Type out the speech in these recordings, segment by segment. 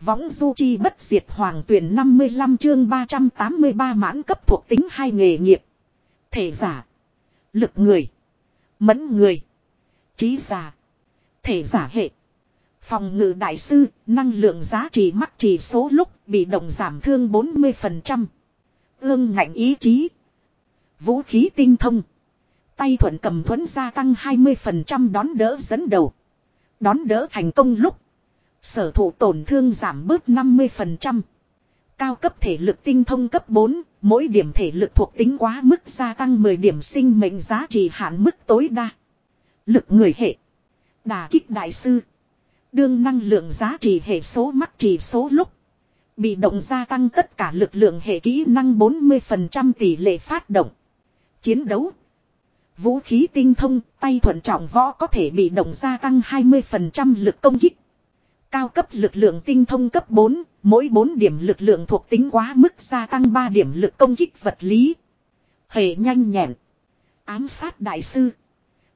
Võng du chi bất diệt hoàng tuyển 55 chương 383 mãn cấp thuộc tính hai nghề nghiệp. Thể giả. Lực người. Mẫn người. Trí giả. Thể giả hệ. Phòng ngự đại sư, năng lượng giá trị mắc chỉ số lúc bị động giảm thương 40%. Ương ngạnh ý chí. Vũ khí tinh thông. Tay thuận cầm thuẫn gia tăng 20% đón đỡ dẫn đầu. Đón đỡ thành công lúc. Sở thủ tổn thương giảm bớt 50%. Cao cấp thể lực tinh thông cấp 4, mỗi điểm thể lực thuộc tính quá mức gia tăng 10 điểm sinh mệnh giá trị hạn mức tối đa. Lực người hệ. Đà kích đại sư. Đương năng lượng giá trị hệ số mắc chỉ số lúc. Bị động gia tăng tất cả lực lượng hệ kỹ năng 40% tỷ lệ phát động. Chiến đấu. Vũ khí tinh thông, tay thuận trọng võ có thể bị động gia tăng 20% lực công kích. Cao cấp lực lượng tinh thông cấp 4, mỗi 4 điểm lực lượng thuộc tính quá mức gia tăng 3 điểm lực công kích vật lý. Hệ nhanh nhẹn. Ám sát đại sư.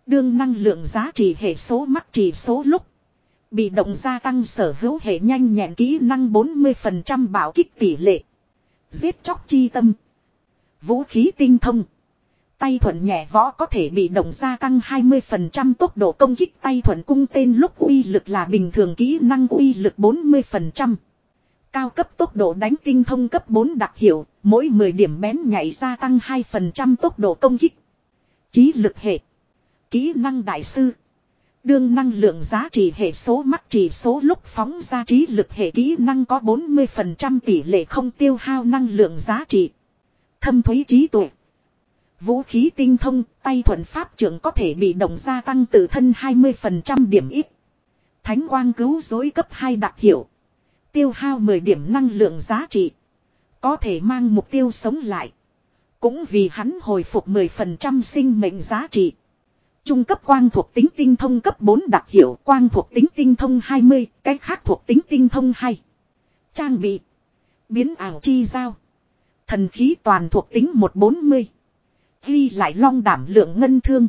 Đương năng lượng giá trị hệ số mắc chỉ số lúc. Bị động gia tăng sở hữu hệ nhanh nhẹn kỹ năng 40% bảo kích tỷ lệ. Giết chóc chi tâm. Vũ khí tinh thông. Tay thuận nhẹ võ có thể bị động gia tăng 20% tốc độ công kích tay thuận cung tên lúc uy lực là bình thường kỹ năng uy lực 40%. Cao cấp tốc độ đánh tinh thông cấp 4 đặc hiệu, mỗi 10 điểm bén nhảy gia tăng 2% tốc độ công kích. Chí lực hệ. Kỹ năng đại sư. Đương năng lượng giá trị hệ số mắc chỉ số lúc phóng ra trí lực hệ kỹ năng có 40% tỷ lệ không tiêu hao năng lượng giá trị. Thâm thúy trí tuệ. Vũ khí tinh thông, tay thuận pháp trưởng có thể bị động gia tăng tự thân 20% điểm ít. Thánh quang cứu dối cấp 2 đặc hiệu. Tiêu hao 10 điểm năng lượng giá trị. Có thể mang mục tiêu sống lại. Cũng vì hắn hồi phục 10% sinh mệnh giá trị. Trung cấp quang thuộc tính tinh thông cấp 4 đặc hiệu quang thuộc tính tinh thông 20, cách khác thuộc tính tinh thông 2. Trang bị. Biến ảo chi giao. Thần khí toàn thuộc tính 140. Ghi lại long đảm lượng ngân thương.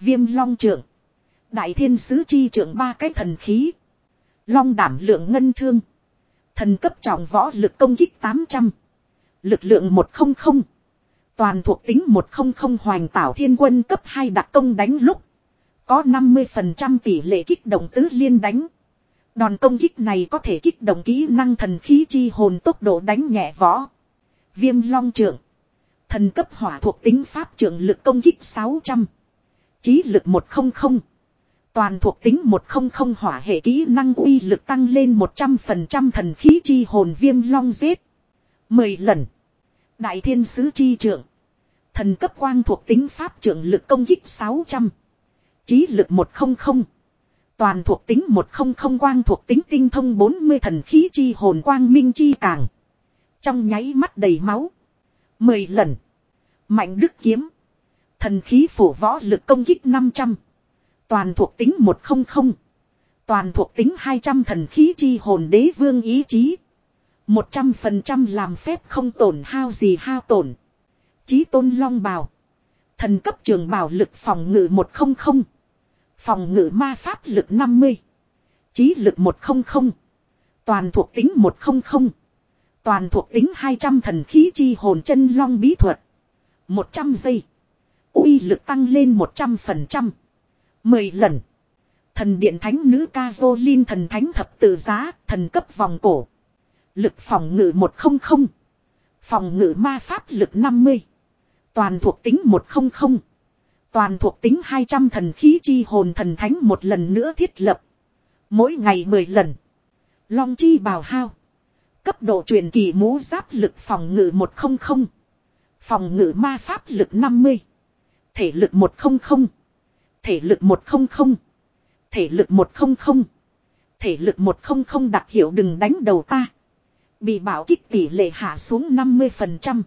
Viêm long trưởng. Đại thiên sứ chi trưởng ba cái thần khí. Long đảm lượng ngân thương. Thần cấp trọng võ lực công kích 800. Lực lượng 100. Toàn thuộc tính 100 hoành tảo thiên quân cấp 2 đặc công đánh lúc. Có 50% tỷ lệ kích động tứ liên đánh. Đòn công kích này có thể kích động kỹ năng thần khí chi hồn tốc độ đánh nhẹ võ. Viêm long trưởng. Thần cấp hỏa thuộc tính pháp trưởng lực công kích 600. Chí lực 100. Toàn thuộc tính 100 hỏa hệ kỹ năng uy lực tăng lên 100% thần khí chi hồn viêm long giết. 10 lần. Đại thiên sứ chi trưởng. Thần cấp quang thuộc tính pháp trưởng lực công kích 600. Chí lực 100. Toàn thuộc tính 100 quang thuộc tính tinh thông 40 thần khí chi hồn quang minh chi càng. Trong nháy mắt đầy máu. 10 lần. Mạnh đức kiếm. Thần khí phủ võ lực công kích 500. Toàn thuộc tính 100. Toàn thuộc tính 200 thần khí chi hồn đế vương ý chí. 100% làm phép không tổn hao gì hao tổn. Chí tôn long bào. Thần cấp trường bảo lực phòng ngự 100. Phòng ngự ma pháp lực 50. Chí lực 100. Toàn thuộc tính 100. Toàn thuộc tính 200 thần khí chi hồn chân long bí thuật. 100 giây. uy lực tăng lên 100%. 10 lần. Thần điện thánh nữ ca dô thần thánh thập tự giá, thần cấp vòng cổ. Lực phòng ngự 100. Phòng ngự ma pháp lực 50. Toàn thuộc tính 100. Toàn thuộc tính 200 thần khí chi hồn thần thánh một lần nữa thiết lập. Mỗi ngày 10 lần. Long chi bào hao. Cấp độ truyền kỳ mũ giáp lực phòng ngự 100. Phòng ngự ma pháp lực 50. Thể lực 100. Thể lực 100. Thể lực 100. Thể lực 100 đặc hiệu đừng đánh đầu ta. Bị bảo kích tỷ lệ hạ xuống 50%.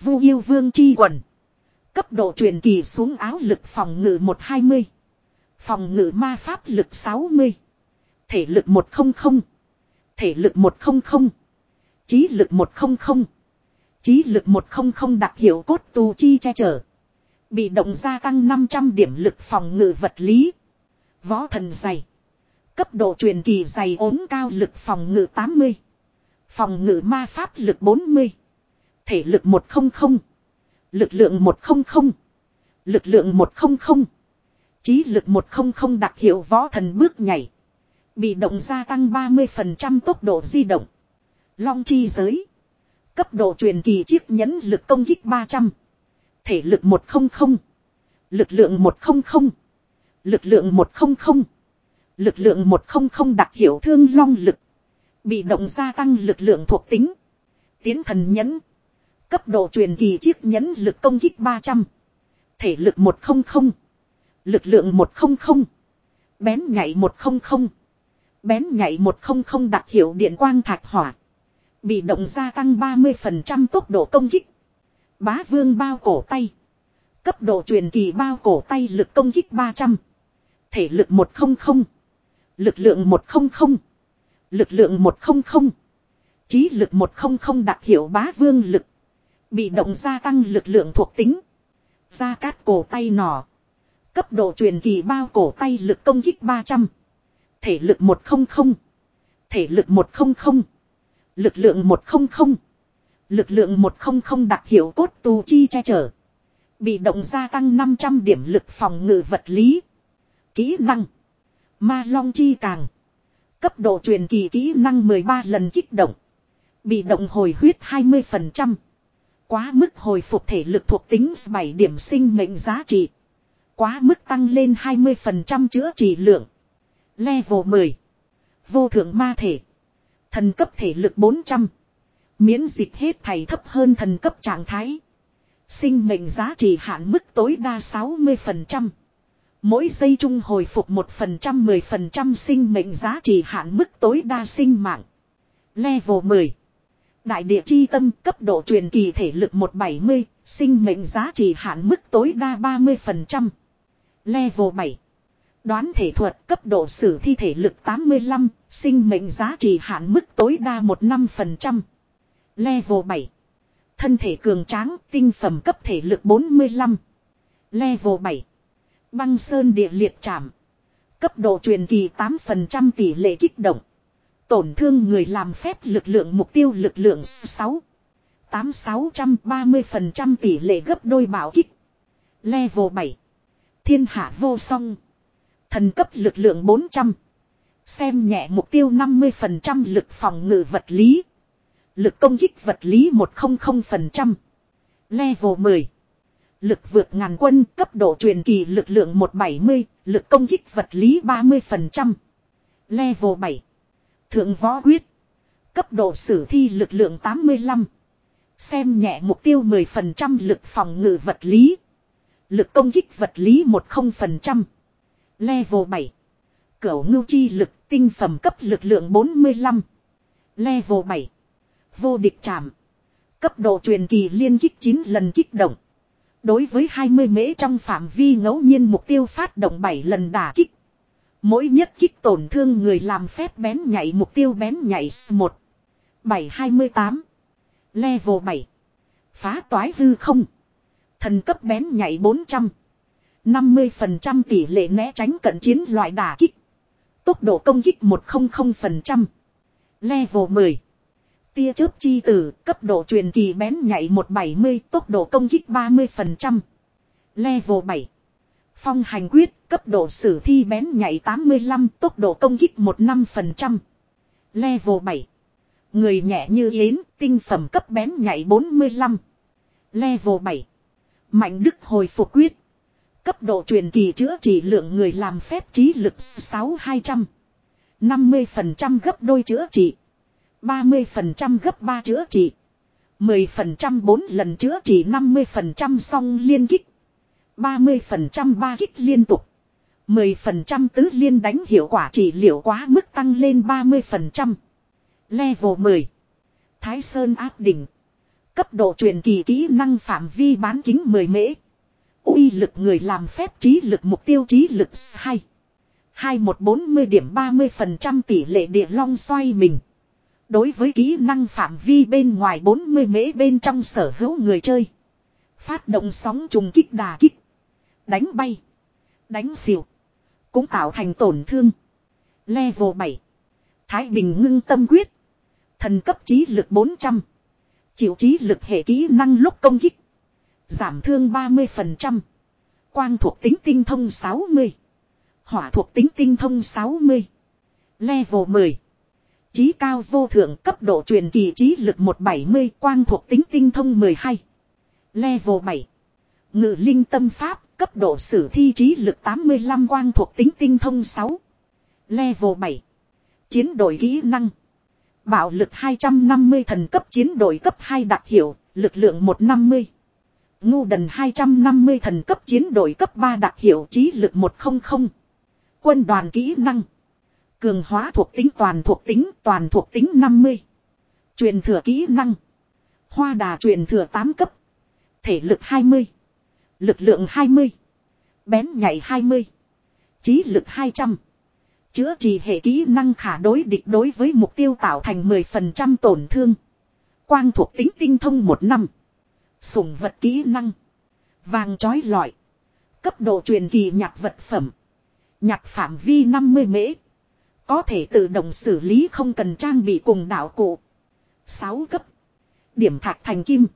Vu yêu vương chi quần. Cấp độ truyền kỳ xuống áo lực phòng ngự 120. Phòng ngự ma pháp lực 60. Thể lực 100. Thể lực 100. Trí lực 100. Trí lực 100 đặc hiệu cốt tu chi che chở. Bị động gia tăng 500 điểm lực phòng ngự vật lý. Võ thần dày. Cấp độ truyền kỳ dày ốm cao lực phòng ngự 80. Phòng ngự ma pháp lực 40. Thể lực 100. Lực lượng 100. Lực lượng 100. Trí lực 100 đặc hiệu võ thần bước nhảy. Bị động gia tăng 30% tốc độ di động. Long chi giới. Cấp độ truyền kỳ chiếc nhẫn lực công kích 300. Thể lực 100. Lực lượng 100. Lực lượng 100. Lực lượng 100 đặc hiệu thương long lực. Bị động gia tăng lực lượng thuộc tính. Tiến thần nhẫn. Cấp độ truyền kỳ chiếc nhẫn lực công kích 300. Thể lực 100. Lực lượng 100. Bén nhảy 100. Bén nhảy 100 đặc hiệu điện quang thạch hỏa. Bị động gia tăng 30% tốc độ công kích. Bá vương bao cổ tay. Cấp độ truyền kỳ bao cổ tay lực công kích 300. Thể lực 100. Lực lượng 100. Lực lượng 100. Chí lực 100 đặc hiệu bá vương lực. Bị động gia tăng lực lượng thuộc tính. Gia cát cổ tay nỏ. Cấp độ truyền kỳ bao cổ tay lực công kích 300. Thể lực 100. Thể lực 100. Lực lượng 100. Lực lượng 100 đặc hiệu cốt tù chi che chở. Bị động gia tăng 500 điểm lực phòng ngự vật lý. Kỹ năng. Ma long chi càng. Cấp độ truyền kỳ kỹ năng 13 lần kích động. Bị động hồi huyết 20%. Quá mức hồi phục thể lực thuộc tính 7 điểm sinh mệnh giá trị. Quá mức tăng lên 20% chữa trị lượng. Level 10. Vô thượng ma thể. Thần cấp thể lực 400. Miễn dịch hết thầy thấp hơn thần cấp trạng thái. Sinh mệnh giá trị hạn mức tối đa 60%. Mỗi giây chung hồi phục 1% 10% sinh mệnh giá trị hạn mức tối đa sinh mạng. Level 10. Đại địa chi tâm cấp độ truyền kỳ thể lực 170, sinh mệnh giá trị hạn mức tối đa 30%. Level 7. Đoán thể thuật cấp độ sử thi thể lực 85, sinh mệnh giá trị hạn mức tối đa 15%. Level 7. Thân thể cường tráng, tinh phẩm cấp thể lực 45. Level 7. Băng sơn địa liệt chạm. Cấp độ truyền kỳ 8% tỷ lệ kích động. Tổn thương người làm phép lực lượng mục tiêu lực lượng 6. 8630% tỷ lệ gấp đôi bảo kích. Level 7. Thiên hạ vô song. Thần cấp lực lượng 400. Xem nhẹ mục tiêu 50% lực phòng ngự vật lý. Lực công kích vật lý 100%. Level 10. Lực vượt ngàn quân cấp độ truyền kỳ lực lượng 170, lực công kích vật lý 30%. Level 7. Thượng võ quyết. Cấp độ sử thi lực lượng 85. Xem nhẹ mục tiêu 10% lực phòng ngự vật lý. Lực công kích vật lý 10%. Level 7. Cửu ngưu chi lực, tinh phẩm cấp lực lượng 45. Level 7. Vô địch chạm. Cấp độ truyền kỳ liên kích 9 lần kích động. Đối với 20 mễ trong phạm vi ngẫu nhiên mục tiêu phát động 7 lần đả kích. Mỗi nhất kích tổn thương người làm phép bén nhảy mục tiêu bén nhảy S1. 728. Level 7. Phá toái hư không. Thần cấp bén nhảy 400. 50% tỷ lệ né tránh cận chiến loại đả kích. Tốc độ công kích 100%. Level 10. Tia chớp chi tử, cấp độ truyền kỳ bén nhảy 170, tốc độ công kích 30%. Level 7. Phong hành quyết, cấp độ sử thi bén nhảy 85, tốc độ công kích 15%. Level 7. Người nhẹ như yến, tinh phẩm cấp bén nhảy 45. Level 7. Mạnh đức hồi phục quyết. Cấp độ truyền kỳ chữa trị lượng người làm phép trí lực 6200. 50% gấp đôi chữa trị. 30% gấp 3 chữa trị. 10% 4 lần chữa trị 50% song liên kích. 30% ba kích liên tục. 10% tứ liên đánh hiệu quả trị liệu quá mức tăng lên 30%. Level 10. Thái Sơn áp đỉnh. Cấp độ truyền kỳ kỹ năng phạm vi bán kính 10 mễ uy lực người làm phép trí lực mục tiêu trí lực 2. 2140 điểm 30% tỷ lệ địa long xoay mình. Đối với kỹ năng phạm vi bên ngoài 40 mễ bên trong sở hữu người chơi. Phát động sóng trùng kích đà kích. Đánh bay. Đánh xỉu. Cũng tạo thành tổn thương. Level bảy Thái Bình ngưng tâm quyết. Thần cấp trí lực 400. Chịu trí lực hệ kỹ năng lúc công kích. Giảm thương 30%. Quang thuộc tính tinh thông 60. Hỏa thuộc tính tinh thông 60. Level 10. Chí cao vô thượng cấp độ truyền kỳ trí lực 170 quang thuộc tính tinh thông 12. Level 7. Ngự linh tâm pháp cấp độ sử thi trí lực 85 quang thuộc tính tinh thông 6. Level 7. Chiến đội kỹ năng. Bạo lực 250 thần cấp chiến đội cấp 2 đặc hiệu, lực lượng 150. Ngu đần 250 thần cấp chiến đội cấp 3 đặc hiệu trí lực 100. Quân đoàn kỹ năng. Cường hóa thuộc tính toàn thuộc tính, toàn thuộc tính 50. Truyền thừa kỹ năng. Hoa đà truyền thừa 8 cấp. Thể lực 20. Lực lượng 20. Bén nhảy 20. Trí lực 200. Chữa trị hệ kỹ năng khả đối địch đối với mục tiêu tạo thành 10% tổn thương. Quang thuộc tính tinh thông 1 năm. Sủng vật kỹ năng. Vàng trói lọi. Cấp độ truyền kỳ nhặt vật phẩm. Nhặt phạm vi 50 mễ. Có thể tự động xử lý không cần trang bị cùng đạo cụ. 6 cấp. Điểm thạch thành kim.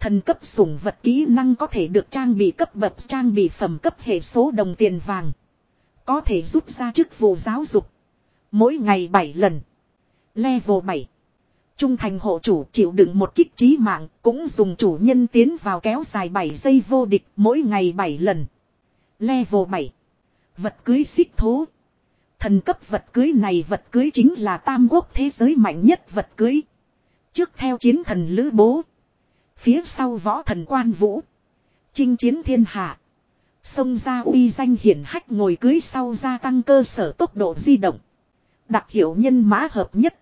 Thần cấp sủng vật kỹ năng có thể được trang bị cấp bậc trang bị phẩm cấp hệ số đồng tiền vàng. Có thể rút ra chức vụ giáo dục. Mỗi ngày 7 lần. Level 7. Trung thành hộ chủ chịu đựng một kích trí mạng, cũng dùng chủ nhân tiến vào kéo dài 7 giây vô địch mỗi ngày 7 lần. Level 7. Vật cưới xích thố. Thần cấp vật cưới này vật cưới chính là tam quốc thế giới mạnh nhất vật cưới. Trước theo chiến thần lữ bố. Phía sau võ thần quan vũ. Chinh chiến thiên hạ. sông ra uy danh hiển hách ngồi cưới sau gia tăng cơ sở tốc độ di động. Đặc hiệu nhân mã hợp nhất.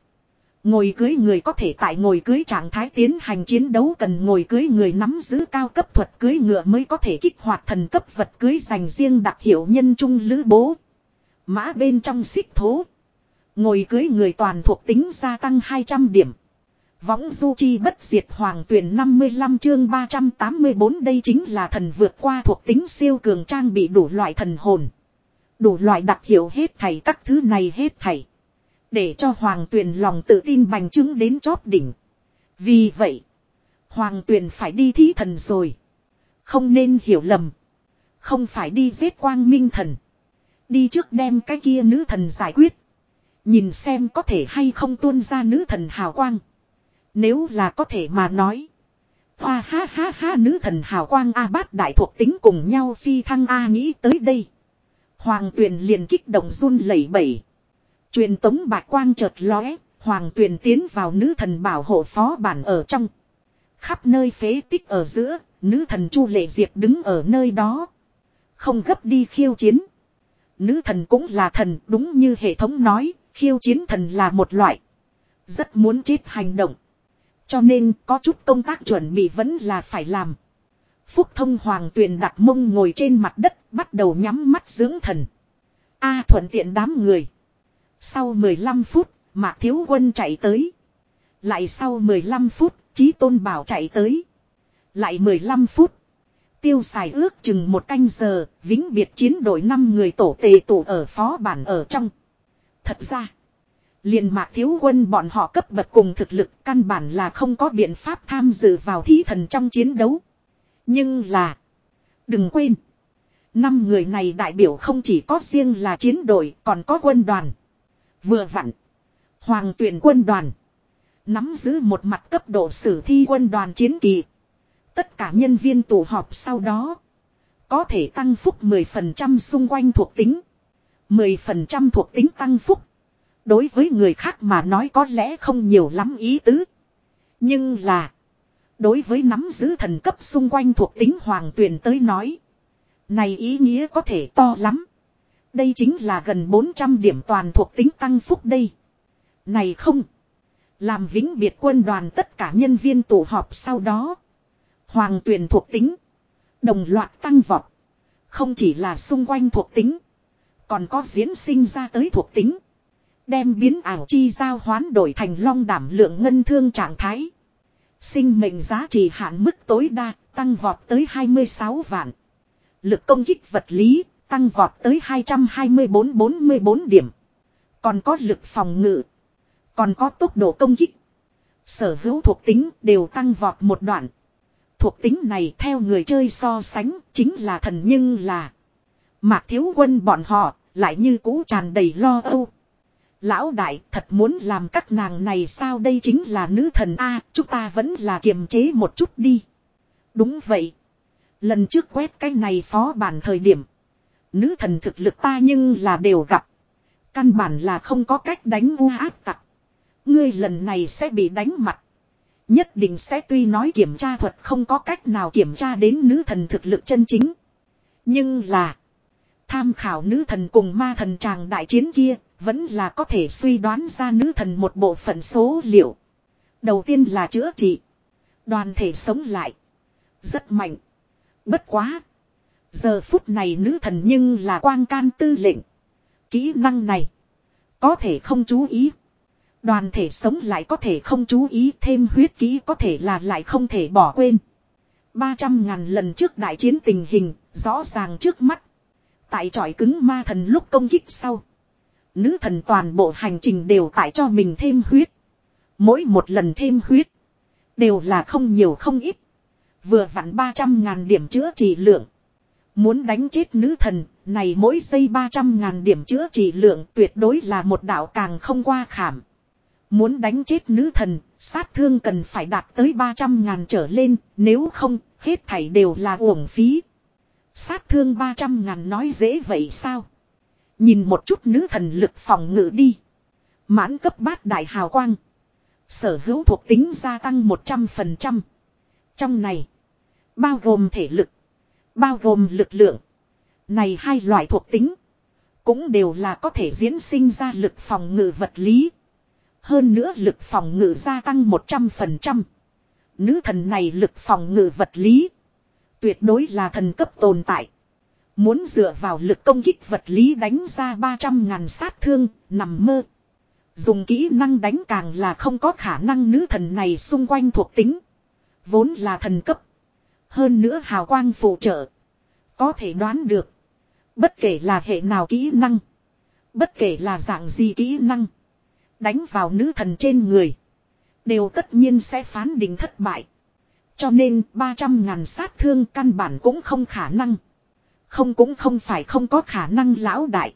Ngồi cưới người có thể tại ngồi cưới trạng thái tiến hành chiến đấu cần ngồi cưới người nắm giữ cao cấp thuật cưới ngựa mới có thể kích hoạt thần cấp vật cưới dành riêng đặc hiệu nhân trung lữ bố. Mã bên trong xích thố. Ngồi cưới người toàn thuộc tính gia tăng 200 điểm. Võng du chi bất diệt hoàng tuyển 55 chương 384 đây chính là thần vượt qua thuộc tính siêu cường trang bị đủ loại thần hồn. Đủ loại đặc hiệu hết thảy các thứ này hết thảy. Để cho hoàng Tuyền lòng tự tin bành trướng đến chót đỉnh. Vì vậy, hoàng Tuyền phải đi thí thần rồi. Không nên hiểu lầm. Không phải đi giết quang minh thần. Đi trước đem cái kia nữ thần giải quyết. Nhìn xem có thể hay không tuôn ra nữ thần hào quang. Nếu là có thể mà nói. Hoa ha ha ha nữ thần hào quang A bát đại thuộc tính cùng nhau phi thăng A nghĩ tới đây. Hoàng tuyền liền kích động run lẩy bẩy. Truyền tống bạc quang chợt lóe, hoàng tuyền tiến vào nữ thần bảo hộ phó bản ở trong. Khắp nơi phế tích ở giữa, nữ thần Chu Lệ Diệp đứng ở nơi đó. Không gấp đi khiêu chiến. Nữ thần cũng là thần, đúng như hệ thống nói, khiêu chiến thần là một loại. Rất muốn chết hành động. Cho nên có chút công tác chuẩn bị vẫn là phải làm. Phúc thông hoàng tuyền đặt mông ngồi trên mặt đất bắt đầu nhắm mắt dưỡng thần. A thuận tiện đám người. Sau 15 phút, Mạc Thiếu Quân chạy tới. Lại sau 15 phút, Chí Tôn Bảo chạy tới. Lại 15 phút. Tiêu xài ước chừng một canh giờ, vĩnh biệt chiến đội 5 người tổ tề tụ ở phó bản ở trong. Thật ra, liền mạc thiếu quân bọn họ cấp bậc cùng thực lực căn bản là không có biện pháp tham dự vào thí thần trong chiến đấu. Nhưng là, đừng quên, năm người này đại biểu không chỉ có riêng là chiến đội còn có quân đoàn. Vừa vặn, hoàng tuyển quân đoàn, nắm giữ một mặt cấp độ sử thi quân đoàn chiến kỳ. Tất cả nhân viên tụ họp sau đó, có thể tăng phúc 10% xung quanh thuộc tính. 10% thuộc tính tăng phúc Đối với người khác mà nói có lẽ không nhiều lắm ý tứ. Nhưng là. Đối với nắm giữ thần cấp xung quanh thuộc tính hoàng tuyển tới nói. Này ý nghĩa có thể to lắm. Đây chính là gần 400 điểm toàn thuộc tính tăng phúc đây. Này không. Làm vĩnh biệt quân đoàn tất cả nhân viên tụ họp sau đó. Hoàng tuyền thuộc tính. Đồng loạt tăng vọt. Không chỉ là xung quanh thuộc tính. Còn có diễn sinh ra tới thuộc tính. Đem biến ảo chi giao hoán đổi thành long đảm lượng ngân thương trạng thái. Sinh mệnh giá trị hạn mức tối đa, tăng vọt tới 26 vạn. Lực công kích vật lý, tăng vọt tới 224-44 điểm. Còn có lực phòng ngự. Còn có tốc độ công kích. Sở hữu thuộc tính đều tăng vọt một đoạn. Thuộc tính này theo người chơi so sánh chính là thần nhưng là. Mạc thiếu quân bọn họ lại như cũ tràn đầy lo âu. Lão đại thật muốn làm các nàng này sao đây chính là nữ thần A, chúng ta vẫn là kiềm chế một chút đi. Đúng vậy. Lần trước quét cái này phó bản thời điểm. Nữ thần thực lực ta nhưng là đều gặp. Căn bản là không có cách đánh u ác tặc. Ngươi lần này sẽ bị đánh mặt. Nhất định sẽ tuy nói kiểm tra thuật không có cách nào kiểm tra đến nữ thần thực lực chân chính. Nhưng là. Tham khảo nữ thần cùng ma thần tràng đại chiến kia. Vẫn là có thể suy đoán ra nữ thần một bộ phận số liệu. Đầu tiên là chữa trị. Đoàn thể sống lại. Rất mạnh. Bất quá. Giờ phút này nữ thần nhưng là quang can tư lệnh. Kỹ năng này. Có thể không chú ý. Đoàn thể sống lại có thể không chú ý thêm huyết kỹ có thể là lại không thể bỏ quên. 300 ngàn lần trước đại chiến tình hình, rõ ràng trước mắt. Tại trọi cứng ma thần lúc công kích sau. Nữ thần toàn bộ hành trình đều tại cho mình thêm huyết. Mỗi một lần thêm huyết. Đều là không nhiều không ít. Vừa vặn 300 ngàn điểm chữa trị lượng. Muốn đánh chết nữ thần, này mỗi giây 300 ngàn điểm chữa trị lượng tuyệt đối là một đạo càng không qua khảm. Muốn đánh chết nữ thần, sát thương cần phải đạt tới 300 ngàn trở lên, nếu không, hết thảy đều là uổng phí. Sát thương 300 ngàn nói dễ vậy sao? Nhìn một chút nữ thần lực phòng ngự đi. Mãn cấp bát đại hào quang. Sở hữu thuộc tính gia tăng 100%. Trong này, bao gồm thể lực, bao gồm lực lượng. Này hai loại thuộc tính, cũng đều là có thể diễn sinh ra lực phòng ngự vật lý. Hơn nữa lực phòng ngự gia tăng 100%. Nữ thần này lực phòng ngự vật lý. Tuyệt đối là thần cấp tồn tại. Muốn dựa vào lực công kích vật lý đánh ra 300 ngàn sát thương, nằm mơ. Dùng kỹ năng đánh càng là không có khả năng nữ thần này xung quanh thuộc tính. Vốn là thần cấp. Hơn nữa hào quang phụ trợ. Có thể đoán được. Bất kể là hệ nào kỹ năng. Bất kể là dạng gì kỹ năng. Đánh vào nữ thần trên người. Đều tất nhiên sẽ phán định thất bại. Cho nên 300 ngàn sát thương căn bản cũng không khả năng. Không cũng không phải không có khả năng lão đại.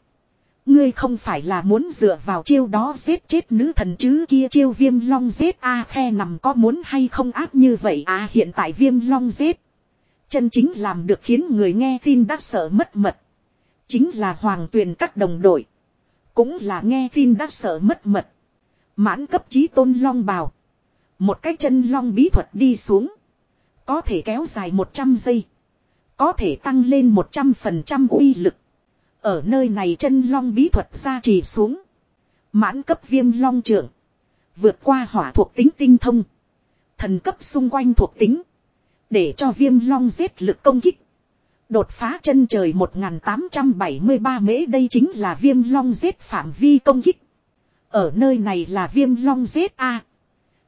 Ngươi không phải là muốn dựa vào chiêu đó giết chết nữ thần chứ kia chiêu viêm long giết a khe nằm có muốn hay không áp như vậy à hiện tại viêm long giết. Chân chính làm được khiến người nghe tin đắc sợ mất mật. Chính là hoàng tuyền các đồng đội. Cũng là nghe tin đắc sợ mất mật. Mãn cấp trí tôn long bào. Một cái chân long bí thuật đi xuống. Có thể kéo dài 100 giây. Có thể tăng lên 100% uy lực. Ở nơi này chân long bí thuật ra trì xuống. Mãn cấp viêm long trưởng. Vượt qua hỏa thuộc tính tinh thông. Thần cấp xung quanh thuộc tính. Để cho viêm long giết lực công kích. Đột phá chân trời 1873 mễ đây chính là viêm long giết phạm vi công kích. Ở nơi này là viêm long giết A.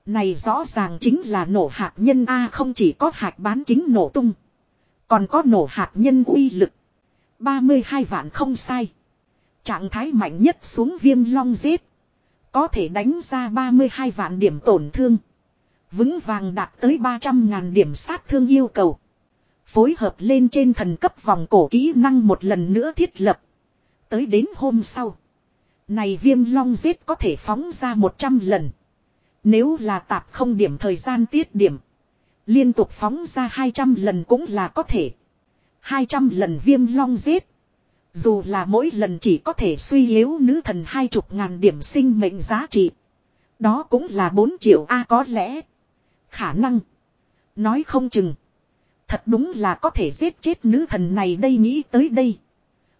Này rõ ràng chính là nổ hạt nhân A không chỉ có hạt bán kính nổ tung. Còn có nổ hạt nhân uy lực. 32 vạn không sai. Trạng thái mạnh nhất xuống viêm long giết. Có thể đánh ra 32 vạn điểm tổn thương. Vững vàng đạt tới 300 ngàn điểm sát thương yêu cầu. Phối hợp lên trên thần cấp vòng cổ kỹ năng một lần nữa thiết lập. Tới đến hôm sau. Này viêm long giết có thể phóng ra 100 lần. Nếu là tạp không điểm thời gian tiết điểm. Liên tục phóng ra 200 lần cũng là có thể. 200 lần viêm long giết. Dù là mỗi lần chỉ có thể suy yếu nữ thần hai chục ngàn điểm sinh mệnh giá trị. Đó cũng là 4 triệu A có lẽ. Khả năng. Nói không chừng. Thật đúng là có thể giết chết nữ thần này đây nghĩ tới đây.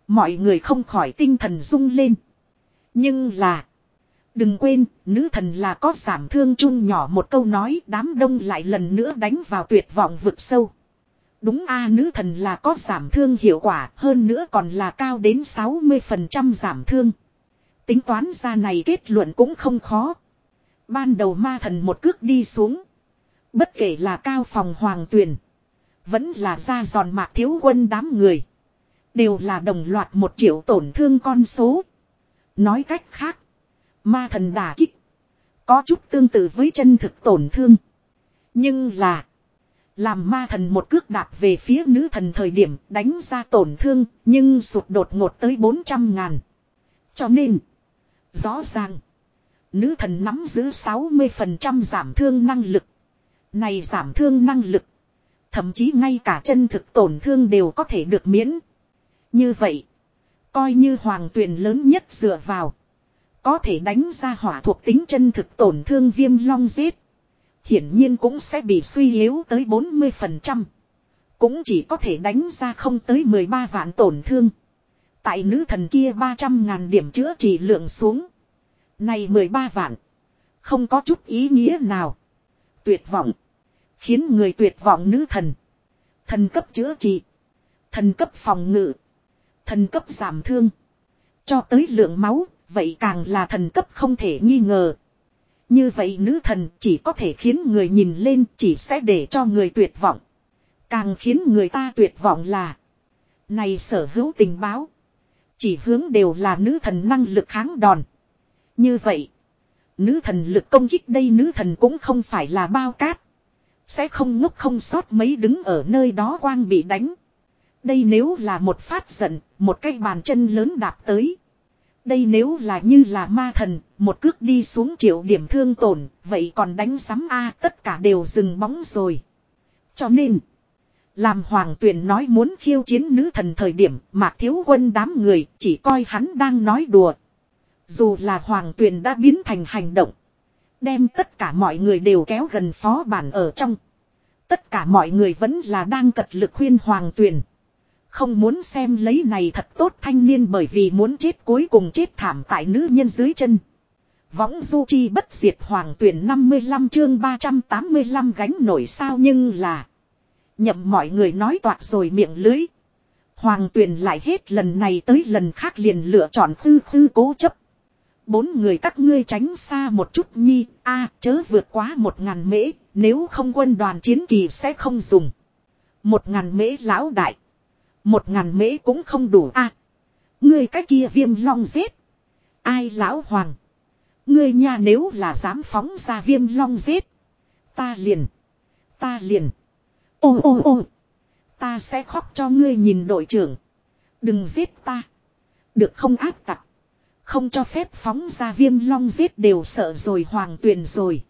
Mọi người không khỏi tinh thần rung lên. Nhưng là. Đừng quên, nữ thần là có giảm thương chung nhỏ một câu nói đám đông lại lần nữa đánh vào tuyệt vọng vực sâu. Đúng a nữ thần là có giảm thương hiệu quả hơn nữa còn là cao đến 60% giảm thương. Tính toán ra này kết luận cũng không khó. Ban đầu ma thần một cước đi xuống. Bất kể là cao phòng hoàng tuyền, Vẫn là ra giòn mạc thiếu quân đám người. Đều là đồng loạt một triệu tổn thương con số. Nói cách khác. Ma thần đả kích. Có chút tương tự với chân thực tổn thương. Nhưng là. Làm ma thần một cước đạp về phía nữ thần thời điểm đánh ra tổn thương. Nhưng sụt đột ngột tới 400 ngàn. Cho nên. Rõ ràng. Nữ thần nắm giữ 60% giảm thương năng lực. Này giảm thương năng lực. Thậm chí ngay cả chân thực tổn thương đều có thể được miễn. Như vậy. Coi như hoàng tuyền lớn nhất dựa vào. Có thể đánh ra hỏa thuộc tính chân thực tổn thương viêm long giết. Hiển nhiên cũng sẽ bị suy yếu tới 40%. Cũng chỉ có thể đánh ra không tới 13 vạn tổn thương. Tại nữ thần kia 300 ngàn điểm chữa trị lượng xuống. Này 13 vạn. Không có chút ý nghĩa nào. Tuyệt vọng. Khiến người tuyệt vọng nữ thần. Thần cấp chữa trị. Thần cấp phòng ngự. Thần cấp giảm thương. Cho tới lượng máu, vậy càng là thần cấp không thể nghi ngờ. Như vậy nữ thần chỉ có thể khiến người nhìn lên chỉ sẽ để cho người tuyệt vọng. Càng khiến người ta tuyệt vọng là. Này sở hữu tình báo. Chỉ hướng đều là nữ thần năng lực kháng đòn. Như vậy. Nữ thần lực công kích đây nữ thần cũng không phải là bao cát. Sẽ không ngốc không sót mấy đứng ở nơi đó quang bị đánh. Đây nếu là một phát giận, một cái bàn chân lớn đạp tới. Đây nếu là như là ma thần, một cước đi xuống triệu điểm thương tổn, vậy còn đánh sắm A tất cả đều dừng bóng rồi. Cho nên, làm hoàng tuyển nói muốn khiêu chiến nữ thần thời điểm mà thiếu quân đám người chỉ coi hắn đang nói đùa. Dù là hoàng tuyền đã biến thành hành động. Đem tất cả mọi người đều kéo gần phó bản ở trong. Tất cả mọi người vẫn là đang cật lực khuyên hoàng tuyền Không muốn xem lấy này thật tốt thanh niên bởi vì muốn chết cuối cùng chết thảm tại nữ nhân dưới chân. Võng du chi bất diệt hoàng tuyển 55 chương 385 gánh nổi sao nhưng là. Nhậm mọi người nói toạc rồi miệng lưới. Hoàng tuyển lại hết lần này tới lần khác liền lựa chọn tư tư cố chấp. Bốn người các ngươi tránh xa một chút nhi, a chớ vượt quá một ngàn mễ, nếu không quân đoàn chiến kỳ sẽ không dùng. Một ngàn mễ lão đại. Một ngàn mễ cũng không đủ a Ngươi cái kia viêm long giết. Ai lão hoàng. Ngươi nha nếu là dám phóng ra viêm long giết. Ta liền. Ta liền. Ô ô ô. Ta sẽ khóc cho ngươi nhìn đội trưởng. Đừng giết ta. Được không áp tặc. Không cho phép phóng ra viêm long giết đều sợ rồi hoàng tuyền rồi.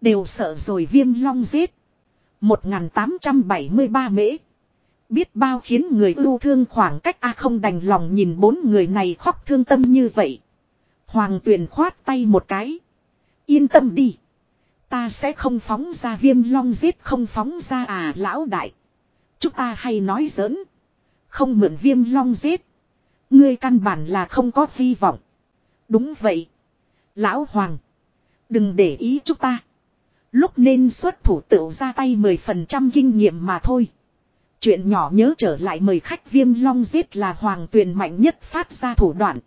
Đều sợ rồi viêm long giết. 1873 mễ. Biết bao khiến người ưu thương khoảng cách A không đành lòng nhìn bốn người này khóc thương tâm như vậy. Hoàng tuyền khoát tay một cái. Yên tâm đi. Ta sẽ không phóng ra viêm long giết không phóng ra à lão đại. Chúng ta hay nói giỡn. Không mượn viêm long giết. Ngươi căn bản là không có hy vọng. Đúng vậy. Lão Hoàng. Đừng để ý chúng ta. Lúc nên xuất thủ tựu ra tay 10% kinh nghiệm mà thôi. Chuyện nhỏ nhớ trở lại mời khách viêm long giết là hoàng tuyền mạnh nhất phát ra thủ đoạn.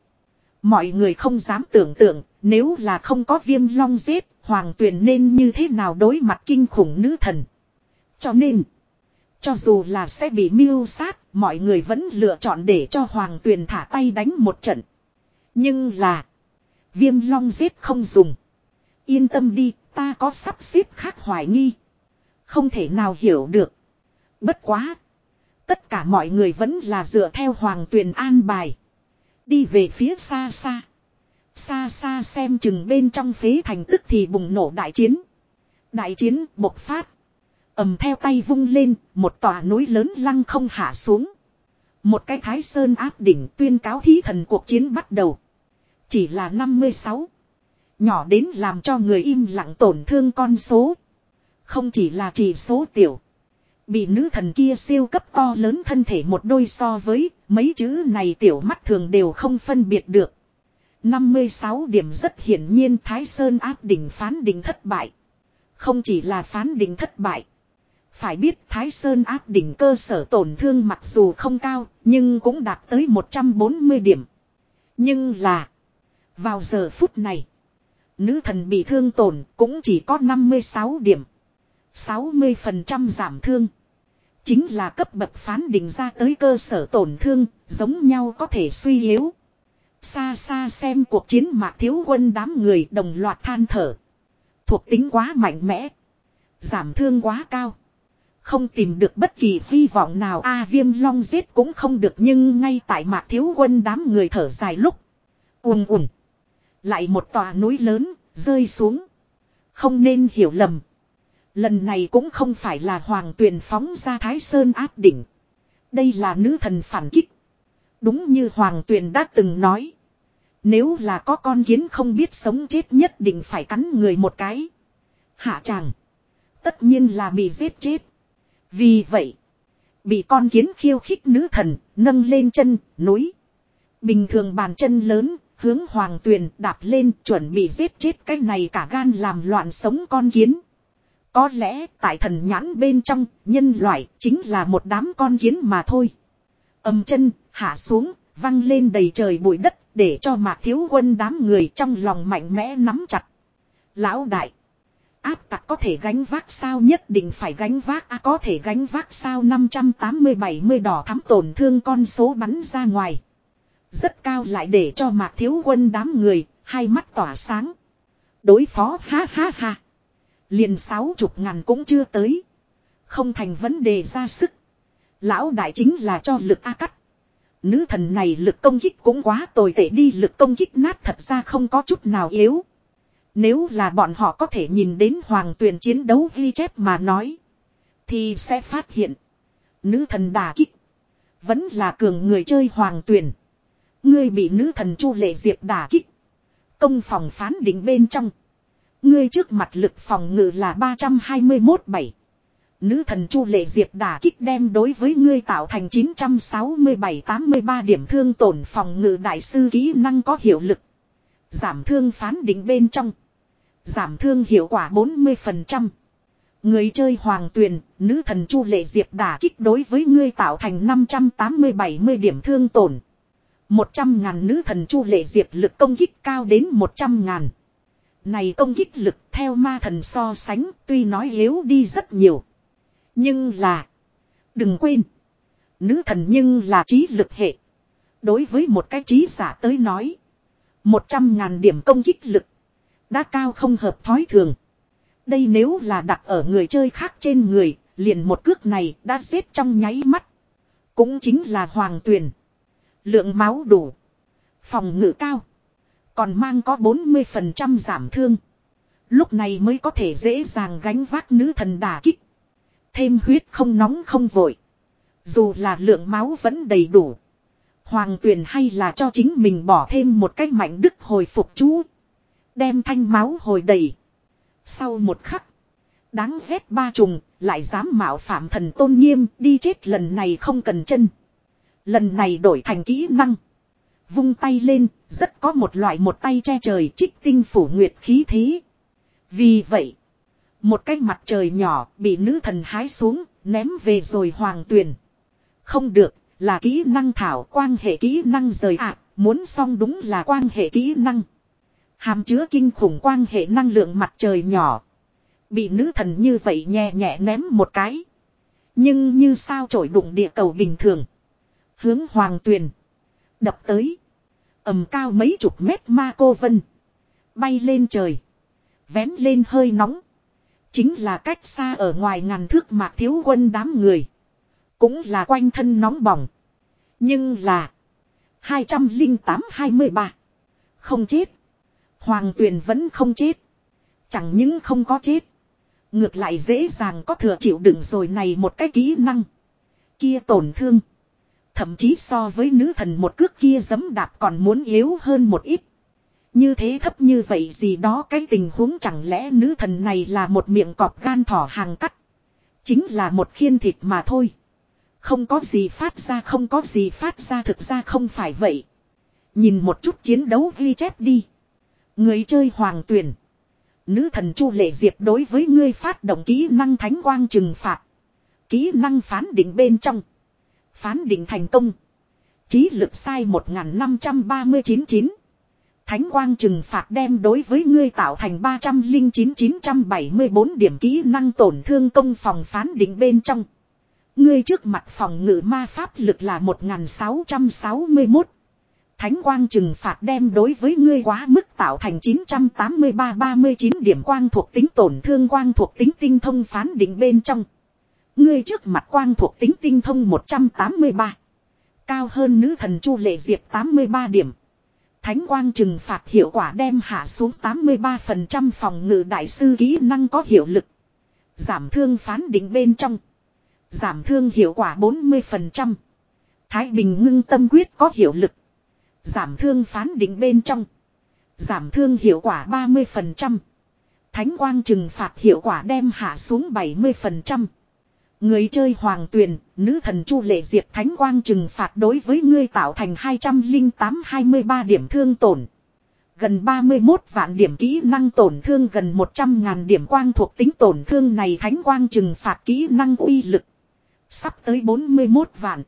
Mọi người không dám tưởng tượng, nếu là không có viêm long giết, hoàng tuyền nên như thế nào đối mặt kinh khủng nữ thần. Cho nên, cho dù là sẽ bị mưu sát, mọi người vẫn lựa chọn để cho hoàng tuyền thả tay đánh một trận. Nhưng là, viêm long giết không dùng. Yên tâm đi, ta có sắp xếp khác hoài nghi. Không thể nào hiểu được. Bất quá. Tất cả mọi người vẫn là dựa theo hoàng tuyền an bài. Đi về phía xa xa. Xa xa xem chừng bên trong phế thành tức thì bùng nổ đại chiến. Đại chiến bộc phát. ầm theo tay vung lên, một tòa núi lớn lăng không hạ xuống. Một cái thái sơn áp đỉnh tuyên cáo thí thần cuộc chiến bắt đầu. Chỉ là 56. Nhỏ đến làm cho người im lặng tổn thương con số. Không chỉ là chỉ số tiểu. Bị nữ thần kia siêu cấp to lớn thân thể một đôi so với, mấy chữ này tiểu mắt thường đều không phân biệt được. 56 điểm rất hiển nhiên Thái Sơn áp đỉnh phán định thất bại. Không chỉ là phán định thất bại. Phải biết Thái Sơn áp đỉnh cơ sở tổn thương mặc dù không cao, nhưng cũng đạt tới 140 điểm. Nhưng là vào giờ phút này, nữ thần bị thương tổn cũng chỉ có 56 điểm. 60% giảm thương. Chính là cấp bậc phán định ra tới cơ sở tổn thương, giống nhau có thể suy yếu. Xa xa xem cuộc chiến mạc thiếu quân đám người đồng loạt than thở. Thuộc tính quá mạnh mẽ. Giảm thương quá cao. Không tìm được bất kỳ hy vọng nào a viêm long giết cũng không được nhưng ngay tại mạc thiếu quân đám người thở dài lúc. ùm ùm. Lại một tòa núi lớn, rơi xuống. Không nên hiểu lầm. Lần này cũng không phải là hoàng tuyền phóng ra Thái Sơn áp đỉnh. Đây là nữ thần phản kích. Đúng như hoàng tuyền đã từng nói. Nếu là có con kiến không biết sống chết nhất định phải cắn người một cái. Hạ chàng. Tất nhiên là bị giết chết. Vì vậy. Bị con kiến khiêu khích nữ thần, nâng lên chân, núi. Bình thường bàn chân lớn, hướng hoàng tuyền đạp lên chuẩn bị giết chết cái này cả gan làm loạn sống con kiến. Có lẽ tại thần nhãn bên trong, nhân loại chính là một đám con kiến mà thôi. Âm chân hạ xuống, văng lên đầy trời bụi đất để cho mạc thiếu quân đám người trong lòng mạnh mẽ nắm chặt. Lão đại. Áp tặc có thể gánh vác sao nhất định phải gánh vác a có thể gánh vác sao 580-70 đỏ thắm tổn thương con số bắn ra ngoài. Rất cao lại để cho mạc thiếu quân đám người, hai mắt tỏa sáng. Đối phó ha ha ha. Liền sáu chục ngàn cũng chưa tới. Không thành vấn đề ra sức. Lão đại chính là cho lực A cắt. Nữ thần này lực công kích cũng quá tồi tệ đi lực công kích nát thật ra không có chút nào yếu. Nếu là bọn họ có thể nhìn đến hoàng tuyền chiến đấu ghi chép mà nói. Thì sẽ phát hiện. Nữ thần đà kích. Vẫn là cường người chơi hoàng tuyền. Ngươi bị nữ thần chu lệ diệp đả kích. Công phòng phán định bên trong. Ngươi trước mặt lực phòng ngự là 321 7. Nữ thần Chu Lệ Diệp đả kích đem đối với ngươi tạo thành 967-83 điểm thương tổn phòng ngự đại sư kỹ năng có hiệu lực. Giảm thương phán định bên trong. Giảm thương hiệu quả 40%. Người chơi hoàng tuyền, nữ thần Chu Lệ Diệp đả kích đối với ngươi tạo thành 580-70 điểm thương tổn. 100 ngàn nữ thần Chu Lệ Diệp lực công kích cao đến 100 ngàn. Này công kích lực theo ma thần so sánh, tuy nói yếu đi rất nhiều. Nhưng là. Đừng quên. Nữ thần nhưng là trí lực hệ. Đối với một cái trí giả tới nói. Một trăm ngàn điểm công kích lực. Đã cao không hợp thói thường. Đây nếu là đặt ở người chơi khác trên người. Liền một cước này đã xếp trong nháy mắt. Cũng chính là hoàng tuyền. Lượng máu đủ. Phòng ngự cao. Còn mang có 40% giảm thương. Lúc này mới có thể dễ dàng gánh vác nữ thần đả kích. Thêm huyết không nóng không vội. Dù là lượng máu vẫn đầy đủ. Hoàng tuyền hay là cho chính mình bỏ thêm một cách mạnh đức hồi phục chú. Đem thanh máu hồi đầy. Sau một khắc. Đáng ghét ba trùng, lại dám mạo phạm thần tôn nghiêm, đi chết lần này không cần chân. Lần này đổi thành kỹ năng. Vung tay lên, rất có một loại một tay che trời trích tinh phủ nguyệt khí thế. Vì vậy, một cái mặt trời nhỏ bị nữ thần hái xuống, ném về rồi hoàng tuyền. Không được, là kỹ năng thảo quan hệ kỹ năng rời ạ, muốn xong đúng là quan hệ kỹ năng. Hàm chứa kinh khủng quan hệ năng lượng mặt trời nhỏ. Bị nữ thần như vậy nhẹ nhẹ ném một cái. Nhưng như sao trổi đụng địa cầu bình thường. Hướng hoàng tuyền. Đập tới. ầm cao mấy chục mét ma cô vân. Bay lên trời. Vén lên hơi nóng. Chính là cách xa ở ngoài ngàn thước mạc thiếu quân đám người. Cũng là quanh thân nóng bỏng. Nhưng là. 208-23. Không chết. Hoàng tuyền vẫn không chết. Chẳng những không có chết. Ngược lại dễ dàng có thừa chịu đựng rồi này một cái kỹ năng. Kia tổn thương. Thậm chí so với nữ thần một cước kia giấm đạp còn muốn yếu hơn một ít. Như thế thấp như vậy gì đó cái tình huống chẳng lẽ nữ thần này là một miệng cọp gan thỏ hàng cắt. Chính là một khiên thịt mà thôi. Không có gì phát ra, không có gì phát ra, thực ra không phải vậy. Nhìn một chút chiến đấu ghi chép đi. Người chơi hoàng tuyển. Nữ thần Chu Lệ Diệp đối với ngươi phát động kỹ năng thánh quang trừng phạt. Kỹ năng phán định bên trong. Phán định thành công. Chí lực sai 1539 9. Thánh quang trừng phạt đem đối với ngươi tạo thành 309-974 điểm kỹ năng tổn thương công phòng phán định bên trong. Ngươi trước mặt phòng ngự ma pháp lực là 1661. Thánh quang trừng phạt đem đối với ngươi quá mức tạo thành 983-39 điểm quang thuộc tính tổn thương quang thuộc tính tinh thông phán định bên trong. Ngươi trước mặt quang thuộc tính tinh thông 183. Cao hơn nữ thần Chu Lệ Diệp 83 điểm. Thánh quang trừng phạt hiệu quả đem hạ xuống 83% phòng ngự đại sư kỹ năng có hiệu lực. Giảm thương phán định bên trong. Giảm thương hiệu quả 40%. Thái Bình ngưng tâm quyết có hiệu lực. Giảm thương phán định bên trong. Giảm thương hiệu quả 30%. Thánh quang trừng phạt hiệu quả đem hạ xuống 70%. Người chơi hoàng tuyền, nữ thần chu lệ diệp thánh quang trừng phạt đối với ngươi tạo thành 208-23 điểm thương tổn. Gần 31 vạn điểm kỹ năng tổn thương gần 100 ngàn điểm quang thuộc tính tổn thương này thánh quang trừng phạt kỹ năng uy lực. Sắp tới 41 vạn.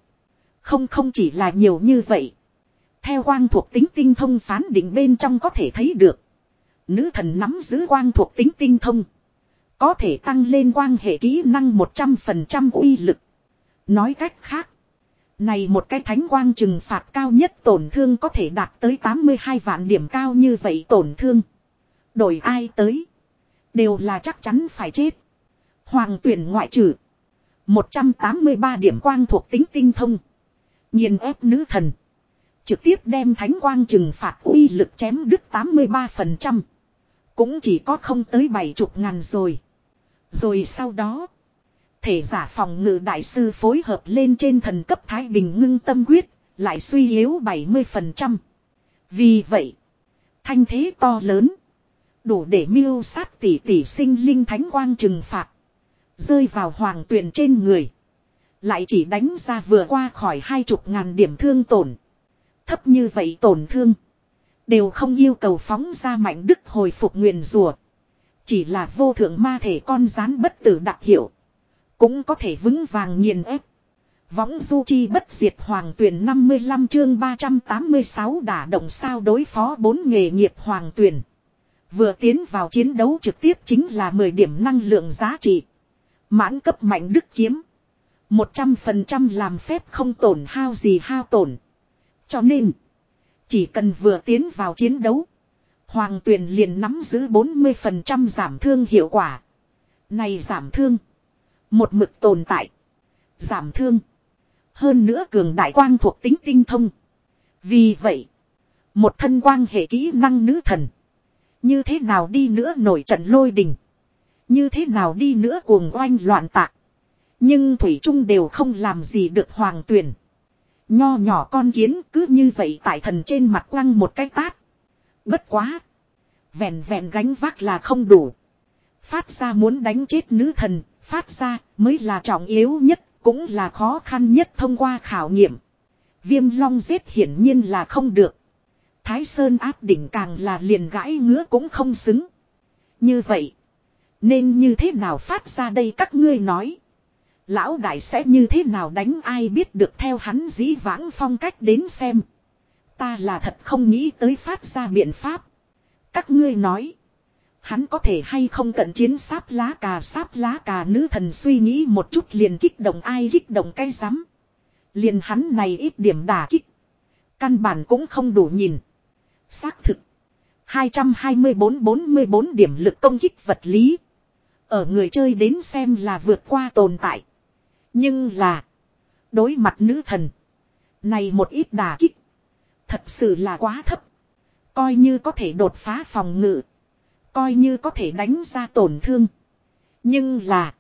Không không chỉ là nhiều như vậy. Theo quang thuộc tính tinh thông phán định bên trong có thể thấy được. Nữ thần nắm giữ quang thuộc tính tinh thông. Có thể tăng lên quang hệ kỹ năng 100% uy lực. Nói cách khác. Này một cái thánh quang trừng phạt cao nhất tổn thương có thể đạt tới 82 vạn điểm cao như vậy tổn thương. Đổi ai tới. Đều là chắc chắn phải chết. Hoàng tuyển ngoại trừ. 183 điểm quang thuộc tính tinh thông. nhiên ép nữ thần. Trực tiếp đem thánh quang trừng phạt uy lực chém đứt 83%. Cũng chỉ có không tới bảy chục ngàn rồi. Rồi sau đó. Thể giả phòng ngự đại sư phối hợp lên trên thần cấp Thái Bình ngưng tâm quyết. Lại suy yếu 70%. Vì vậy. Thanh thế to lớn. Đủ để miêu sát tỷ tỷ sinh linh thánh quang trừng phạt. Rơi vào hoàng tuyển trên người. Lại chỉ đánh ra vừa qua khỏi hai chục ngàn điểm thương tổn. Thấp như vậy tổn thương. Đều không yêu cầu phóng ra mạnh đức hồi phục nguyền rùa. Chỉ là vô thượng ma thể con rán bất tử đặc hiệu. Cũng có thể vững vàng nghiền ép. Võng du chi bất diệt hoàng tuyển 55 chương 386 đả động sao đối phó bốn nghề nghiệp hoàng tuyển. Vừa tiến vào chiến đấu trực tiếp chính là 10 điểm năng lượng giá trị. Mãn cấp mạnh đức kiếm. 100% làm phép không tổn hao gì hao tổn. Cho nên, chỉ cần vừa tiến vào chiến đấu, Hoàng Tuyền liền nắm giữ 40% giảm thương hiệu quả. Này giảm thương, một mực tồn tại. Giảm thương, hơn nữa cường đại quang thuộc tính tinh thông. Vì vậy, một thân quang hệ kỹ năng nữ thần, như thế nào đi nữa nổi trận lôi đình, như thế nào đi nữa cuồng oanh loạn tạc. Nhưng Thủy Trung đều không làm gì được Hoàng Tuyền. Nho nhỏ con kiến cứ như vậy tại thần trên mặt quăng một cái tát. Bất quá. Vẹn vẹn gánh vác là không đủ. Phát ra muốn đánh chết nữ thần, phát ra mới là trọng yếu nhất, cũng là khó khăn nhất thông qua khảo nghiệm. Viêm long giết hiển nhiên là không được. Thái Sơn áp đỉnh càng là liền gãi ngứa cũng không xứng. Như vậy. Nên như thế nào phát ra đây các ngươi nói. Lão đại sẽ như thế nào đánh ai biết được theo hắn dĩ vãng phong cách đến xem. Ta là thật không nghĩ tới phát ra biện pháp. Các ngươi nói. Hắn có thể hay không cận chiến sáp lá cà sáp lá cà nữ thần suy nghĩ một chút liền kích động ai kích động cái rắm Liền hắn này ít điểm đả kích. Căn bản cũng không đủ nhìn. Xác thực. 224-44 điểm lực công kích vật lý. Ở người chơi đến xem là vượt qua tồn tại. Nhưng là. Đối mặt nữ thần. Này một ít đà kích. Thật sự là quá thấp. Coi như có thể đột phá phòng ngự. Coi như có thể đánh ra tổn thương. Nhưng là.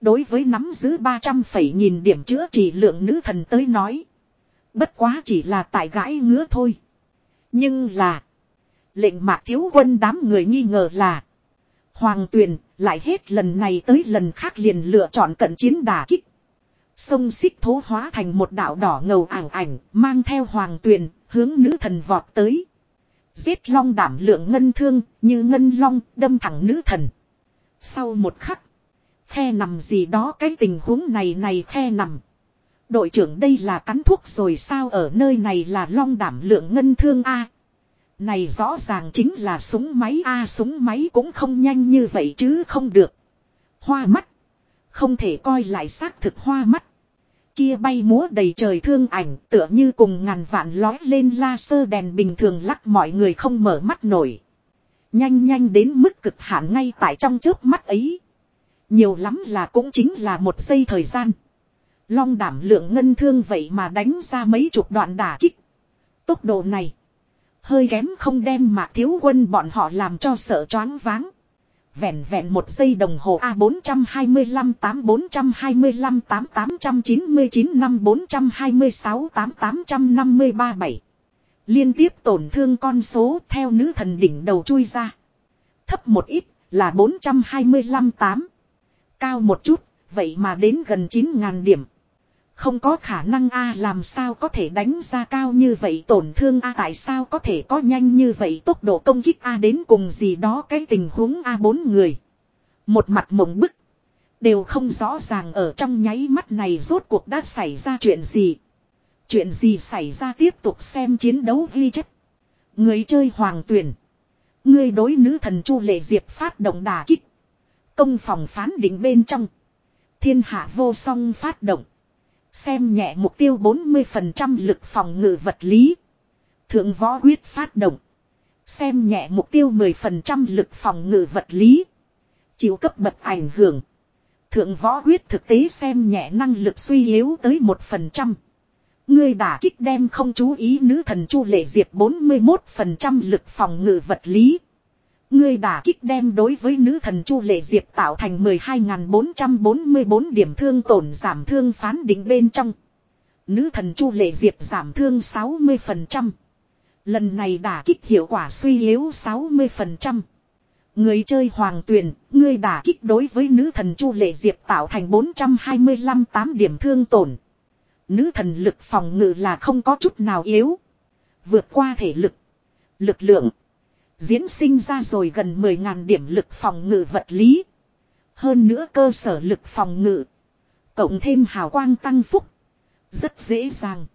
Đối với nắm giữ 300 phẩy nghìn điểm chữa trị lượng nữ thần tới nói. Bất quá chỉ là tại gãi ngứa thôi. Nhưng là. Lệnh mạc thiếu quân đám người nghi ngờ là. Hoàng tuyền lại hết lần này tới lần khác liền lựa chọn cận chiến đà kích. Sông xích thố hóa thành một đạo đỏ ngầu ảng ảnh, mang theo hoàng tuyền, hướng nữ thần vọt tới. Giết long đảm lượng ngân thương, như ngân long, đâm thẳng nữ thần. Sau một khắc, khe nằm gì đó cái tình huống này này khe nằm. Đội trưởng đây là cắn thuốc rồi sao ở nơi này là long đảm lượng ngân thương A. Này rõ ràng chính là súng máy A súng máy cũng không nhanh như vậy chứ không được. Hoa mắt. Không thể coi lại xác thực hoa mắt kia bay múa đầy trời thương ảnh, tựa như cùng ngàn vạn lói lên la sơ đèn bình thường lắc mọi người không mở mắt nổi. Nhanh nhanh đến mức cực hạn ngay tại trong trước mắt ấy. Nhiều lắm là cũng chính là một giây thời gian. Long đảm lượng ngân thương vậy mà đánh ra mấy chục đoạn đả kích. Tốc độ này. Hơi kém không đem mà thiếu quân bọn họ làm cho sợ choáng váng. Vẹn vẹn một giây đồng hồ A425 8 425 8 899 5 426 8 853 7. Liên tiếp tổn thương con số theo nữ thần đỉnh đầu chui ra. Thấp một ít là 425 8. Cao một chút, vậy mà đến gần 9.000 điểm. Không có khả năng A làm sao có thể đánh ra cao như vậy tổn thương A, tại sao có thể có nhanh như vậy tốc độ công kích A, đến cùng gì đó cái tình huống A bốn người. Một mặt mộng bức. Đều không rõ ràng ở trong nháy mắt này rốt cuộc đã xảy ra chuyện gì. Chuyện gì xảy ra tiếp tục xem chiến đấu ghi chép. Người chơi hoàng tuyển. Người đối nữ thần Chu Lệ Diệp phát động đà kích. Công phòng phán định bên trong. Thiên hạ vô song phát động. Xem nhẹ mục tiêu 40% lực phòng ngự vật lý. Thượng võ quyết phát động. Xem nhẹ mục tiêu 10% lực phòng ngự vật lý. Chịu cấp bậc ảnh hưởng. Thượng võ quyết thực tế xem nhẹ năng lực suy yếu tới 1%. Người đả kích đem không chú ý nữ thần chu lệ diệp 41% lực phòng ngự vật lý. Ngươi đả kích đem đối với nữ thần Chu Lệ Diệp tạo thành 12.444 điểm thương tổn giảm thương phán định bên trong. Nữ thần Chu Lệ Diệp giảm thương 60%. Lần này đả kích hiệu quả suy yếu 60%. Người chơi hoàng tuyền, ngươi đả kích đối với nữ thần Chu Lệ Diệp tạo thành 425 8 điểm thương tổn. Nữ thần lực phòng ngự là không có chút nào yếu. Vượt qua thể lực, lực lượng Diễn sinh ra rồi gần 10.000 điểm lực phòng ngự vật lý. Hơn nữa cơ sở lực phòng ngự. Cộng thêm hào quang tăng phúc. Rất dễ dàng.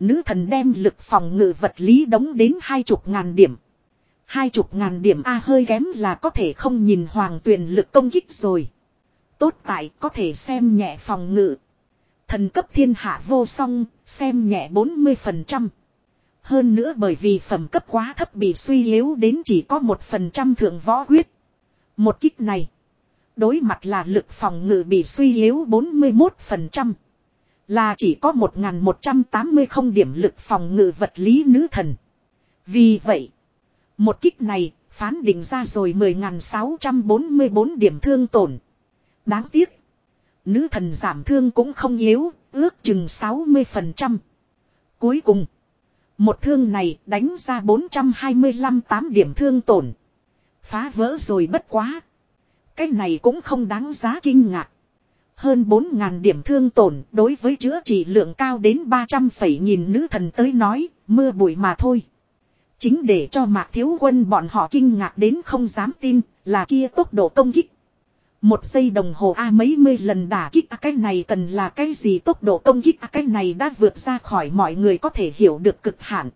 Nữ thần đem lực phòng ngự vật lý đóng đến hai chục ngàn điểm. Hai chục ngàn điểm A hơi kém là có thể không nhìn hoàng tuyền lực công kích rồi. Tốt tại có thể xem nhẹ phòng ngự. Thần cấp thiên hạ vô song, xem nhẹ 40%. Hơn nữa bởi vì phẩm cấp quá thấp bị suy yếu đến chỉ có một phần trăm thượng võ huyết. Một kích này. Đối mặt là lực phòng ngự bị suy yếu 41%. Là chỉ có 1.180 không điểm lực phòng ngự vật lý nữ thần. Vì vậy. Một kích này phán định ra rồi 10.644 điểm thương tổn. Đáng tiếc. Nữ thần giảm thương cũng không yếu, ước chừng 60%. Cuối cùng. Một thương này đánh ra 425 tám điểm thương tổn. Phá vỡ rồi bất quá. Cái này cũng không đáng giá kinh ngạc. Hơn 4.000 điểm thương tổn đối với chữa trị lượng cao đến 300 phẩy nhìn nữ thần tới nói, mưa bụi mà thôi. Chính để cho mạc thiếu quân bọn họ kinh ngạc đến không dám tin, là kia tốc độ công kích. Một giây đồng hồ A mấy mươi lần đả kích A cái này cần là cái gì tốc độ công kích A cái này đã vượt ra khỏi mọi người có thể hiểu được cực hạn.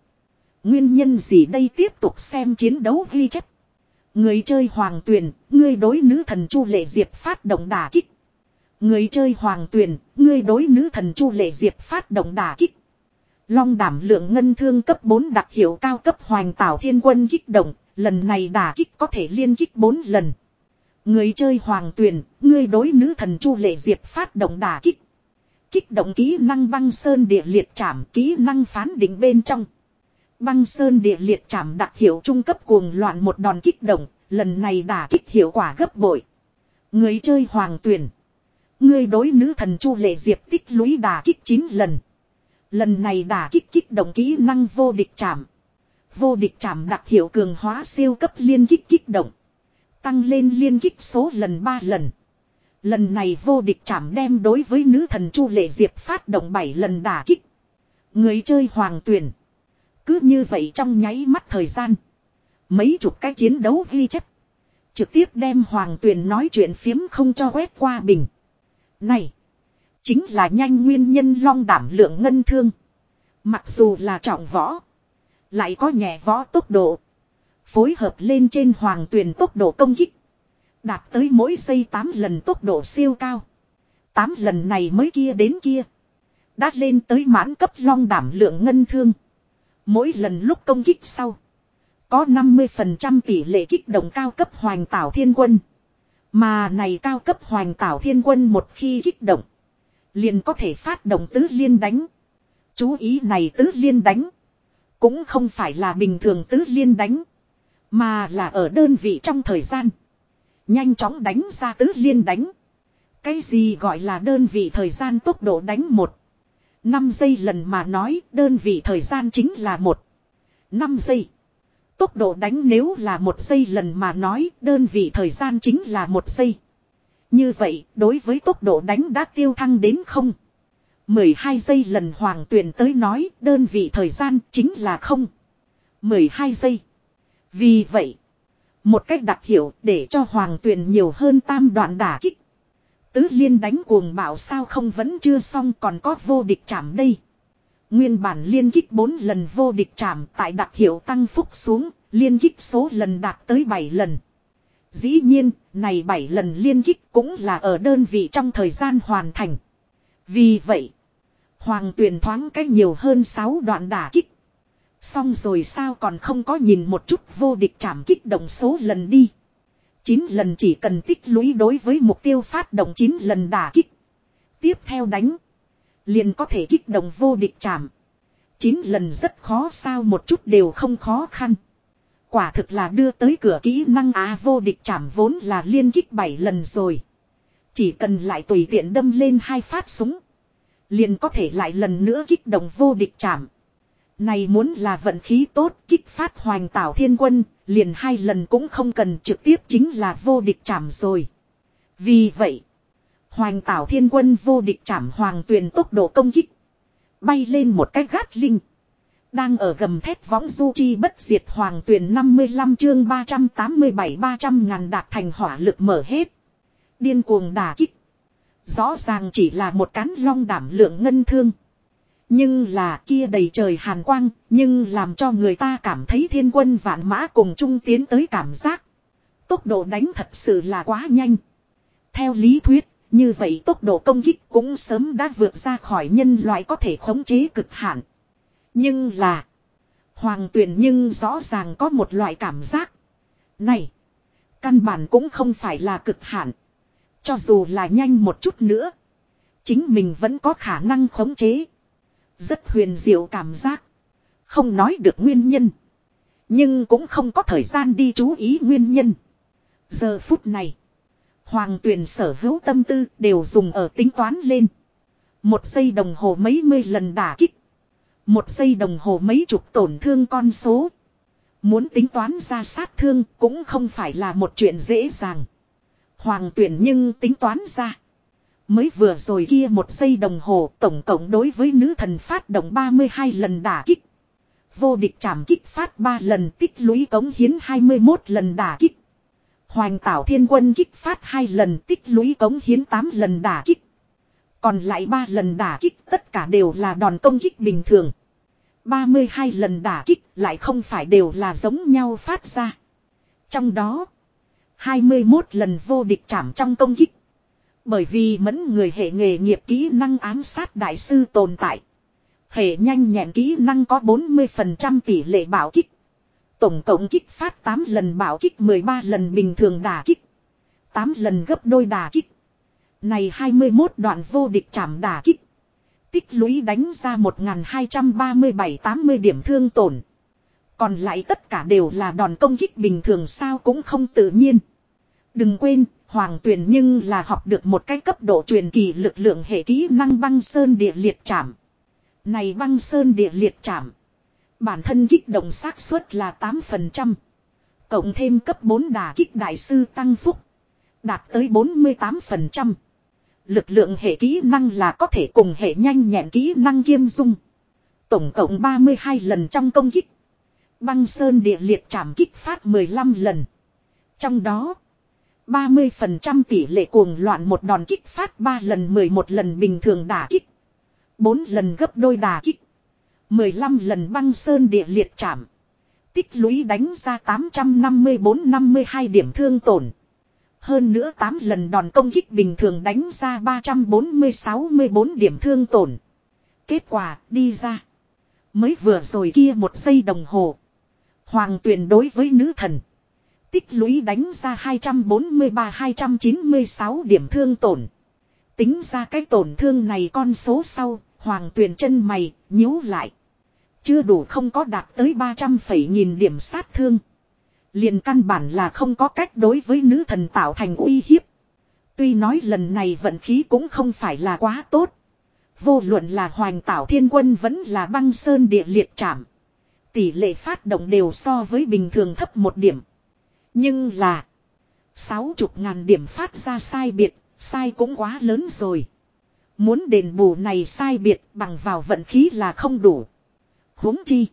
Nguyên nhân gì đây tiếp tục xem chiến đấu ghi chép. Người chơi hoàng tuyền, ngươi đối nữ thần Chu Lệ Diệp phát động đả kích. Người chơi hoàng tuyền, ngươi đối nữ thần Chu Lệ Diệp phát động đả kích. Long đảm lượng ngân thương cấp 4 đặc hiệu cao cấp hoành tảo thiên quân kích động, lần này đả kích có thể liên kích 4 lần. Người chơi hoàng tuyền, ngươi đối nữ thần Chu Lệ Diệp phát động đả kích. Kích động kỹ năng băng sơn địa liệt chạm kỹ năng phán định bên trong. Băng sơn địa liệt chạm đặc hiệu trung cấp cuồng loạn một đòn kích động, lần này đả kích hiệu quả gấp bội. Người chơi hoàng tuyền, Ngươi đối nữ thần Chu Lệ Diệp tích lũy đả kích 9 lần. Lần này đả kích kích động kỹ năng vô địch chạm. Vô địch chạm đặc hiệu cường hóa siêu cấp liên kích kích động. Tăng lên liên kích số lần 3 lần. Lần này vô địch chạm đem đối với nữ thần Chu Lệ Diệp phát động 7 lần đả kích. Người chơi hoàng tuyển. Cứ như vậy trong nháy mắt thời gian. Mấy chục cái chiến đấu ghi chép. Trực tiếp đem hoàng tuyển nói chuyện phiếm không cho quét qua bình. Này. Chính là nhanh nguyên nhân long đảm lượng ngân thương. Mặc dù là trọng võ. Lại có nhẹ võ tốc độ. Phối hợp lên trên hoàng tuyền tốc độ công kích. Đạt tới mỗi giây 8 lần tốc độ siêu cao. 8 lần này mới kia đến kia. Đã lên tới mãn cấp long đảm lượng ngân thương. Mỗi lần lúc công kích sau. Có 50% tỷ lệ kích động cao cấp hoàng tảo thiên quân. Mà này cao cấp hoàng tảo thiên quân một khi kích động. Liền có thể phát động tứ liên đánh. Chú ý này tứ liên đánh. Cũng không phải là bình thường tứ liên đánh. Mà là ở đơn vị trong thời gian. Nhanh chóng đánh ra tứ liên đánh. Cái gì gọi là đơn vị thời gian tốc độ đánh một. 5 giây lần mà nói, đơn vị thời gian chính là một. 5 giây. Tốc độ đánh nếu là một giây lần mà nói, đơn vị thời gian chính là một giây. Như vậy, đối với tốc độ đánh đã tiêu thăng đến không. 12 giây lần hoàng tuyển tới nói, đơn vị thời gian chính là không. 12 giây. Vì vậy, một cách đặc hiệu để cho hoàng tuyển nhiều hơn tam đoạn đả kích. Tứ liên đánh cuồng bảo sao không vẫn chưa xong còn có vô địch chạm đây. Nguyên bản liên kích 4 lần vô địch chạm tại đặc hiệu tăng phúc xuống, liên kích số lần đạt tới 7 lần. Dĩ nhiên, này 7 lần liên kích cũng là ở đơn vị trong thời gian hoàn thành. Vì vậy, Hoàng tuyển thoáng cách nhiều hơn 6 đoạn đả kích. Xong rồi sao còn không có nhìn một chút vô địch chạm kích động số lần đi. 9 lần chỉ cần tích lũy đối với mục tiêu phát động 9 lần đả kích. Tiếp theo đánh. Liền có thể kích động vô địch chạm. 9 lần rất khó sao một chút đều không khó khăn. Quả thực là đưa tới cửa kỹ năng á vô địch chạm vốn là liên kích 7 lần rồi. Chỉ cần lại tùy tiện đâm lên hai phát súng. Liền có thể lại lần nữa kích động vô địch chạm. Này muốn là vận khí tốt kích phát hoành tảo thiên quân, liền hai lần cũng không cần trực tiếp chính là vô địch chạm rồi. Vì vậy, hoành tảo thiên quân vô địch chạm hoàng tuyền tốc độ công kích. Bay lên một cái gát linh. Đang ở gầm thép võng du chi bất diệt hoàng tuyển 55 chương 387 300 ngàn đạt thành hỏa lực mở hết. Điên cuồng đà kích. Rõ ràng chỉ là một cán long đảm lượng ngân thương. Nhưng là kia đầy trời hàn quang, nhưng làm cho người ta cảm thấy thiên quân vạn mã cùng chung tiến tới cảm giác. Tốc độ đánh thật sự là quá nhanh. Theo lý thuyết, như vậy tốc độ công kích cũng sớm đã vượt ra khỏi nhân loại có thể khống chế cực hạn. Nhưng là, hoàng tuyển nhưng rõ ràng có một loại cảm giác. Này, căn bản cũng không phải là cực hạn. Cho dù là nhanh một chút nữa. Chính mình vẫn có khả năng khống chế. Rất huyền diệu cảm giác. Không nói được nguyên nhân. Nhưng cũng không có thời gian đi chú ý nguyên nhân. Giờ phút này. Hoàng tuyển sở hữu tâm tư đều dùng ở tính toán lên. Một giây đồng hồ mấy mươi lần đả kích. Một giây đồng hồ mấy chục tổn thương con số. Muốn tính toán ra sát thương cũng không phải là một chuyện dễ dàng. Hoàng tuyển nhưng tính toán ra. Mới vừa rồi kia một giây đồng hồ, tổng cộng đối với nữ thần phát động 32 lần đả kích. Vô địch chạm kích phát 3 lần, tích lũy cống hiến 21 lần đả kích. Hoành tảo thiên quân kích phát 2 lần, tích lũy cống hiến 8 lần đả kích. Còn lại 3 lần đả kích, tất cả đều là đòn công kích bình thường. 32 lần đả kích lại không phải đều là giống nhau phát ra. Trong đó 21 lần vô địch chạm trong công kích. Bởi vì mẫn người hệ nghề nghiệp kỹ năng ám sát đại sư tồn tại. Hệ nhanh nhẹn kỹ năng có 40% tỷ lệ bảo kích. Tổng cộng kích phát 8 lần bảo kích 13 lần bình thường đả kích. 8 lần gấp đôi đả kích. Này 21 đoạn vô địch chạm đả kích. Tích lũy đánh ra 1237-80 điểm thương tổn. Còn lại tất cả đều là đòn công kích bình thường sao cũng không tự nhiên. Đừng quên, Hoàng Tuyền nhưng là học được một cái cấp độ truyền kỳ lực lượng hệ kỹ năng băng sơn địa liệt chạm. Này băng sơn địa liệt chạm. Bản thân kích động xác suất là 8%. Cộng thêm cấp 4 đà kích đại sư tăng phúc. Đạt tới 48%. Lực lượng hệ kỹ năng là có thể cùng hệ nhanh nhẹn kỹ năng kiêm dung. Tổng cộng 32 lần trong công kích. Băng sơn địa liệt chạm kích phát 15 lần. Trong đó, 30% tỷ lệ cuồng loạn một đòn kích phát 3 lần 11 lần bình thường đả kích. 4 lần gấp đôi đả kích. 15 lần băng sơn địa liệt chạm. Tích lũy đánh ra 854-52 điểm thương tổn. Hơn nữa 8 lần đòn công kích bình thường đánh ra 340-64 điểm thương tổn. Kết quả đi ra. Mới vừa rồi kia một giây đồng hồ. Hoàng tuyển đối với nữ thần. Tích lũy đánh ra 243-296 điểm thương tổn. Tính ra cái tổn thương này con số sau, hoàng tuyển chân mày, nhíu lại. Chưa đủ không có đạt tới 300 phẩy nghìn điểm sát thương. Liền căn bản là không có cách đối với nữ thần tạo thành uy hiếp. Tuy nói lần này vận khí cũng không phải là quá tốt. Vô luận là hoành tảo thiên quân vẫn là băng sơn địa liệt chạm. Tỷ lệ phát động đều so với bình thường thấp một điểm. Nhưng là. Sáu chục ngàn điểm phát ra sai biệt. Sai cũng quá lớn rồi. Muốn đền bù này sai biệt bằng vào vận khí là không đủ. huống chi.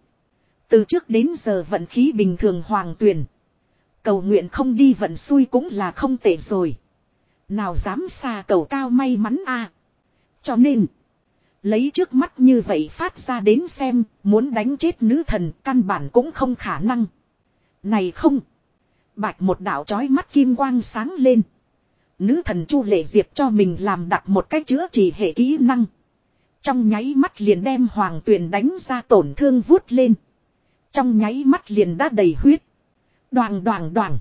Từ trước đến giờ vận khí bình thường hoàng tuyền. Cầu nguyện không đi vận xui cũng là không tệ rồi. Nào dám xa cầu cao may mắn a Cho nên. Lấy trước mắt như vậy phát ra đến xem, muốn đánh chết nữ thần căn bản cũng không khả năng. Này không. Bạch một đạo chói mắt kim quang sáng lên. Nữ thần Chu Lệ Diệp cho mình làm đặt một cách chữa trị hệ kỹ năng. Trong nháy mắt liền đem hoàng tuyền đánh ra tổn thương vuốt lên. Trong nháy mắt liền đã đầy huyết. Đoàn đoàn đoàn.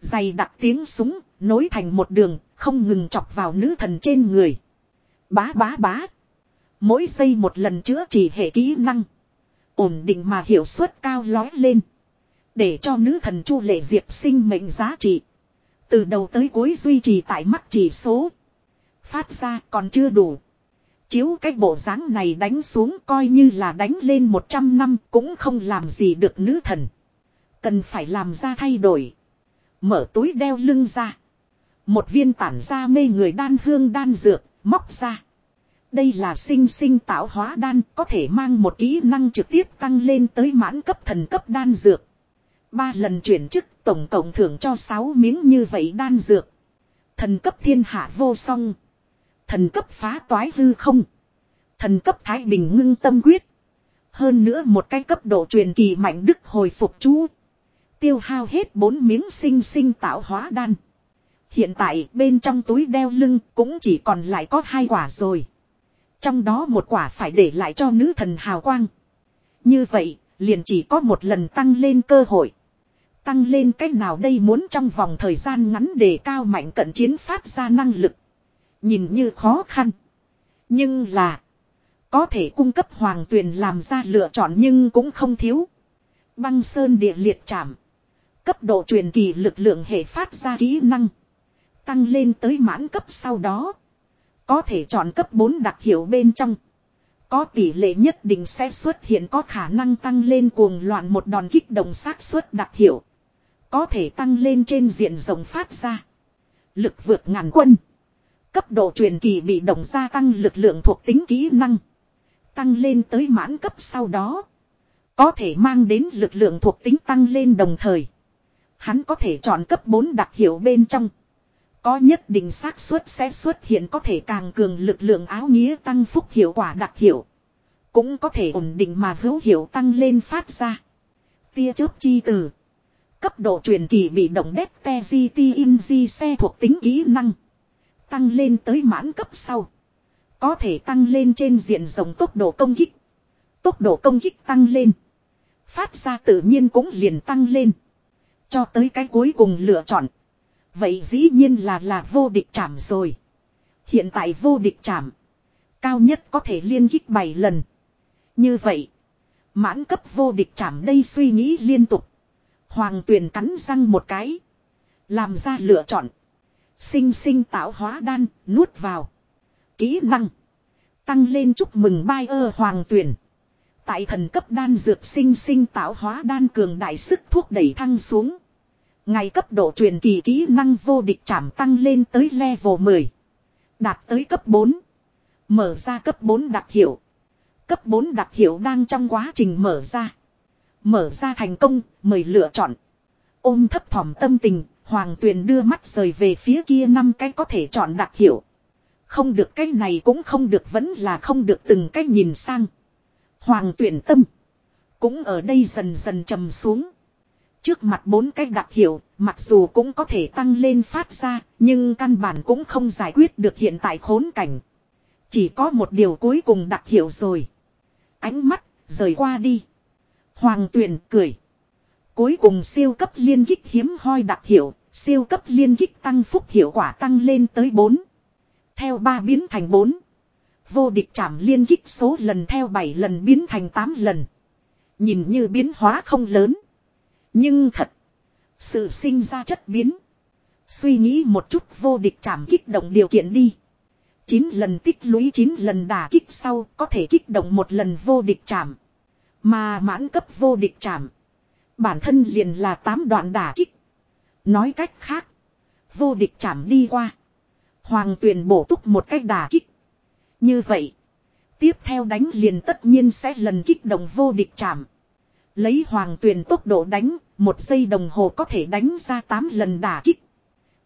Dày đặc tiếng súng, nối thành một đường, không ngừng chọc vào nữ thần trên người. Bá bá bá. Mỗi giây một lần chữa trị hệ kỹ năng. Ổn định mà hiệu suất cao lói lên. Để cho nữ thần Chu Lệ Diệp sinh mệnh giá trị. Từ đầu tới cuối duy trì tại mắt chỉ số. Phát ra còn chưa đủ. Chiếu cái bộ dáng này đánh xuống coi như là đánh lên 100 năm cũng không làm gì được nữ thần. Cần phải làm ra thay đổi. Mở túi đeo lưng ra. Một viên tản ra mê người đan hương đan dược, móc ra. Đây là sinh sinh tạo hóa đan có thể mang một kỹ năng trực tiếp tăng lên tới mãn cấp thần cấp đan dược. Ba lần chuyển chức tổng cộng thưởng cho sáu miếng như vậy đan dược. Thần cấp thiên hạ vô song. Thần cấp phá toái hư không. Thần cấp thái bình ngưng tâm quyết. Hơn nữa một cái cấp độ truyền kỳ mạnh đức hồi phục chú. Tiêu hao hết bốn miếng sinh sinh tạo hóa đan. Hiện tại bên trong túi đeo lưng cũng chỉ còn lại có hai quả rồi. Trong đó một quả phải để lại cho nữ thần hào quang. Như vậy, liền chỉ có một lần tăng lên cơ hội. Tăng lên cách nào đây muốn trong vòng thời gian ngắn để cao mạnh cận chiến phát ra năng lực. Nhìn như khó khăn. Nhưng là. Có thể cung cấp hoàng tuyền làm ra lựa chọn nhưng cũng không thiếu. Băng sơn địa liệt chạm. Cấp độ truyền kỳ lực lượng hệ phát ra kỹ năng. Tăng lên tới mãn cấp sau đó. Có thể chọn cấp 4 đặc hiệu bên trong. Có tỷ lệ nhất định sẽ xuất hiện có khả năng tăng lên cuồng loạn một đòn kích động xác suất đặc hiệu. Có thể tăng lên trên diện rộng phát ra. Lực vượt ngàn quân. Cấp độ truyền kỳ bị động gia tăng lực lượng thuộc tính kỹ năng. Tăng lên tới mãn cấp sau đó. Có thể mang đến lực lượng thuộc tính tăng lên đồng thời. Hắn có thể chọn cấp 4 đặc hiệu bên trong. Có nhất định xác suất sẽ xuất hiện có thể càng cường lực lượng áo nghĩa tăng phúc hiệu quả đặc hiệu. Cũng có thể ổn định mà hữu hiệu tăng lên phát ra. Tia chớp chi từ. Cấp độ truyền kỳ bị động đét te GT in di xe thuộc tính kỹ năng. Tăng lên tới mãn cấp sau. Có thể tăng lên trên diện rộng tốc độ công kích. Tốc độ công kích tăng lên. Phát ra tự nhiên cũng liền tăng lên. Cho tới cái cuối cùng lựa chọn. Vậy dĩ nhiên là là vô địch chạm rồi. Hiện tại vô địch chạm. Cao nhất có thể liên kích 7 lần. Như vậy. Mãn cấp vô địch chạm đây suy nghĩ liên tục. Hoàng tuyền cắn răng một cái. Làm ra lựa chọn. Sinh sinh tạo hóa đan, nuốt vào. Kỹ năng. Tăng lên chúc mừng bai ơ hoàng tuyền. Tại thần cấp đan dược sinh sinh tạo hóa đan cường đại sức thuốc đẩy thăng xuống. Ngày cấp độ truyền kỳ kỹ năng vô địch chảm tăng lên tới level 10. Đạt tới cấp 4. Mở ra cấp 4 đặc hiệu. Cấp 4 đặc hiệu đang trong quá trình mở ra. Mở ra thành công, mời lựa chọn. Ôm thấp thỏm tâm tình, Hoàng Tuyền đưa mắt rời về phía kia năm cái có thể chọn đặc hiệu. Không được cái này cũng không được vẫn là không được từng cái nhìn sang. Hoàng Tuyền tâm. Cũng ở đây dần dần trầm xuống. Trước mặt bốn cái đặc hiệu, mặc dù cũng có thể tăng lên phát ra, nhưng căn bản cũng không giải quyết được hiện tại khốn cảnh. Chỉ có một điều cuối cùng đặc hiệu rồi. Ánh mắt, rời qua đi. Hoàng tuyền cười. Cuối cùng siêu cấp liên kích hiếm hoi đặc hiệu, siêu cấp liên kích tăng phúc hiệu quả tăng lên tới 4. Theo 3 biến thành 4. Vô địch chạm liên kích số lần theo 7 lần biến thành 8 lần. Nhìn như biến hóa không lớn. Nhưng thật. Sự sinh ra chất biến. Suy nghĩ một chút vô địch chạm kích động điều kiện đi. 9 lần tích lũy 9 lần đả kích sau có thể kích động một lần vô địch chạm. Mà mãn cấp vô địch chạm. Bản thân liền là 8 đoạn đả kích. Nói cách khác. Vô địch chạm đi qua. Hoàng tuyển bổ túc một cách đả kích. Như vậy. Tiếp theo đánh liền tất nhiên sẽ lần kích động vô địch chạm. Lấy hoàng tuyển tốc độ đánh, một giây đồng hồ có thể đánh ra 8 lần đả kích.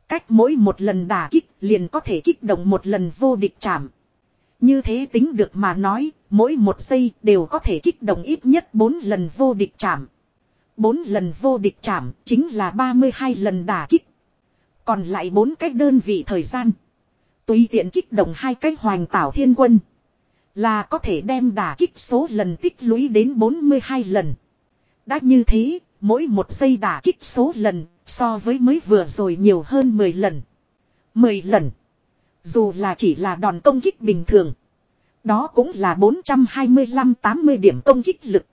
Cách mỗi một lần đả kích liền có thể kích động một lần vô địch chạm. Như thế tính được mà nói, mỗi một giây đều có thể kích động ít nhất 4 lần vô địch chạm. 4 lần vô địch chạm chính là 32 lần đả kích. Còn lại 4 cách đơn vị thời gian. Tùy tiện kích động hai cái hoàng tảo thiên quân. Là có thể đem đả kích số lần tích lũy đến 42 lần. Đã như thế, mỗi một giây đả kích số lần so với mới vừa rồi nhiều hơn 10 lần. 10 lần. Dù là chỉ là đòn công kích bình thường. Đó cũng là 425-80 điểm công kích lực.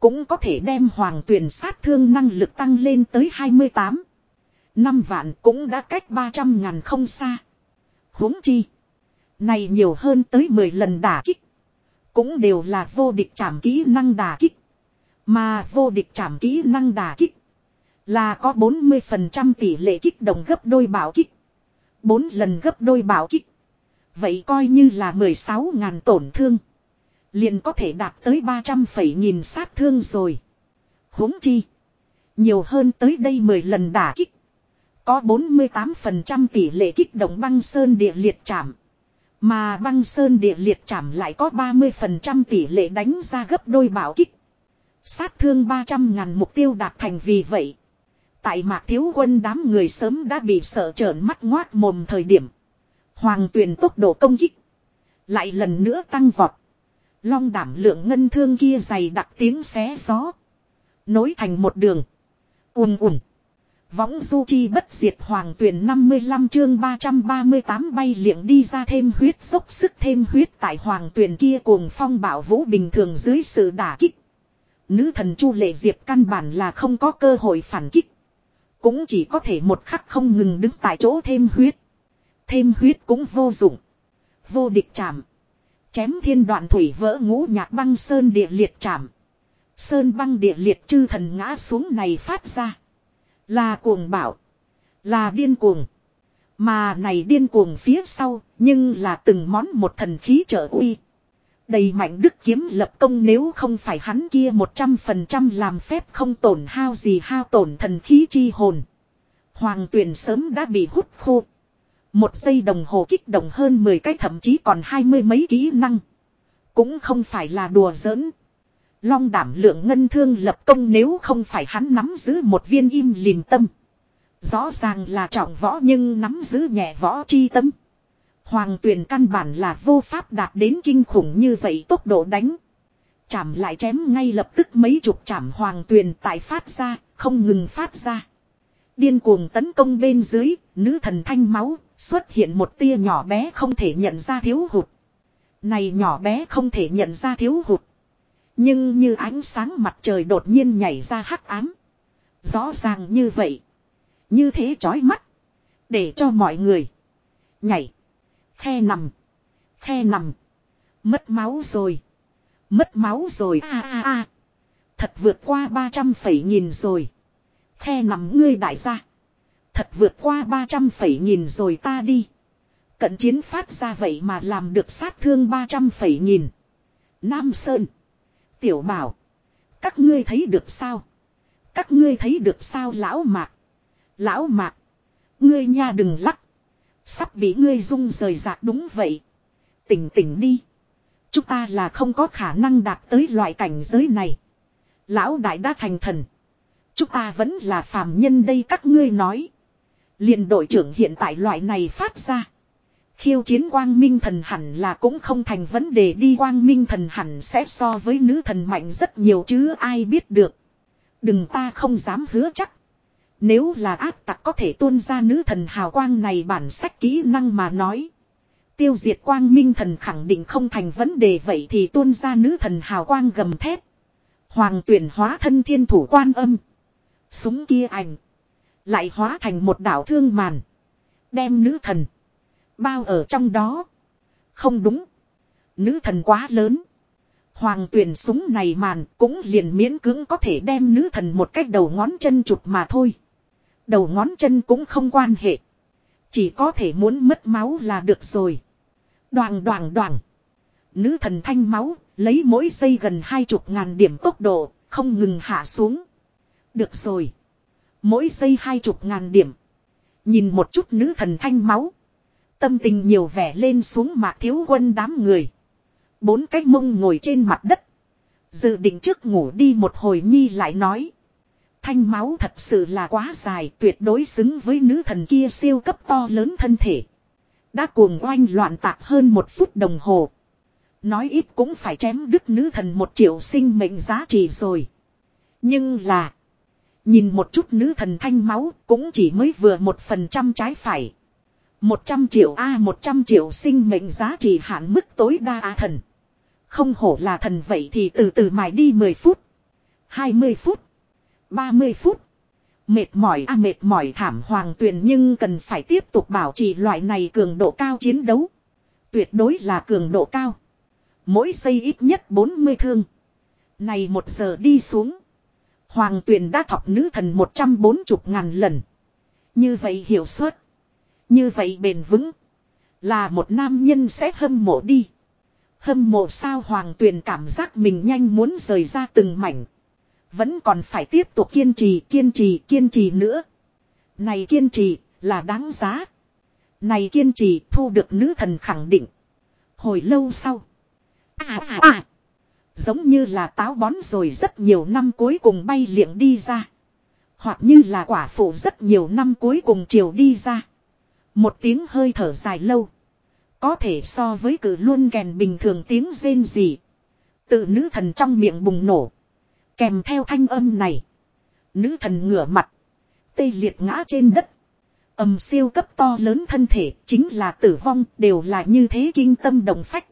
Cũng có thể đem hoàng tuyển sát thương năng lực tăng lên tới 28. Năm vạn cũng đã cách 300 ngàn không xa huống chi. Này nhiều hơn tới 10 lần đả kích. Cũng đều là vô địch chạm kỹ năng đả kích. Mà vô địch chạm kỹ năng đả kích. Là có 40% tỷ lệ kích động gấp đôi bảo kích. 4 lần gấp đôi bảo kích. Vậy coi như là 16.000 tổn thương. Liền có thể đạt tới 300 phẩy nghìn sát thương rồi. huống chi. Nhiều hơn tới đây 10 lần đả kích. Có 48% tỷ lệ kích động băng sơn địa liệt chạm. Mà băng sơn địa liệt chạm lại có 30% tỷ lệ đánh ra gấp đôi bảo kích. Sát thương 300 ngàn mục tiêu đạt thành vì vậy. Tại mạc thiếu quân đám người sớm đã bị sợ trợn mắt ngoác mồm thời điểm. Hoàng tuyển tốc độ công kích. Lại lần nữa tăng vọt. Long đảm lượng ngân thương kia dày đặc tiếng xé gió. Nối thành một đường. ùn ùn. Võng du chi bất diệt hoàng tuyển 55 chương 338 bay liệng đi ra thêm huyết, dốc sức thêm huyết tại hoàng tuyển kia cuồng phong bảo vũ bình thường dưới sự đả kích. Nữ thần chu lệ diệp căn bản là không có cơ hội phản kích. Cũng chỉ có thể một khắc không ngừng đứng tại chỗ thêm huyết. Thêm huyết cũng vô dụng. Vô địch chạm. Chém thiên đoạn thủy vỡ ngũ nhạc băng sơn địa liệt chạm. Sơn băng địa liệt chư thần ngã xuống này phát ra. Là cuồng bạo. Là điên cuồng. Mà này điên cuồng phía sau, nhưng là từng món một thần khí trợ uy. Đầy mạnh đức kiếm lập công nếu không phải hắn kia 100% làm phép không tổn hao gì hao tổn thần khí chi hồn. Hoàng tuyển sớm đã bị hút khô. Một giây đồng hồ kích động hơn 10 cái thậm chí còn hai mươi mấy kỹ năng. Cũng không phải là đùa giỡn. Long đảm lượng ngân thương lập công nếu không phải hắn nắm giữ một viên im lìm tâm. Rõ ràng là trọng võ nhưng nắm giữ nhẹ võ chi tâm. Hoàng tuyển căn bản là vô pháp đạt đến kinh khủng như vậy tốc độ đánh. Chảm lại chém ngay lập tức mấy chục chảm hoàng tuyền tại phát ra, không ngừng phát ra. Điên cuồng tấn công bên dưới, nữ thần thanh máu, xuất hiện một tia nhỏ bé không thể nhận ra thiếu hụt. Này nhỏ bé không thể nhận ra thiếu hụt. Nhưng như ánh sáng mặt trời đột nhiên nhảy ra hắc ám. Rõ ràng như vậy. Như thế chói mắt. Để cho mọi người. Nhảy. Khe nằm. Khe nằm. Mất máu rồi. Mất máu rồi a a a. Thật vượt qua 300 phẩy nghìn rồi. Khe nằm ngươi đại gia. Thật vượt qua 300 phẩy nghìn rồi ta đi. Cận chiến phát ra vậy mà làm được sát thương 300 phẩy nghìn. Nam Sơn. Tiểu bảo. Các ngươi thấy được sao? Các ngươi thấy được sao lão mạc? Lão mạc. Ngươi nha đừng lắc. Sắp bị ngươi rung rời rạc đúng vậy. Tỉnh tỉnh đi. Chúng ta là không có khả năng đạt tới loại cảnh giới này. Lão đại đã thành thần. Chúng ta vẫn là phàm nhân đây các ngươi nói. liền đội trưởng hiện tại loại này phát ra. Khiêu chiến quang minh thần hẳn là cũng không thành vấn đề đi quang minh thần hẳn sẽ so với nữ thần mạnh rất nhiều chứ ai biết được. Đừng ta không dám hứa chắc. Nếu là ác tặc có thể tuôn ra nữ thần hào quang này bản sách kỹ năng mà nói. Tiêu diệt quang minh thần khẳng định không thành vấn đề vậy thì tuôn ra nữ thần hào quang gầm thét. Hoàng tuyển hóa thân thiên thủ quan âm. Súng kia ảnh. Lại hóa thành một đảo thương màn. Đem nữ thần. Bao ở trong đó. Không đúng. Nữ thần quá lớn. Hoàng tuyển súng này màn cũng liền miễn cưỡng có thể đem nữ thần một cách đầu ngón chân chụp mà thôi. Đầu ngón chân cũng không quan hệ. Chỉ có thể muốn mất máu là được rồi. Đoàn đoàn đoàn. Nữ thần thanh máu, lấy mỗi giây gần hai chục ngàn điểm tốc độ, không ngừng hạ xuống. Được rồi. Mỗi giây hai chục ngàn điểm. Nhìn một chút nữ thần thanh máu. Tâm tình nhiều vẻ lên xuống mạc thiếu quân đám người. Bốn cái mông ngồi trên mặt đất. Dự định trước ngủ đi một hồi nhi lại nói. Thanh máu thật sự là quá dài, tuyệt đối xứng với nữ thần kia siêu cấp to lớn thân thể. Đã cuồng oanh loạn tạc hơn một phút đồng hồ. Nói ít cũng phải chém đứt nữ thần một triệu sinh mệnh giá trị rồi. Nhưng là. Nhìn một chút nữ thần thanh máu cũng chỉ mới vừa một phần trăm trái phải. Một trăm triệu A, một trăm triệu sinh mệnh giá trị hạn mức tối đa A thần. Không hổ là thần vậy thì từ từ mài đi 10 phút. 20 phút. 30 phút. Mệt mỏi a, mệt mỏi thảm hoàng tuyền nhưng cần phải tiếp tục bảo trì loại này cường độ cao chiến đấu. Tuyệt đối là cường độ cao. Mỗi giây ít nhất 40 thương. Này một giờ đi xuống. Hoàng tuyền đã thọc nữ thần 140 ngàn lần. Như vậy hiểu suất. Như vậy bền vững. Là một nam nhân sẽ hâm mộ đi. Hâm mộ sao hoàng tuyền cảm giác mình nhanh muốn rời ra từng mảnh. Vẫn còn phải tiếp tục kiên trì, kiên trì, kiên trì nữa. Này kiên trì, là đáng giá. Này kiên trì thu được nữ thần khẳng định. Hồi lâu sau. À à à. Giống như là táo bón rồi rất nhiều năm cuối cùng bay liệng đi ra. Hoặc như là quả phụ rất nhiều năm cuối cùng chiều đi ra. Một tiếng hơi thở dài lâu. Có thể so với cử luôn kèn bình thường tiếng rên gì. Tự nữ thần trong miệng bùng nổ. Kèm theo thanh âm này. Nữ thần ngửa mặt. Tê liệt ngã trên đất. Âm siêu cấp to lớn thân thể chính là tử vong đều là như thế kinh tâm động phách.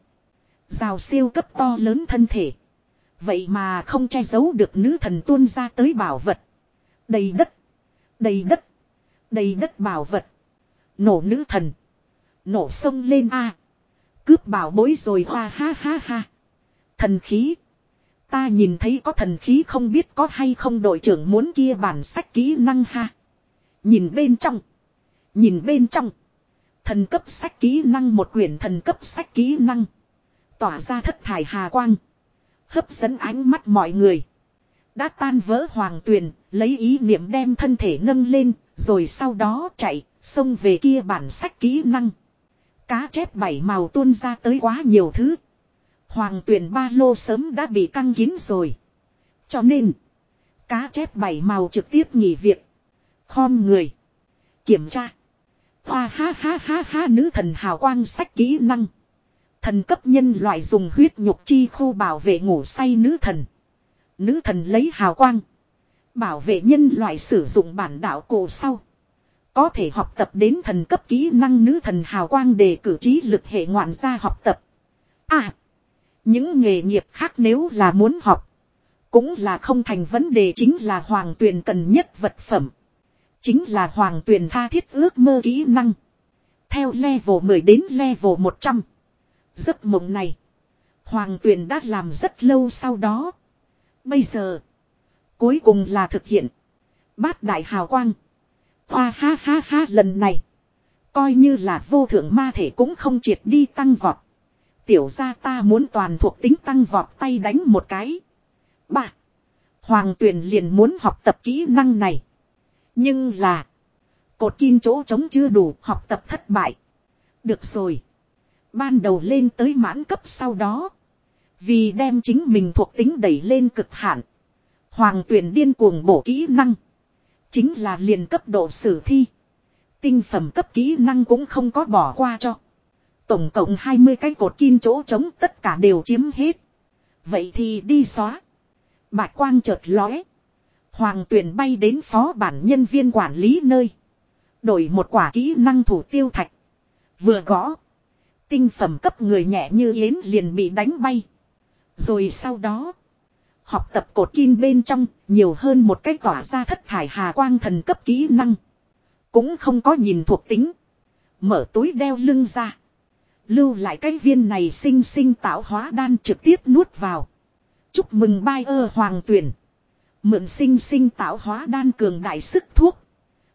Rào siêu cấp to lớn thân thể. Vậy mà không che giấu được nữ thần tuôn ra tới bảo vật. Đầy đất. Đầy đất. Đầy đất bảo vật. Nổ nữ thần. Nổ sông lên a Cướp bảo bối rồi hoa ha ha ha. Thần khí. Ta nhìn thấy có thần khí không biết có hay không đội trưởng muốn kia bản sách kỹ năng ha. Nhìn bên trong. Nhìn bên trong. Thần cấp sách kỹ năng một quyển thần cấp sách kỹ năng. Tỏa ra thất thải hà quang. Hấp dẫn ánh mắt mọi người. Đã tan vỡ hoàng tuyền, lấy ý niệm đem thân thể nâng lên, rồi sau đó chạy, xông về kia bản sách kỹ năng. Cá chép bảy màu tuôn ra tới quá nhiều thứ. Hoàng tuyền ba lô sớm đã bị căng kín rồi. Cho nên, cá chép bảy màu trực tiếp nghỉ việc. Khom người. Kiểm tra. Hoa ha ha ha ha nữ thần hào quang sách kỹ năng. Thần cấp nhân loại dùng huyết nhục chi khu bảo vệ ngủ say nữ thần. Nữ thần lấy hào quang. Bảo vệ nhân loại sử dụng bản đạo cổ sau. Có thể học tập đến thần cấp kỹ năng nữ thần hào quang để cử trí lực hệ ngoạn gia học tập. À! Những nghề nghiệp khác nếu là muốn học. Cũng là không thành vấn đề chính là hoàng tuyền cần nhất vật phẩm. Chính là hoàng tuyền tha thiết ước mơ kỹ năng. Theo level 10 đến level 100. Giấc mộng này. Hoàng tuyền đã làm rất lâu sau đó. Bây giờ. Cuối cùng là thực hiện. Bát đại hào quang. Hoa ha ha ha lần này. Coi như là vô thượng ma thể cũng không triệt đi tăng vọt. Tiểu ra ta muốn toàn thuộc tính tăng vọt tay đánh một cái. Ba. Hoàng tuyền liền muốn học tập kỹ năng này. Nhưng là. Cột kim chỗ trống chưa đủ học tập thất bại. Được rồi. Ban đầu lên tới mãn cấp sau đó. Vì đem chính mình thuộc tính đẩy lên cực hạn. Hoàng tuyển điên cuồng bổ kỹ năng. Chính là liền cấp độ sử thi. Tinh phẩm cấp kỹ năng cũng không có bỏ qua cho. Tổng cộng 20 cái cột kim chỗ trống tất cả đều chiếm hết. Vậy thì đi xóa. Bạch quang chợt lóe. Hoàng tuyển bay đến phó bản nhân viên quản lý nơi. Đổi một quả kỹ năng thủ tiêu thạch. Vừa gõ. Tinh phẩm cấp người nhẹ như yến liền bị đánh bay. Rồi sau đó. Học tập cột kim bên trong, nhiều hơn một cái tỏa ra thất thải hà quang thần cấp kỹ năng. Cũng không có nhìn thuộc tính. Mở túi đeo lưng ra. Lưu lại cái viên này sinh sinh tạo hóa đan trực tiếp nuốt vào. Chúc mừng bai ơ hoàng tuyển. Mượn sinh sinh tạo hóa đan cường đại sức thuốc.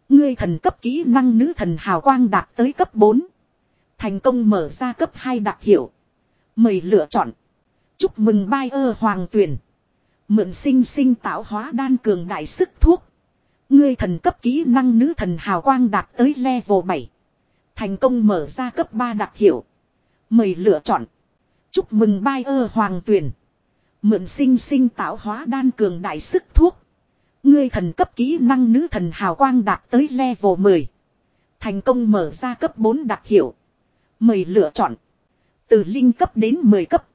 Ngươi thần cấp kỹ năng nữ thần hào quang đạt tới cấp 4. Thành công mở ra cấp 2 đặc hiệu. Mời lựa chọn. Chúc mừng bai ơ hoàng tuyển. Mượn sinh sinh tạo hóa đan cường đại sức thuốc. Ngươi thần cấp kỹ năng nữ thần hào quang đạt tới level 7. Thành công mở ra cấp 3 đặc hiệu. Mời lựa chọn. Chúc mừng bai ơ hoàng tuyển. Mượn sinh sinh tạo hóa đan cường đại sức thuốc. Ngươi thần cấp kỹ năng nữ thần hào quang đạt tới level 10. Thành công mở ra cấp 4 đặc hiệu. Mời lựa chọn. Từ linh cấp đến 10 cấp.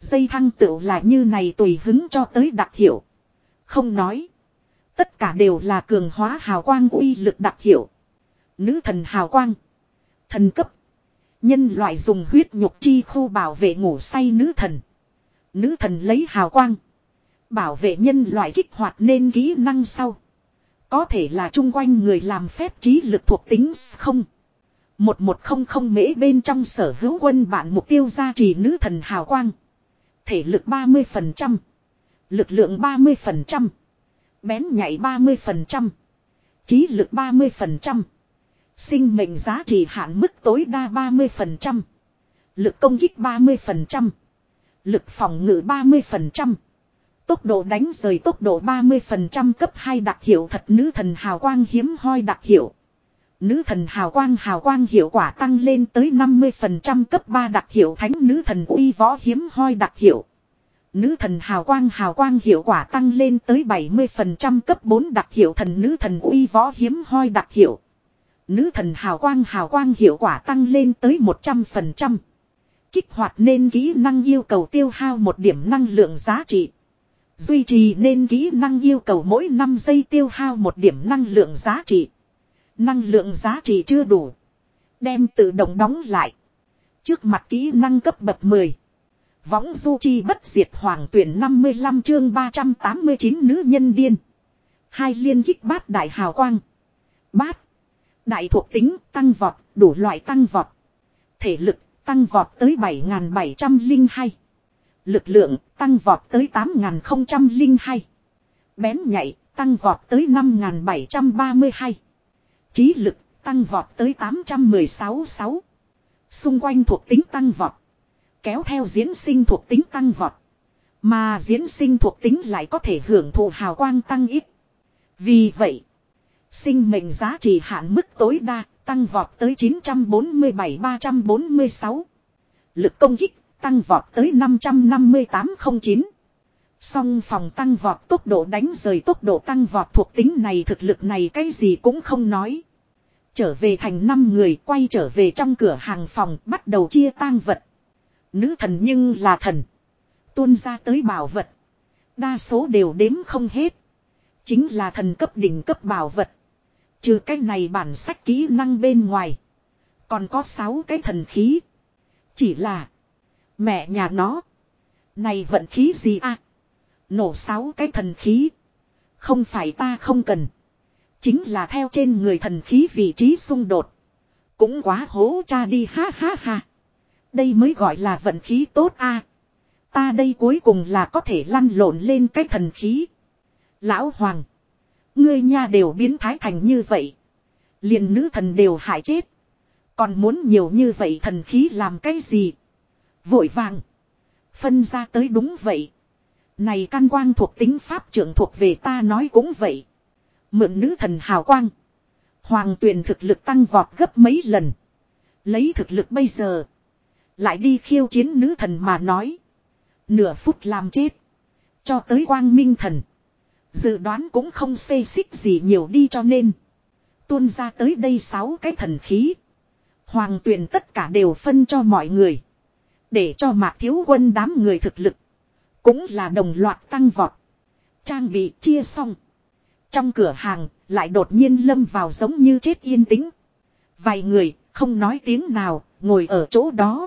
Dây thăng tựu là như này tùy hứng cho tới đặc hiệu. Không nói. Tất cả đều là cường hóa hào quang uy lực đặc hiệu. Nữ thần hào quang. Thần cấp. Nhân loại dùng huyết nhục chi khu bảo vệ ngủ say nữ thần. Nữ thần lấy hào quang. Bảo vệ nhân loại kích hoạt nên kỹ năng sau. Có thể là chung quanh người làm phép trí lực thuộc tính không. Một một không không mễ bên trong sở hữu quân bạn mục tiêu gia trì nữ thần hào quang. Thể lực 30%. Lực lượng 30%. Bén nhảy 30%. Trí lực 30%. Sinh mệnh giá trị hạn mức tối đa 30%. Lực công kích 30%. Lực phòng ngự 30%. Tốc độ đánh rời tốc độ 30% cấp 2 đặc hiệu thật nữ thần hào quang hiếm hoi đặc hiệu. Nữ thần hào quang hào quang hiệu quả tăng lên tới 50% cấp 3 đặc hiệu thánh nữ thần uy võ hiếm hoi đặc hiệu. Nữ thần hào quang hào quang hiệu quả tăng lên tới 70% cấp 4 đặc hiệu thần nữ thần uy võ hiếm hoi đặc hiệu. Nữ thần hào quang hào quang hiệu quả tăng lên tới 100%. Kích hoạt nên kỹ năng yêu cầu tiêu hao một điểm năng lượng giá trị. Duy trì nên kỹ năng yêu cầu mỗi 5 giây tiêu hao một điểm năng lượng giá trị. Năng lượng giá trị chưa đủ. Đem tự động đóng lại. Trước mặt kỹ năng cấp bậc 10. Võng du chi bất diệt hoàng tuyển 55 chương 389 nữ nhân điên. Hai liên kích bát đại hào quang. Bát. Đại thuộc tính tăng vọt, đủ loại tăng vọt. Thể lực tăng vọt tới 7.702. Lực lượng tăng vọt tới 8.002. Bén nhạy tăng vọt tới 5.732. Trí lực tăng vọt tới 816-6. Xung quanh thuộc tính tăng vọt. Kéo theo diễn sinh thuộc tính tăng vọt. Mà diễn sinh thuộc tính lại có thể hưởng thụ hào quang tăng ít. Vì vậy, sinh mệnh giá trị hạn mức tối đa tăng vọt tới 947-346. Lực công kích tăng vọt tới 558-09. Song phòng tăng vọt tốc độ đánh rời tốc độ tăng vọt thuộc tính này thực lực này cái gì cũng không nói. Trở về thành năm người quay trở về trong cửa hàng phòng bắt đầu chia tang vật. Nữ thần nhưng là thần. Tuôn ra tới bảo vật. Đa số đều đếm không hết. Chính là thần cấp đỉnh cấp bảo vật. Trừ cái này bản sách kỹ năng bên ngoài. Còn có 6 cái thần khí. Chỉ là. Mẹ nhà nó. Này vận khí gì à? Nổ sáu cái thần khí. Không phải ta không cần. Chính là theo trên người thần khí vị trí xung đột. Cũng quá hố cha đi, ha ha ha. Đây mới gọi là vận khí tốt a. Ta đây cuối cùng là có thể lăn lộn lên cái thần khí. Lão Hoàng. Ngươi nha đều biến thái thành như vậy. liền nữ thần đều hại chết. Còn muốn nhiều như vậy thần khí làm cái gì? Vội vàng. Phân ra tới đúng vậy. Này căn quang thuộc tính pháp trưởng thuộc về ta nói cũng vậy. Mượn nữ thần hào quang. Hoàng tuyền thực lực tăng vọt gấp mấy lần. Lấy thực lực bây giờ. Lại đi khiêu chiến nữ thần mà nói. Nửa phút làm chết. Cho tới quang minh thần. Dự đoán cũng không xê xích gì nhiều đi cho nên. Tuôn ra tới đây sáu cái thần khí. Hoàng tuyền tất cả đều phân cho mọi người. Để cho mạc thiếu quân đám người thực lực. Cũng là đồng loạt tăng vọt. Trang bị chia xong. Trong cửa hàng, lại đột nhiên lâm vào giống như chết yên tĩnh. Vài người, không nói tiếng nào, ngồi ở chỗ đó.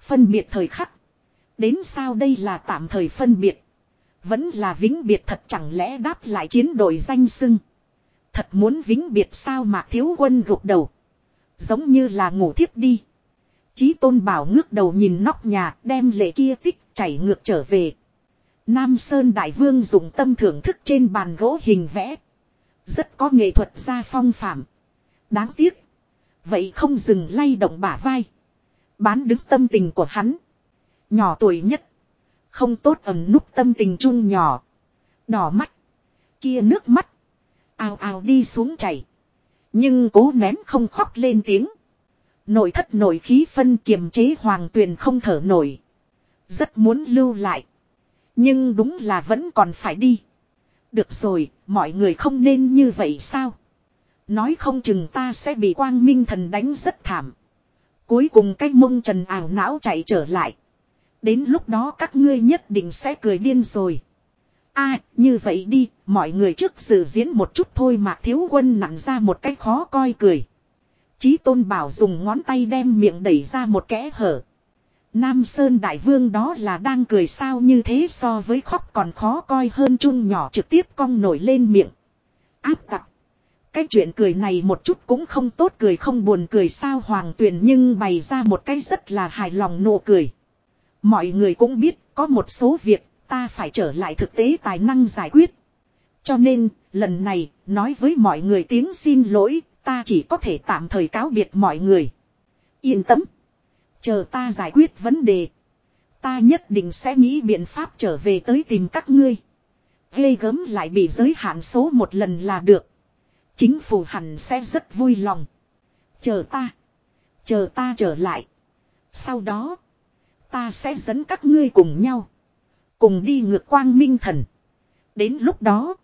Phân biệt thời khắc. Đến sao đây là tạm thời phân biệt. Vẫn là vĩnh biệt thật chẳng lẽ đáp lại chiến đội danh sưng. Thật muốn vĩnh biệt sao mà thiếu quân gục đầu. Giống như là ngủ thiếp đi. Chí tôn bảo ngước đầu nhìn nóc nhà, đem lệ kia tích chảy ngược trở về. Nam Sơn Đại Vương dùng tâm thưởng thức trên bàn gỗ hình vẽ. Rất có nghệ thuật gia phong phạm. Đáng tiếc. Vậy không dừng lay động bả vai. Bán đứng tâm tình của hắn. Nhỏ tuổi nhất. Không tốt ẩn núp tâm tình chung nhỏ. Đỏ mắt. Kia nước mắt. ao ao đi xuống chảy. Nhưng cố nén không khóc lên tiếng. Nội thất nội khí phân kiềm chế hoàng tuyền không thở nổi. Rất muốn lưu lại. Nhưng đúng là vẫn còn phải đi. Được rồi, mọi người không nên như vậy sao? Nói không chừng ta sẽ bị quang minh thần đánh rất thảm. Cuối cùng cái mông trần ảo não chạy trở lại. Đến lúc đó các ngươi nhất định sẽ cười điên rồi. a như vậy đi, mọi người trước dự diễn một chút thôi mà thiếu quân nặn ra một cách khó coi cười. Chí tôn bảo dùng ngón tay đem miệng đẩy ra một kẽ hở. Nam Sơn Đại Vương đó là đang cười sao như thế so với khóc còn khó coi hơn chung nhỏ trực tiếp cong nổi lên miệng. Áp tặc. Cái chuyện cười này một chút cũng không tốt cười không buồn cười sao hoàng tuyền nhưng bày ra một cái rất là hài lòng nụ cười. Mọi người cũng biết có một số việc ta phải trở lại thực tế tài năng giải quyết. Cho nên, lần này, nói với mọi người tiếng xin lỗi, ta chỉ có thể tạm thời cáo biệt mọi người. Yên tâm. Chờ ta giải quyết vấn đề. Ta nhất định sẽ nghĩ biện pháp trở về tới tìm các ngươi. Ghê gớm lại bị giới hạn số một lần là được. Chính phủ hẳn sẽ rất vui lòng. Chờ ta. Chờ ta trở lại. Sau đó. Ta sẽ dẫn các ngươi cùng nhau. Cùng đi ngược quang minh thần. Đến lúc đó.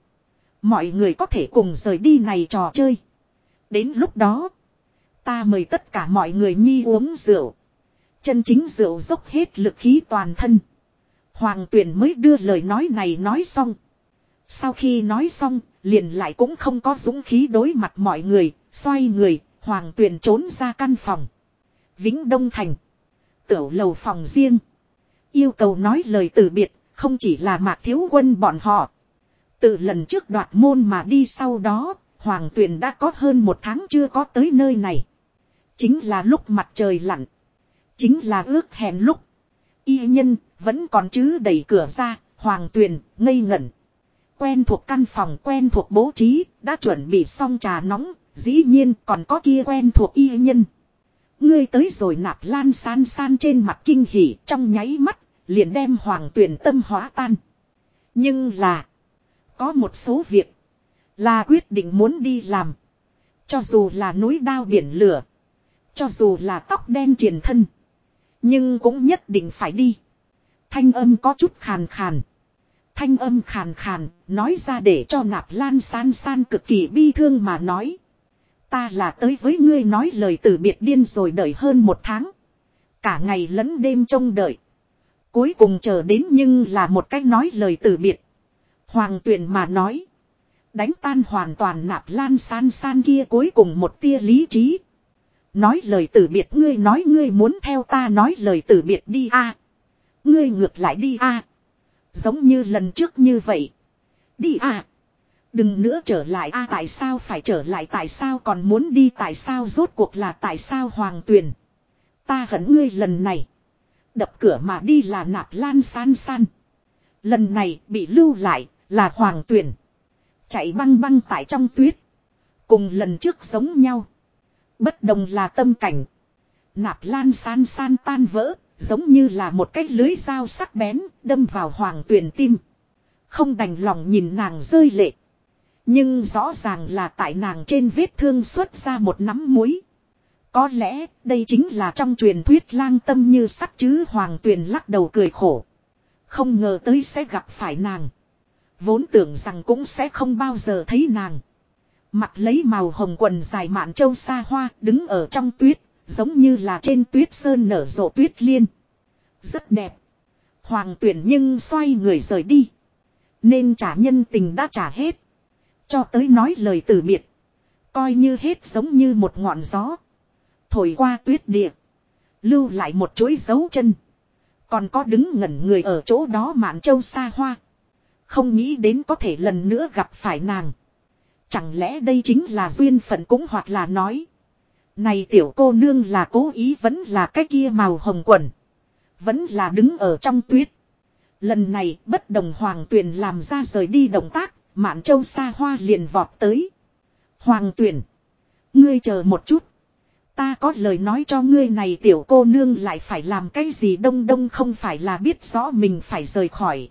Mọi người có thể cùng rời đi này trò chơi. Đến lúc đó. Ta mời tất cả mọi người nhi uống rượu. Chân chính rượu dốc hết lực khí toàn thân. Hoàng tuyển mới đưa lời nói này nói xong. Sau khi nói xong, liền lại cũng không có dũng khí đối mặt mọi người, xoay người, hoàng tuyển trốn ra căn phòng. Vĩnh Đông Thành. Tiểu lầu phòng riêng. Yêu cầu nói lời từ biệt, không chỉ là mạc thiếu quân bọn họ. Từ lần trước đoạt môn mà đi sau đó, Hoàng Tuyền đã có hơn một tháng chưa có tới nơi này. Chính là lúc mặt trời lặn. Chính là ước hẹn lúc. Y nhân vẫn còn chứ đẩy cửa ra, Hoàng Tuyền ngây ngẩn. Quen thuộc căn phòng quen thuộc bố trí, đã chuẩn bị xong trà nóng, dĩ nhiên còn có kia quen thuộc y nhân. Ngươi tới rồi nạp lan san san trên mặt kinh hỉ trong nháy mắt, liền đem hoàng tuyển tâm hóa tan. Nhưng là, có một số việc, là quyết định muốn đi làm. Cho dù là núi đao biển lửa, cho dù là tóc đen triền thân, nhưng cũng nhất định phải đi. Thanh âm có chút khàn khàn. Thanh âm khàn khàn, nói ra để cho nạp lan san san cực kỳ bi thương mà nói. Ta là tới với ngươi nói lời từ biệt điên rồi đợi hơn một tháng. Cả ngày lẫn đêm trông đợi. Cuối cùng chờ đến nhưng là một cách nói lời từ biệt. Hoàng tuyển mà nói. Đánh tan hoàn toàn nạp lan san san kia cuối cùng một tia lý trí. Nói lời từ biệt, ngươi nói ngươi muốn theo ta nói lời từ biệt đi a Ngươi ngược lại đi a Giống như lần trước như vậy. Đi a Đừng nữa trở lại a, tại sao phải trở lại, tại sao còn muốn đi, tại sao rốt cuộc là, tại sao hoàng tuyền. Ta hận ngươi lần này. Đập cửa mà đi là nạp lan san san. Lần này bị lưu lại là hoàng tuyền. Chạy băng băng tại trong tuyết. Cùng lần trước giống nhau. Bất đồng là tâm cảnh. Nạp lan san san tan vỡ. Giống như là một cái lưới dao sắc bén, đâm vào hoàng tuyền tim. Không đành lòng nhìn nàng rơi lệ. Nhưng rõ ràng là tại nàng trên vết thương xuất ra một nắm muối. Có lẽ, đây chính là trong truyền thuyết lang tâm như sắt chứ hoàng tuyền lắc đầu cười khổ. Không ngờ tới sẽ gặp phải nàng. Vốn tưởng rằng cũng sẽ không bao giờ thấy nàng. Mặt lấy màu hồng quần dài mạn châu xa hoa đứng ở trong tuyết, Giống như là trên tuyết sơn nở rộ tuyết liên. Rất đẹp. Hoàng tuyển nhưng xoay người rời đi. Nên trả nhân tình đã trả hết. Cho tới nói lời từ biệt. Coi như hết giống như một ngọn gió. Thổi qua tuyết địa. Lưu lại một chuỗi dấu chân. Còn có đứng ngẩn người ở chỗ đó mạn châu xa hoa. Không nghĩ đến có thể lần nữa gặp phải nàng. Chẳng lẽ đây chính là duyên phận cũng hoặc là nói. Này tiểu cô nương là cố ý vẫn là cái kia màu hồng quần. Vẫn là đứng ở trong tuyết. Lần này bất đồng hoàng tuyền làm ra rời đi động tác. Mạn châu xa hoa liền vọt tới. Hoàng tuyển. Ngươi chờ một chút. Ta có lời nói cho ngươi này tiểu cô nương lại phải làm cái gì đông đông không phải là biết rõ mình phải rời khỏi.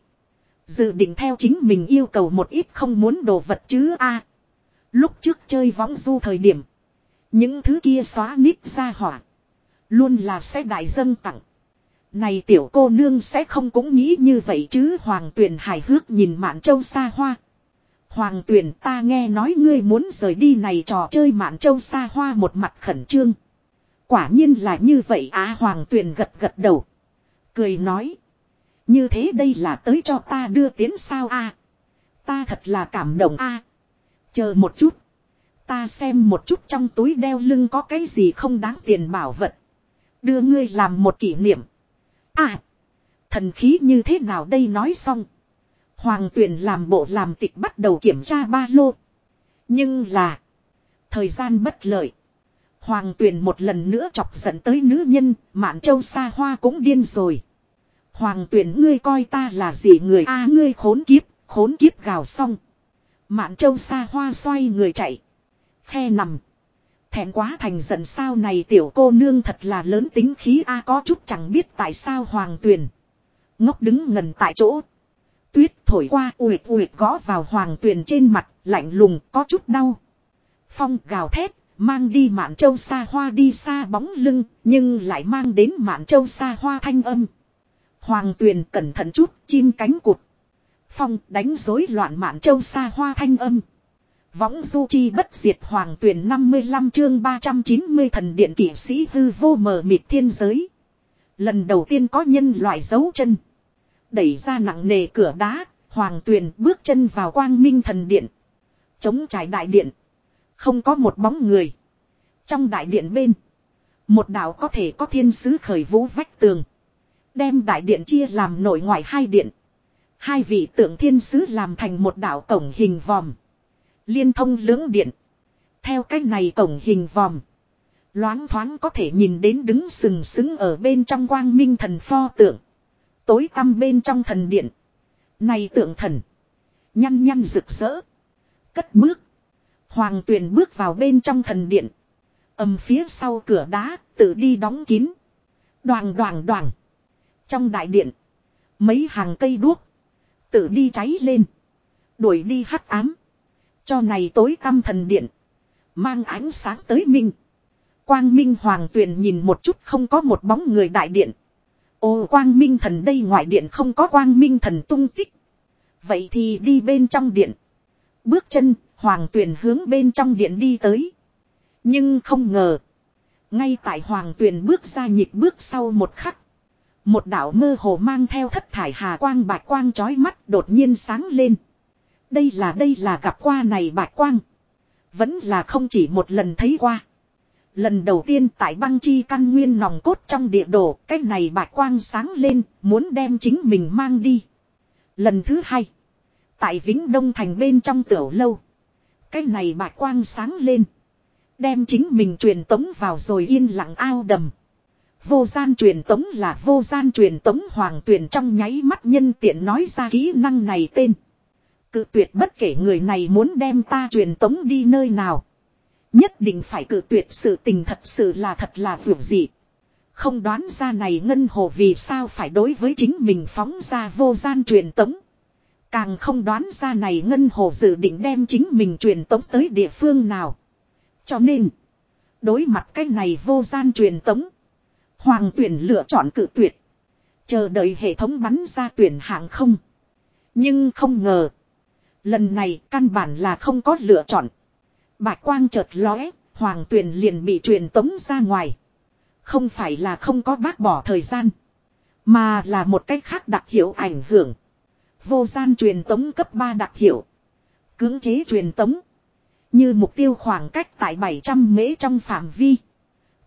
Dự định theo chính mình yêu cầu một ít không muốn đồ vật chứ a Lúc trước chơi võng du thời điểm. Những thứ kia xóa nít ra hỏa. Luôn là sẽ đại dâng tặng. Này tiểu cô nương sẽ không cũng nghĩ như vậy chứ, Hoàng tuyền hài hước nhìn mạn châu xa hoa. Hoàng tuyển ta nghe nói ngươi muốn rời đi này trò chơi mạn châu xa hoa một mặt khẩn trương. Quả nhiên là như vậy á, Hoàng tuyển gật gật đầu. Cười nói. Như thế đây là tới cho ta đưa tiến sao a Ta thật là cảm động a Chờ một chút. Ta xem một chút trong túi đeo lưng có cái gì không đáng tiền bảo vật. Đưa ngươi làm một kỷ niệm. À. Thần khí như thế nào đây nói xong. Hoàng tuyển làm bộ làm tịch bắt đầu kiểm tra ba lô. Nhưng là. Thời gian bất lợi. Hoàng tuyển một lần nữa chọc giận tới nữ nhân. Mạn châu xa hoa cũng điên rồi. Hoàng tuyển, ngươi coi ta là gì người a, ngươi khốn kiếp. Khốn kiếp gào xong. Mạn châu xa hoa xoay người chạy. Khe nằm. Thẹn quá thành giận sao này tiểu cô nương thật là lớn tính khí a có chút chẳng biết tại sao hoàng Tuyền Ngốc đứng ngần tại chỗ tuyết thổi qua uyệt uyệt gõ vào hoàng tuyền trên mặt, lạnh lùng, có chút đau. Phong gào thét, mang đi mạn châu xa hoa đi xa bóng lưng, nhưng lại mang đến mạn châu xa hoa thanh âm. Hoàng tuyền cẩn thận chút, chim cánh cụt. Phong đánh rối loạn mạn châu xa hoa thanh âm. Võng du chi bất diệt hoàng tuyển 55 chương 390 thần điện kỷ sĩ hư vô mờ mịt thiên giới. Lần đầu tiên có nhân loại dấu chân. Đẩy ra nặng nề cửa đá, hoàng tuyền bước chân vào quang minh thần điện. Chống trải đại điện. Không có một bóng người. Trong đại điện bên. Một đạo có thể có thiên sứ khởi vũ vách tường. Đem đại điện chia làm nội ngoại hai điện. Hai vị tượng thiên sứ làm thành một đạo cổng hình vòm. Liên thông lưỡng điện. Theo cách này cổng hình vòm. Loáng thoáng có thể nhìn đến đứng sừng sững ở bên trong quang minh thần pho tượng. Tối tăm bên trong thần điện. Này tượng thần. Nhăn nhăn rực rỡ. Cất bước. Hoàng tuyền bước vào bên trong thần điện. ầm phía sau cửa đá, tự đi đóng kín. Đoàn đoàn đoàn. Trong đại điện. Mấy hàng cây đuốc. Tự đi cháy lên. Đuổi đi hắc ám. Cho này tối tăm thần điện. Mang ánh sáng tới minh. Quang Minh Hoàng Tuyền nhìn một chút không có một bóng người đại điện. Ô quang minh thần đây ngoại điện không có quang minh thần tung tích. Vậy thì đi bên trong điện. Bước chân, hoàng tuyền hướng bên trong điện đi tới. Nhưng không ngờ. Ngay tại hoàng tuyền bước ra nhịp bước sau một khắc. Một đạo mơ hồ mang theo thất thải hà quang bạch quang chói mắt đột nhiên sáng lên. Đây là đây là gặp qua này bạch quang. Vẫn là không chỉ một lần thấy qua. Lần đầu tiên tại băng chi căn nguyên nòng cốt trong địa đồ, cái này bạch quang sáng lên, muốn đem chính mình mang đi. Lần thứ hai, tại Vĩnh Đông Thành bên trong tiểu lâu, cái này bạch quang sáng lên. Đem chính mình truyền tống vào rồi yên lặng ao đầm. Vô gian truyền tống là vô gian truyền tống hoàng tuyển trong nháy mắt nhân tiện nói ra kỹ năng này tên. Cự tuyệt bất kể người này muốn đem ta truyền tống đi nơi nào. Nhất định phải cự tuyệt sự tình thật sự là thật là vượt dị. Không đoán ra này ngân hồ vì sao phải đối với chính mình phóng ra vô gian truyền tống. Càng không đoán ra này ngân hồ dự định đem chính mình truyền tống tới địa phương nào. Cho nên, đối mặt cái này vô gian truyền tống. Hoàng tuyển lựa chọn cự tuyệt. Chờ đợi hệ thống bắn ra tuyển hạng không. Nhưng không ngờ. Lần này căn bản là không có lựa chọn. Bạch quang chợt lóe, hoàng tuyền liền bị truyền tống ra ngoài. Không phải là không có bác bỏ thời gian. Mà là một cách khác đặc hiệu ảnh hưởng. Vô gian truyền tống cấp 3 đặc hiệu. Cưỡng chế truyền tống. Như mục tiêu khoảng cách tại 700 mễ trong phạm vi.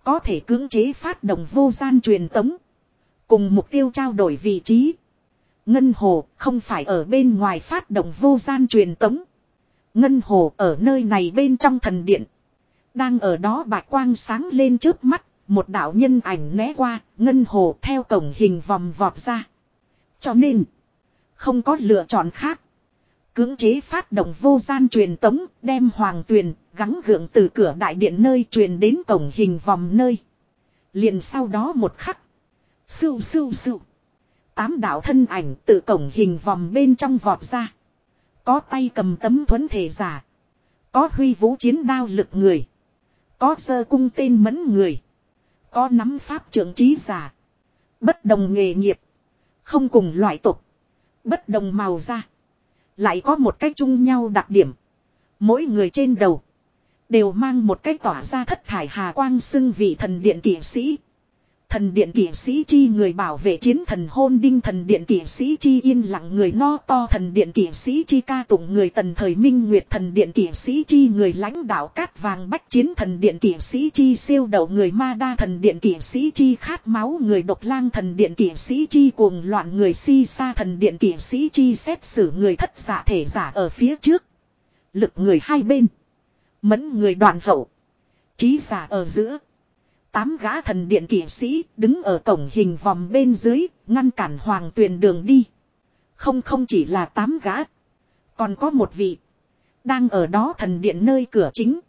Có thể cưỡng chế phát động vô gian truyền tống. Cùng mục tiêu trao đổi vị trí. Ngân hồ không phải ở bên ngoài phát động vô gian truyền tống. Ngân hồ ở nơi này bên trong thần điện. Đang ở đó bạch quang sáng lên trước mắt. Một đạo nhân ảnh né qua. Ngân hồ theo cổng hình vòng vọt ra. Cho nên. Không có lựa chọn khác. Cưỡng chế phát động vô gian truyền tống. Đem hoàng tuyền, gắng gượng từ cửa đại điện nơi truyền đến cổng hình vòng nơi. Liền sau đó một khắc. Sưu sưu sưu. Tám đạo thân ảnh từ cổng hình vòng bên trong vọt ra. Có tay cầm tấm thuẫn thể giả. Có huy vũ chiến đao lực người. Có sơ cung tên mẫn người. Có nắm pháp trưởng trí giả. Bất đồng nghề nghiệp. Không cùng loại tục. Bất đồng màu da. Lại có một cách chung nhau đặc điểm. Mỗi người trên đầu. Đều mang một cái tỏa ra thất thải hà quang xưng vị thần điện kỷ sĩ. Thần điện kỷ sĩ chi người bảo vệ chiến thần hôn đinh thần điện kỷ sĩ chi yên lặng người no to thần điện kỷ sĩ chi ca tụng người tần thời minh nguyệt thần điện kỷ sĩ chi người lãnh đạo cát vàng bách chiến thần điện kỷ sĩ chi siêu đầu người ma đa thần điện kỷ sĩ chi khát máu người độc lang thần điện kỷ sĩ chi cuồng loạn người si sa thần điện kỷ sĩ chi xét xử người thất giả thể giả ở phía trước. Lực người hai bên. Mẫn người đoàn hậu. Trí giả ở giữa. Tám gã thần điện kỵ sĩ đứng ở cổng hình vòng bên dưới, ngăn cản hoàng tuyền đường đi. Không không chỉ là tám gã. Còn có một vị. Đang ở đó thần điện nơi cửa chính.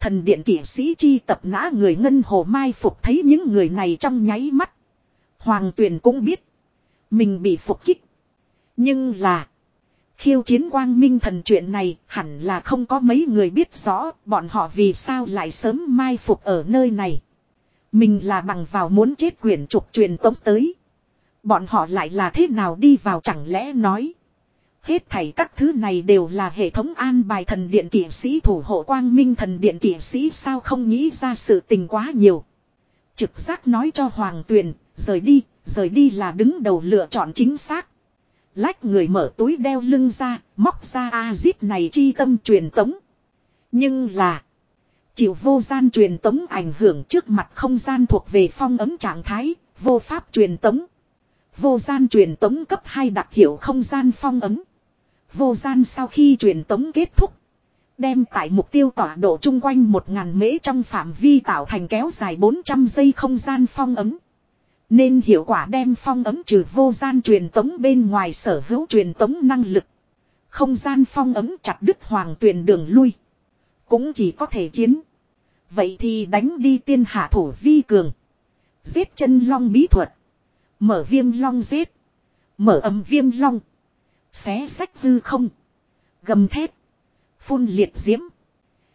Thần điện kỵ sĩ chi tập nã người ngân hồ mai phục thấy những người này trong nháy mắt. Hoàng tuyền cũng biết. Mình bị phục kích. Nhưng là. Khiêu chiến quang minh thần chuyện này hẳn là không có mấy người biết rõ bọn họ vì sao lại sớm mai phục ở nơi này. Mình là bằng vào muốn chết quyển trục truyền tống tới. Bọn họ lại là thế nào đi vào chẳng lẽ nói. Hết thảy các thứ này đều là hệ thống an bài thần điện kỷ sĩ thủ hộ quang minh thần điện kỷ sĩ sao không nghĩ ra sự tình quá nhiều. Trực giác nói cho Hoàng Tuyền, rời đi, rời đi là đứng đầu lựa chọn chính xác. Lách người mở túi đeo lưng ra, móc ra A-zip này chi tâm truyền tống. Nhưng là... Chịu vô gian truyền tống ảnh hưởng trước mặt không gian thuộc về phong ấm trạng thái, vô pháp truyền tống. Vô gian truyền tống cấp 2 đặc hiệu không gian phong ấm. Vô gian sau khi truyền tống kết thúc. Đem tại mục tiêu tọa độ chung quanh 1.000 mễ trong phạm vi tạo thành kéo dài 400 giây không gian phong ấm. Nên hiệu quả đem phong ấm trừ vô gian truyền tống bên ngoài sở hữu truyền tống năng lực. Không gian phong ấm chặt đứt hoàng tuyền đường lui. Cũng chỉ có thể chiến. Vậy thì đánh đi tiên hạ thủ vi cường. Giết chân long bí thuật. Mở viêm long giết. Mở ấm viêm long. Xé sách hư không. Gầm thép. Phun liệt diễm.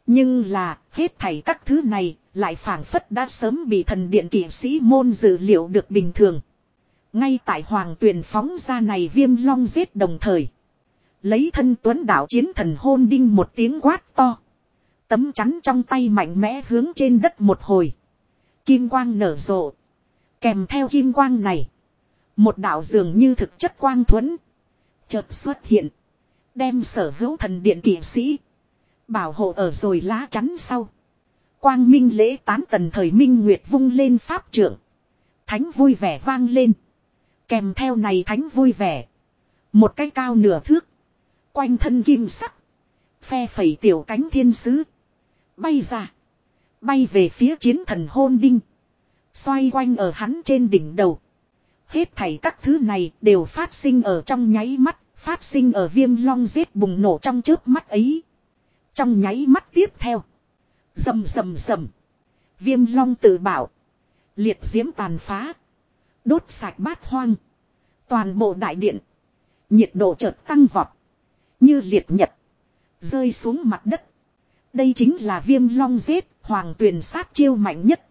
Nhưng là, hết thảy các thứ này, lại phảng phất đã sớm bị thần điện kỷ sĩ môn dự liệu được bình thường. Ngay tại hoàng tuyền phóng ra này viêm long giết đồng thời. Lấy thân tuấn đạo chiến thần hôn đinh một tiếng quát to. Tấm chắn trong tay mạnh mẽ hướng trên đất một hồi. Kim quang nở rộ. Kèm theo kim quang này. Một đạo dường như thực chất quang thuẫn. Chợt xuất hiện. Đem sở hữu thần điện kỷ sĩ. Bảo hộ ở rồi lá chắn sau. Quang minh lễ tán tần thời minh nguyệt vung lên pháp trưởng. Thánh vui vẻ vang lên. Kèm theo này thánh vui vẻ. Một cái cao nửa thước. Quanh thân kim sắc. Phe phẩy tiểu cánh thiên sứ. Bay ra. Bay về phía chiến thần hôn đinh. Xoay quanh ở hắn trên đỉnh đầu. Hết thảy các thứ này đều phát sinh ở trong nháy mắt. Phát sinh ở viêm long giết bùng nổ trong chớp mắt ấy. Trong nháy mắt tiếp theo. Rầm rầm rầm. Viêm long tự bảo. Liệt diễm tàn phá. Đốt sạch bát hoang. Toàn bộ đại điện. Nhiệt độ chợt tăng vọt. Như liệt nhật. Rơi xuống mặt đất. Đây chính là viêm long giết, hoàng tuyền sát chiêu mạnh nhất.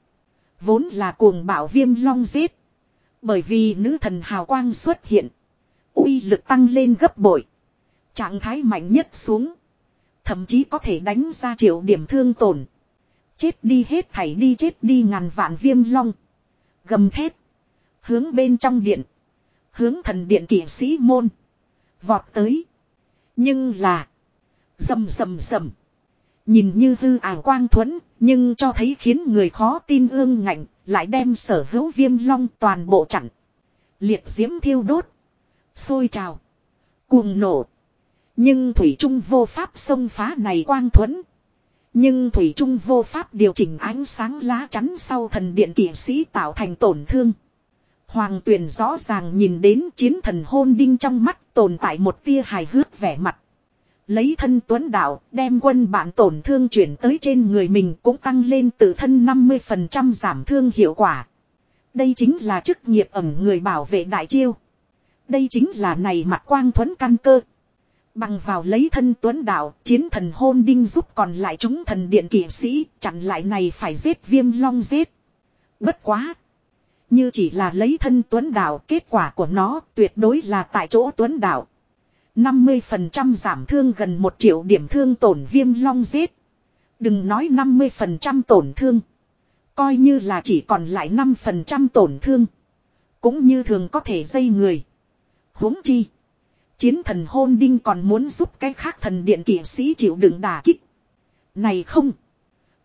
Vốn là cuồng bảo viêm long giết. Bởi vì nữ thần hào quang xuất hiện. uy lực tăng lên gấp bội. Trạng thái mạnh nhất xuống. Thậm chí có thể đánh ra triệu điểm thương tổn. Chết đi hết thảy đi chết đi ngàn vạn viêm long. Gầm thép. Hướng bên trong điện. Hướng thần điện kỷ sĩ môn. Vọt tới. Nhưng là. Dầm dầm dầm. Nhìn như hư ảo quang thuẫn. Nhưng cho thấy khiến người khó tin ương ngạnh. Lại đem sở hữu viêm long toàn bộ chặn. Liệt diễm thiêu đốt. Sôi trào. Cuồng nổ. Nhưng Thủy Trung vô pháp xông phá này quang thuẫn. Nhưng Thủy Trung vô pháp điều chỉnh ánh sáng lá chắn sau thần điện kỷ sĩ tạo thành tổn thương. Hoàng tuyển rõ ràng nhìn đến chiến thần hôn đinh trong mắt tồn tại một tia hài hước vẻ mặt. Lấy thân tuấn đạo đem quân bạn tổn thương chuyển tới trên người mình cũng tăng lên tự thân 50% giảm thương hiệu quả. Đây chính là chức nghiệp ẩm người bảo vệ đại chiêu. Đây chính là này mặt quang thuấn căn cơ. Bằng vào lấy thân tuấn đạo, chiến thần hôn đinh giúp còn lại chúng thần điện kỵ sĩ, chặn lại này phải giết viêm long giết. Bất quá. Như chỉ là lấy thân tuấn đạo, kết quả của nó tuyệt đối là tại chỗ tuấn đạo. 50% giảm thương gần 1 triệu điểm thương tổn viêm long giết. Đừng nói 50% tổn thương. Coi như là chỉ còn lại 5% tổn thương. Cũng như thường có thể dây người. huống chi. Chiến thần hôn đinh còn muốn giúp cái khác thần điện kỷ sĩ chịu đựng đả kích. Này không.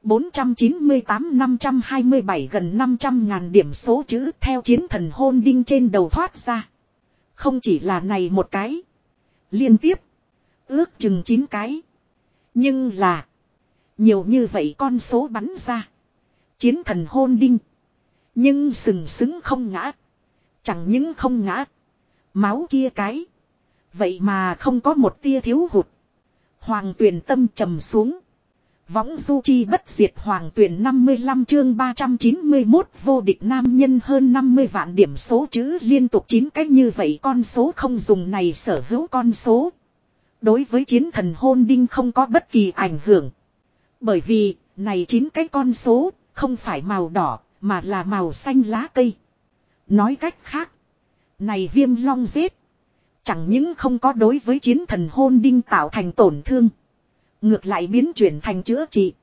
498-527 gần 500 ngàn điểm số chữ theo chiến thần hôn đinh trên đầu thoát ra. Không chỉ là này một cái. Liên tiếp. Ước chừng 9 cái. Nhưng là. Nhiều như vậy con số bắn ra. Chiến thần hôn đinh. Nhưng sừng sững không ngã. Chẳng những không ngã. Máu kia cái. Vậy mà không có một tia thiếu hụt. Hoàng tuyển tâm trầm xuống. Võng du chi bất diệt hoàng tuyển 55 chương 391 vô địch nam nhân hơn 50 vạn điểm số chữ liên tục 9 cách như vậy con số không dùng này sở hữu con số. Đối với chiến thần hôn đinh không có bất kỳ ảnh hưởng. Bởi vì, này 9 cái con số, không phải màu đỏ, mà là màu xanh lá cây. Nói cách khác, này viêm long giết, Chẳng những không có đối với chiến thần hôn đinh tạo thành tổn thương. Ngược lại biến chuyển thành chữa trị.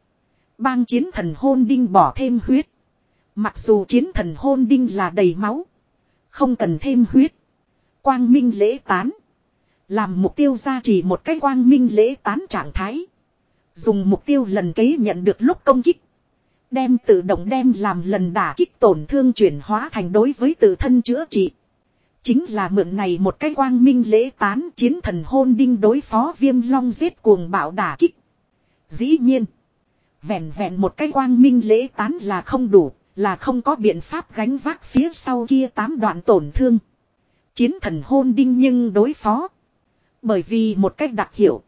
Bang chiến thần hôn đinh bỏ thêm huyết. Mặc dù chiến thần hôn đinh là đầy máu. Không cần thêm huyết. Quang minh lễ tán. Làm mục tiêu ra chỉ một cái quang minh lễ tán trạng thái. Dùng mục tiêu lần kế nhận được lúc công kích. Đem tự động đem làm lần đả kích tổn thương chuyển hóa thành đối với tự thân chữa trị. Chính là mượn này một cái quang minh lễ tán chiến thần hôn đinh đối phó viêm long giết cuồng bạo đả kích. Dĩ nhiên. Vẹn vẹn một cái quang minh lễ tán là không đủ, là không có biện pháp gánh vác phía sau kia tám đoạn tổn thương. Chiến thần hôn đinh nhưng đối phó. Bởi vì một cách đặc hiệu.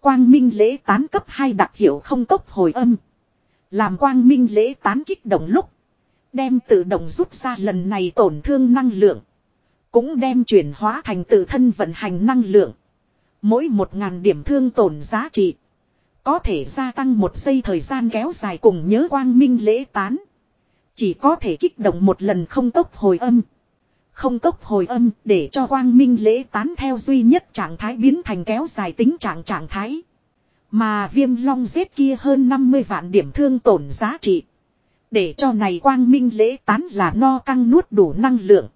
Quang minh lễ tán cấp 2 đặc hiệu không tốc hồi âm. Làm quang minh lễ tán kích động lúc. Đem tự động rút ra lần này tổn thương năng lượng. Cũng đem chuyển hóa thành tự thân vận hành năng lượng. Mỗi một ngàn điểm thương tổn giá trị. Có thể gia tăng một giây thời gian kéo dài cùng nhớ quang minh lễ tán. Chỉ có thể kích động một lần không tốc hồi âm. Không tốc hồi âm để cho quang minh lễ tán theo duy nhất trạng thái biến thành kéo dài tính trạng trạng thái. Mà viêm long giết kia hơn 50 vạn điểm thương tổn giá trị. Để cho này quang minh lễ tán là no căng nuốt đủ năng lượng.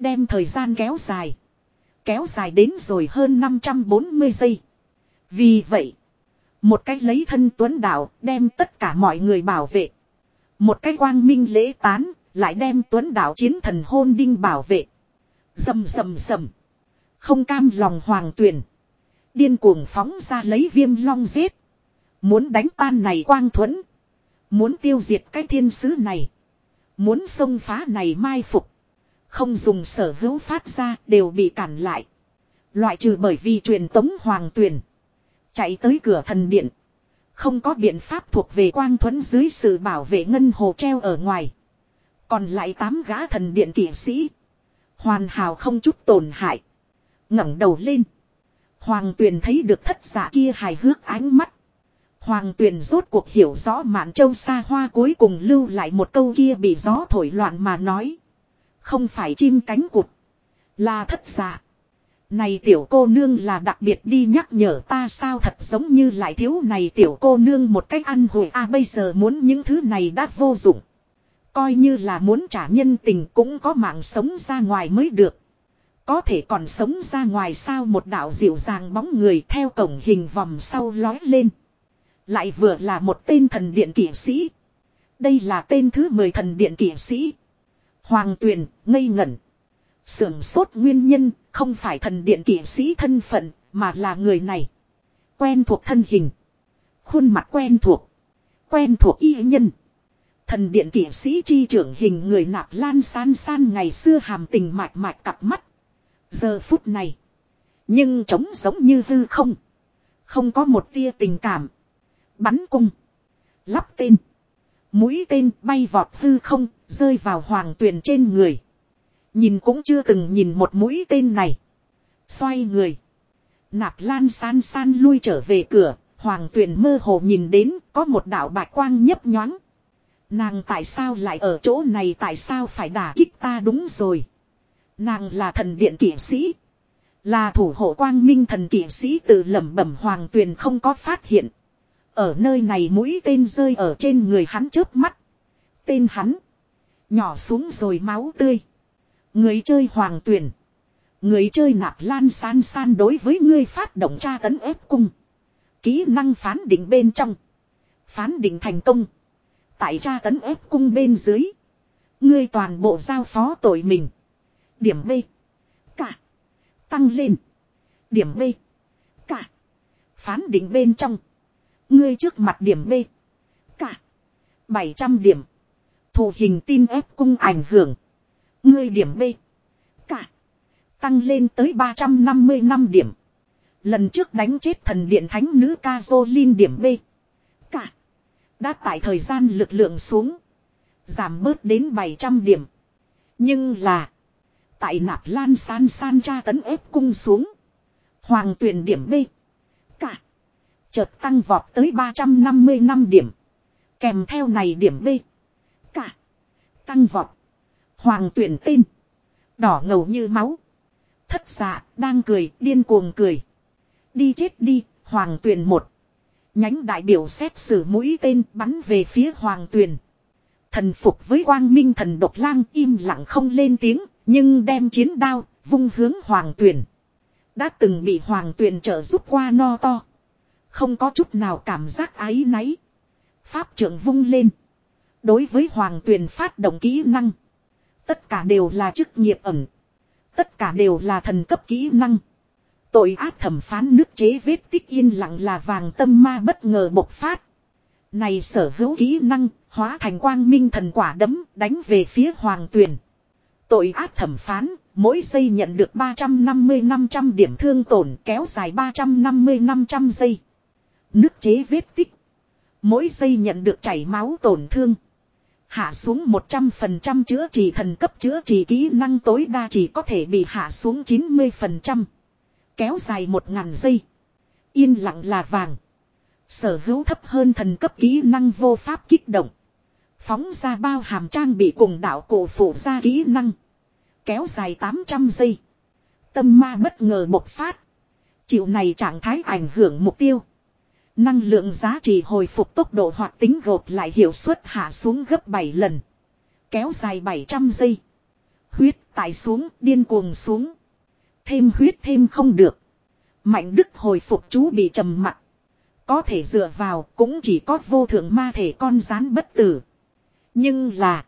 Đem thời gian kéo dài. Kéo dài đến rồi hơn 540 giây. Vì vậy. Một cách lấy thân tuấn đạo đem tất cả mọi người bảo vệ. Một cách quang minh lễ tán lại đem tuấn đạo chiến thần hôn đinh bảo vệ. Dầm dầm dầm. Không cam lòng hoàng tuyển. Điên cuồng phóng ra lấy viêm long giết. Muốn đánh tan này quang thuẫn. Muốn tiêu diệt cái thiên sứ này. Muốn xông phá này mai phục. Không dùng sở hữu phát ra đều bị cản lại. Loại trừ bởi vì truyền tống hoàng tuyển. Chạy tới cửa thần điện. Không có biện pháp thuộc về quang thuẫn dưới sự bảo vệ ngân hồ treo ở ngoài. Còn lại tám gã thần điện kỵ sĩ. Hoàn hảo không chút tổn hại. ngẩng đầu lên. Hoàng tuyền thấy được thất giả kia hài hước ánh mắt. Hoàng tuyền rốt cuộc hiểu rõ mạn châu xa hoa cuối cùng lưu lại một câu kia bị gió thổi loạn mà nói. Không phải chim cánh cụt. Là thất giả. Này tiểu cô nương là đặc biệt đi nhắc nhở ta sao thật giống như lại thiếu này tiểu cô nương một cách ăn hồi a à, bây giờ muốn những thứ này đã vô dụng. Coi như là muốn trả nhân tình cũng có mạng sống ra ngoài mới được. Có thể còn sống ra ngoài sao một đạo dịu dàng bóng người theo cổng hình vòng sau lói lên. Lại vừa là một tên thần điện kỷ sĩ. Đây là tên thứ 10 thần điện kỷ sĩ. Hoàng tuyền ngây ngẩn. Sưởng sốt nguyên nhân, không phải thần điện kỷ sĩ thân phận, mà là người này. Quen thuộc thân hình. Khuôn mặt quen thuộc. Quen thuộc y nhân. Thần điện kỷ sĩ chi trưởng hình người nạp lan san san ngày xưa hàm tình mạch mạch cặp mắt. Giờ phút này. Nhưng trống giống như hư không. Không có một tia tình cảm. Bắn cung. Lắp tên. Mũi tên bay vọt hư không, rơi vào hoàng tuyền trên người. Nhìn cũng chưa từng nhìn một mũi tên này. Xoay người. Nạp lan san san lui trở về cửa, hoàng tuyền mơ hồ nhìn đến có một đạo bạch quang nhấp nhoáng. Nàng tại sao lại ở chỗ này tại sao phải đả kích ta đúng rồi. Nàng là thần điện kỷ sĩ. Là thủ hộ quang minh thần kỷ sĩ tự lẩm bẩm hoàng tuyền không có phát hiện. Ở nơi này mũi tên rơi ở trên người hắn chớp mắt. Tên hắn. Nhỏ xuống rồi máu tươi. Người chơi hoàng tuyển. Người chơi nạp lan san san đối với ngươi phát động tra tấn ép cung. Kỹ năng phán định bên trong. Phán định thành công. Tại tra tấn ép cung bên dưới. Ngươi toàn bộ giao phó tội mình. Điểm B. Cả. Tăng lên. Điểm B. Cả. Phán định bên trong. Ngươi trước mặt điểm B. Cả. 700 điểm. Thủ hình tin ép cung ảnh hưởng. Ngươi điểm B. Cả. Tăng lên tới 350 năm điểm. Lần trước đánh chết thần điện thánh nữ ca lin điểm B. Cả. Đã tại thời gian lực lượng xuống. Giảm bớt đến 700 điểm. Nhưng là. Tại nạp lan san san tra tấn ép cung xuống. Hoàng tuyển điểm B. Chợt tăng vọt tới 350 năm điểm. Kèm theo này điểm B. Cả. Tăng vọt. Hoàng tuyển tên. Đỏ ngầu như máu. Thất dạ, đang cười, điên cuồng cười. Đi chết đi, hoàng tuyển một. Nhánh đại biểu xét xử mũi tên bắn về phía hoàng tuyển. Thần phục với quang minh thần độc lang im lặng không lên tiếng, nhưng đem chiến đao, vung hướng hoàng tuyển. Đã từng bị hoàng tuyển trợ giúp qua no to. Không có chút nào cảm giác áy náy. Pháp trưởng vung lên. Đối với hoàng Tuyền phát động kỹ năng. Tất cả đều là chức nghiệp ẩn. Tất cả đều là thần cấp kỹ năng. Tội ác thẩm phán nước chế vết tích yên lặng là vàng tâm ma bất ngờ bộc phát. Này sở hữu kỹ năng, hóa thành quang minh thần quả đấm, đánh về phía hoàng tuyền. Tội ác thẩm phán, mỗi giây nhận được 350-500 điểm thương tổn kéo dài 350-500 giây. Nước chế vết tích. Mỗi giây nhận được chảy máu tổn thương. Hạ xuống 100% chữa trị thần cấp chữa trị kỹ năng tối đa chỉ có thể bị hạ xuống 90%. Kéo dài 1.000 giây. Yên lặng là vàng. Sở hữu thấp hơn thần cấp kỹ năng vô pháp kích động. Phóng ra bao hàm trang bị cùng đạo cổ phụ ra kỹ năng. Kéo dài 800 giây. Tâm ma bất ngờ bộc phát. Chịu này trạng thái ảnh hưởng mục tiêu. Năng lượng giá trị hồi phục tốc độ hoạt tính gộp lại hiệu suất hạ xuống gấp 7 lần. Kéo dài 700 giây. Huyết tải xuống, điên cuồng xuống. Thêm huyết thêm không được. Mạnh đức hồi phục chú bị trầm mặt. Có thể dựa vào cũng chỉ có vô thượng ma thể con rán bất tử. Nhưng là.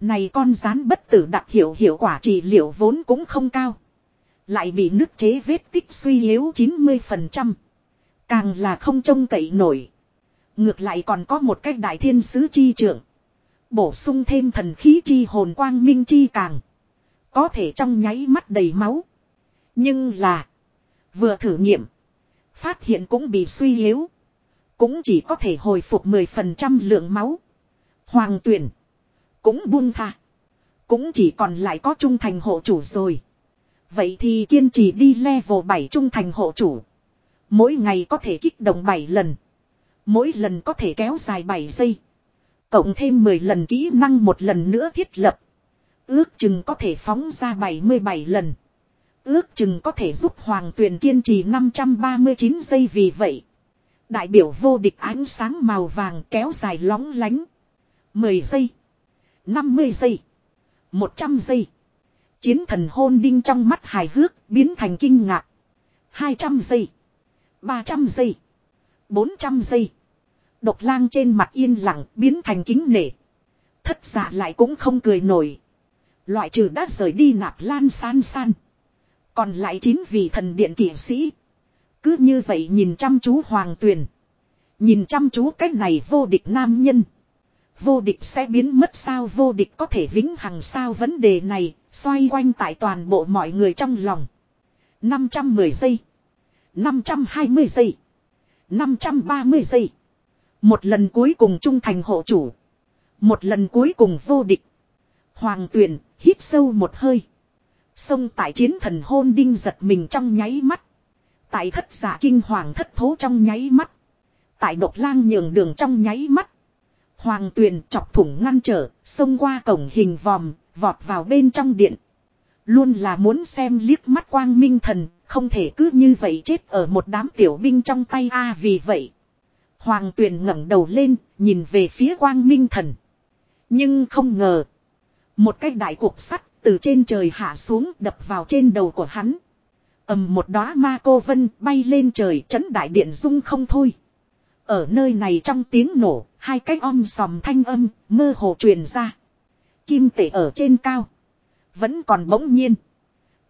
Này con rán bất tử đặc hiệu hiệu quả trị liệu vốn cũng không cao. Lại bị nước chế vết tích suy yếu 90%. Càng là không trông cậy nổi. Ngược lại còn có một cách đại thiên sứ chi trưởng. Bổ sung thêm thần khí chi hồn quang minh chi càng. Có thể trong nháy mắt đầy máu. Nhưng là. Vừa thử nghiệm. Phát hiện cũng bị suy yếu. Cũng chỉ có thể hồi phục 10% lượng máu. Hoàng tuyển. Cũng buông tha. Cũng chỉ còn lại có trung thành hộ chủ rồi. Vậy thì kiên trì đi level 7 trung thành hộ chủ. Mỗi ngày có thể kích động 7 lần. Mỗi lần có thể kéo dài 7 giây. Cộng thêm 10 lần kỹ năng một lần nữa thiết lập. Ước chừng có thể phóng ra 77 lần. Ước chừng có thể giúp Hoàng Tuyền kiên trì 539 giây vì vậy. Đại biểu vô địch ánh sáng màu vàng kéo dài lóng lánh. 10 giây. 50 giây. 100 giây. Chiến thần hôn đinh trong mắt hài hước biến thành kinh ngạc. 200 giây. 300 giây. 400 giây. Độc lang trên mặt yên lặng biến thành kính nể. Thất giả lại cũng không cười nổi. Loại trừ đã rời đi nạp lan san san. Còn lại chín vị thần điện kỷ sĩ. Cứ như vậy nhìn chăm chú hoàng tuyền. Nhìn chăm chú cách này vô địch nam nhân. Vô địch sẽ biến mất sao vô địch có thể vĩnh hằng sao vấn đề này xoay quanh tại toàn bộ mọi người trong lòng. 510 giây. 520 giây. 530 giây. Một lần cuối cùng trung thành hộ chủ. Một lần cuối cùng vô địch. Hoàng tuyển hít sâu một hơi. sông tại chiến thần hôn đinh giật mình trong nháy mắt. Tại thất giả kinh hoàng thất thố trong nháy mắt. Tại độc lang nhường đường trong nháy mắt. Hoàng tuyền chọc thủng ngăn trở, xông qua cổng hình vòm, vọt vào bên trong điện. Luôn là muốn xem liếc mắt quang minh thần, không thể cứ như vậy chết ở một đám tiểu binh trong tay a vì vậy. Hoàng tuyền ngẩng đầu lên, nhìn về phía quang minh thần. Nhưng không ngờ. Một cái đại cục sắt từ trên trời hạ xuống đập vào trên đầu của hắn. ầm một đóa ma cô vân bay lên trời chấn đại điện rung không thôi. Ở nơi này trong tiếng nổ, hai cái om sòm thanh âm, mơ hồ truyền ra. Kim tể ở trên cao. Vẫn còn bỗng nhiên.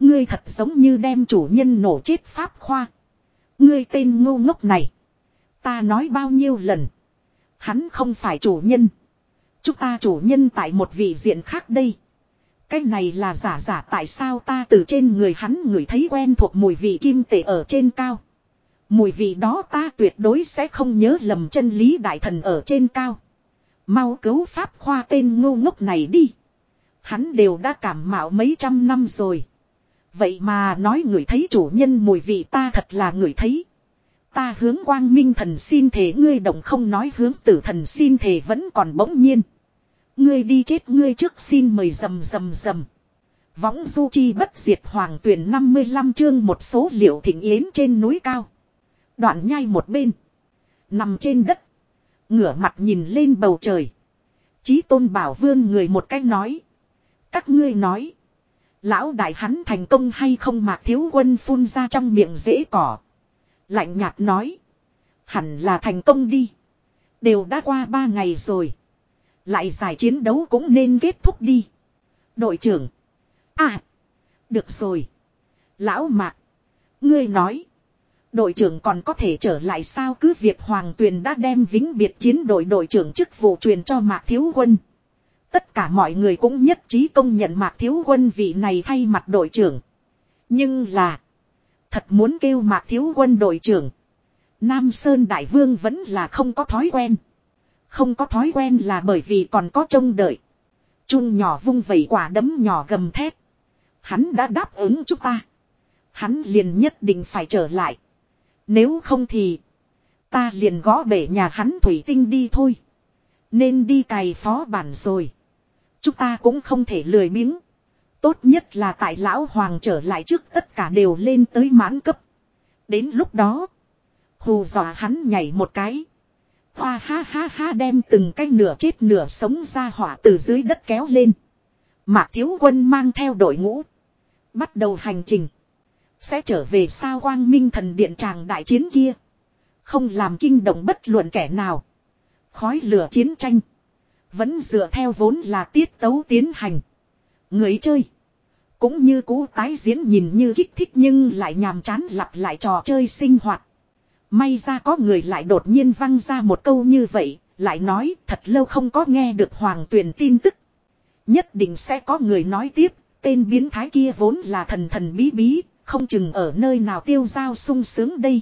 Ngươi thật giống như đem chủ nhân nổ chết pháp khoa. Ngươi tên ngu ngốc này. Ta nói bao nhiêu lần. Hắn không phải chủ nhân. Chúng ta chủ nhân tại một vị diện khác đây. Cái này là giả giả tại sao ta từ trên người hắn người thấy quen thuộc mùi vị kim tể ở trên cao. Mùi vị đó ta tuyệt đối sẽ không nhớ lầm chân lý đại thần ở trên cao. Mau cứu pháp khoa tên ngu ngốc này đi. Hắn đều đã cảm mạo mấy trăm năm rồi. Vậy mà nói người thấy chủ nhân mùi vị ta thật là người thấy. Ta hướng quang minh thần xin thể ngươi động không nói hướng tử thần xin thể vẫn còn bỗng nhiên. Ngươi đi chết ngươi trước xin mời rầm rầm rầm. Võng du chi bất diệt hoàng tuyển 55 chương một số liệu thỉnh yến trên núi cao. Đoạn nhai một bên. Nằm trên đất. Ngửa mặt nhìn lên bầu trời. Chí tôn bảo vương người một cách nói. Các ngươi nói. Lão đại hắn thành công hay không mạc thiếu quân phun ra trong miệng dễ cỏ. Lạnh nhạt nói. Hẳn là thành công đi. Đều đã qua ba ngày rồi. Lại giải chiến đấu cũng nên kết thúc đi. Đội trưởng. À. Được rồi. Lão mạc. Ngươi nói. Đội trưởng còn có thể trở lại sao cứ việc Hoàng Tuyền đã đem vĩnh biệt chiến đội đội trưởng chức vụ truyền cho Mạc Thiếu Quân. Tất cả mọi người cũng nhất trí công nhận Mạc Thiếu Quân vị này thay mặt đội trưởng. Nhưng là. Thật muốn kêu Mạc Thiếu Quân đội trưởng. Nam Sơn Đại Vương vẫn là không có thói quen. Không có thói quen là bởi vì còn có trông đợi. Chun nhỏ vung vẩy quả đấm nhỏ gầm thét. Hắn đã đáp ứng chúng ta. Hắn liền nhất định phải trở lại. Nếu không thì. Ta liền gõ bể nhà hắn thủy tinh đi thôi. Nên đi cày phó bản rồi. Chúng ta cũng không thể lười biếng. Tốt nhất là tại lão hoàng trở lại trước tất cả đều lên tới mãn cấp. Đến lúc đó. Hù dọa hắn nhảy một cái. Hoa ha ha ha đem từng cái nửa chết nửa sống ra hỏa từ dưới đất kéo lên. Mạc thiếu quân mang theo đội ngũ. Bắt đầu hành trình. Sẽ trở về sao quang minh thần điện tràng đại chiến kia. Không làm kinh động bất luận kẻ nào. Khói lửa chiến tranh. Vẫn dựa theo vốn là tiết tấu tiến hành. Người chơi. Cũng như cũ tái diễn nhìn như kích thích nhưng lại nhàm chán lặp lại trò chơi sinh hoạt. May ra có người lại đột nhiên văng ra một câu như vậy, lại nói thật lâu không có nghe được hoàng tuyển tin tức. Nhất định sẽ có người nói tiếp, tên biến thái kia vốn là thần thần bí bí, không chừng ở nơi nào tiêu giao sung sướng đây.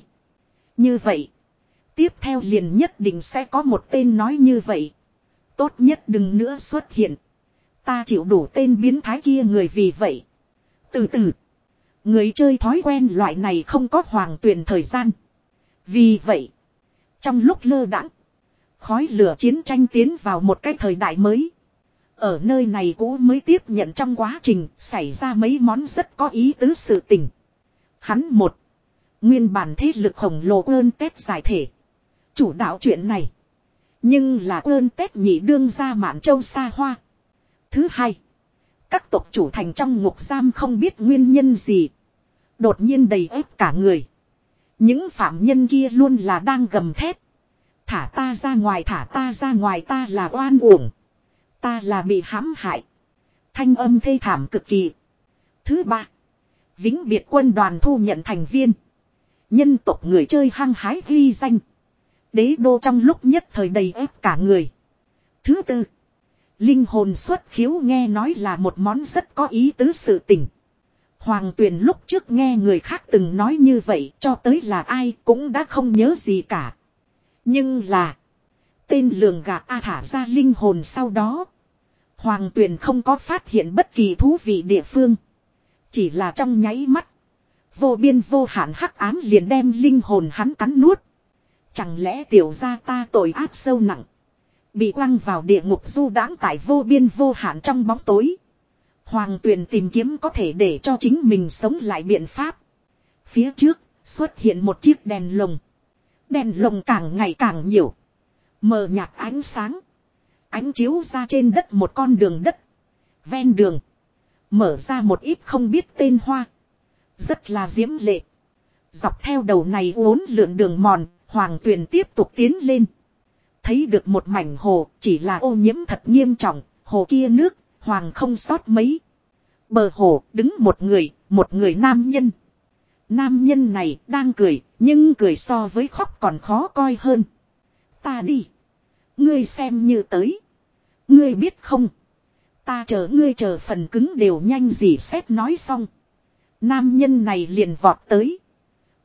Như vậy, tiếp theo liền nhất định sẽ có một tên nói như vậy. Tốt nhất đừng nữa xuất hiện. Ta chịu đủ tên biến thái kia người vì vậy. Từ từ, người chơi thói quen loại này không có hoàng tuyển thời gian. Vì vậy, trong lúc lơ đãng, khói lửa chiến tranh tiến vào một cái thời đại mới. Ở nơi này cũ mới tiếp nhận trong quá trình xảy ra mấy món rất có ý tứ sự tình. Hắn một, nguyên bản thế lực khổng lồ ơn tết giải thể. Chủ đạo chuyện này. Nhưng là ơn tết nhị đương ra mạn châu xa hoa. Thứ hai. Các tộc chủ thành trong ngục giam không biết nguyên nhân gì. Đột nhiên đầy ép cả người. Những phạm nhân kia luôn là đang gầm thét. Thả ta ra ngoài, thả ta ra ngoài, ta là oan uổng. Ta là bị hãm hại. Thanh âm thê thảm cực kỳ. Thứ ba. Vĩnh biệt quân đoàn thu nhận thành viên. Nhân tộc người chơi hăng hái ghi danh. Đế đô trong lúc nhất thời đầy ép cả người. Thứ tư. Linh hồn xuất khiếu nghe nói là một món rất có ý tứ sự tình. Hoàng tuyền lúc trước nghe người khác từng nói như vậy cho tới là ai cũng đã không nhớ gì cả. Nhưng là. Tên lường gạt A thả ra linh hồn sau đó. Hoàng tuyền không có phát hiện bất kỳ thú vị địa phương. Chỉ là trong nháy mắt. Vô biên vô hạn hắc ám liền đem linh hồn hắn cắn nuốt. Chẳng lẽ tiểu gia ta tội ác sâu nặng. Bị quăng vào địa ngục du đãng tại vô biên vô hạn trong bóng tối. Hoàng tuyền tìm kiếm có thể để cho chính mình sống lại biện pháp. Phía trước xuất hiện một chiếc đèn lồng. Đèn lồng càng ngày càng nhiều. Mờ nhạt ánh sáng. Ánh chiếu ra trên đất một con đường đất. Ven đường. Mở ra một ít không biết tên hoa. Rất là diễm lệ. Dọc theo đầu này uốn lượn đường mòn, hoàng tuyền tiếp tục tiến lên. Thấy được một mảnh hồ, chỉ là ô nhiễm thật nghiêm trọng, hồ kia nước, hoàng không sót mấy. Bờ hồ, đứng một người, một người nam nhân. Nam nhân này đang cười, nhưng cười so với khóc còn khó coi hơn. Ta đi. Ngươi xem như tới. Ngươi biết không? Ta chờ ngươi chờ phần cứng đều nhanh gì xét nói xong. Nam nhân này liền vọt tới.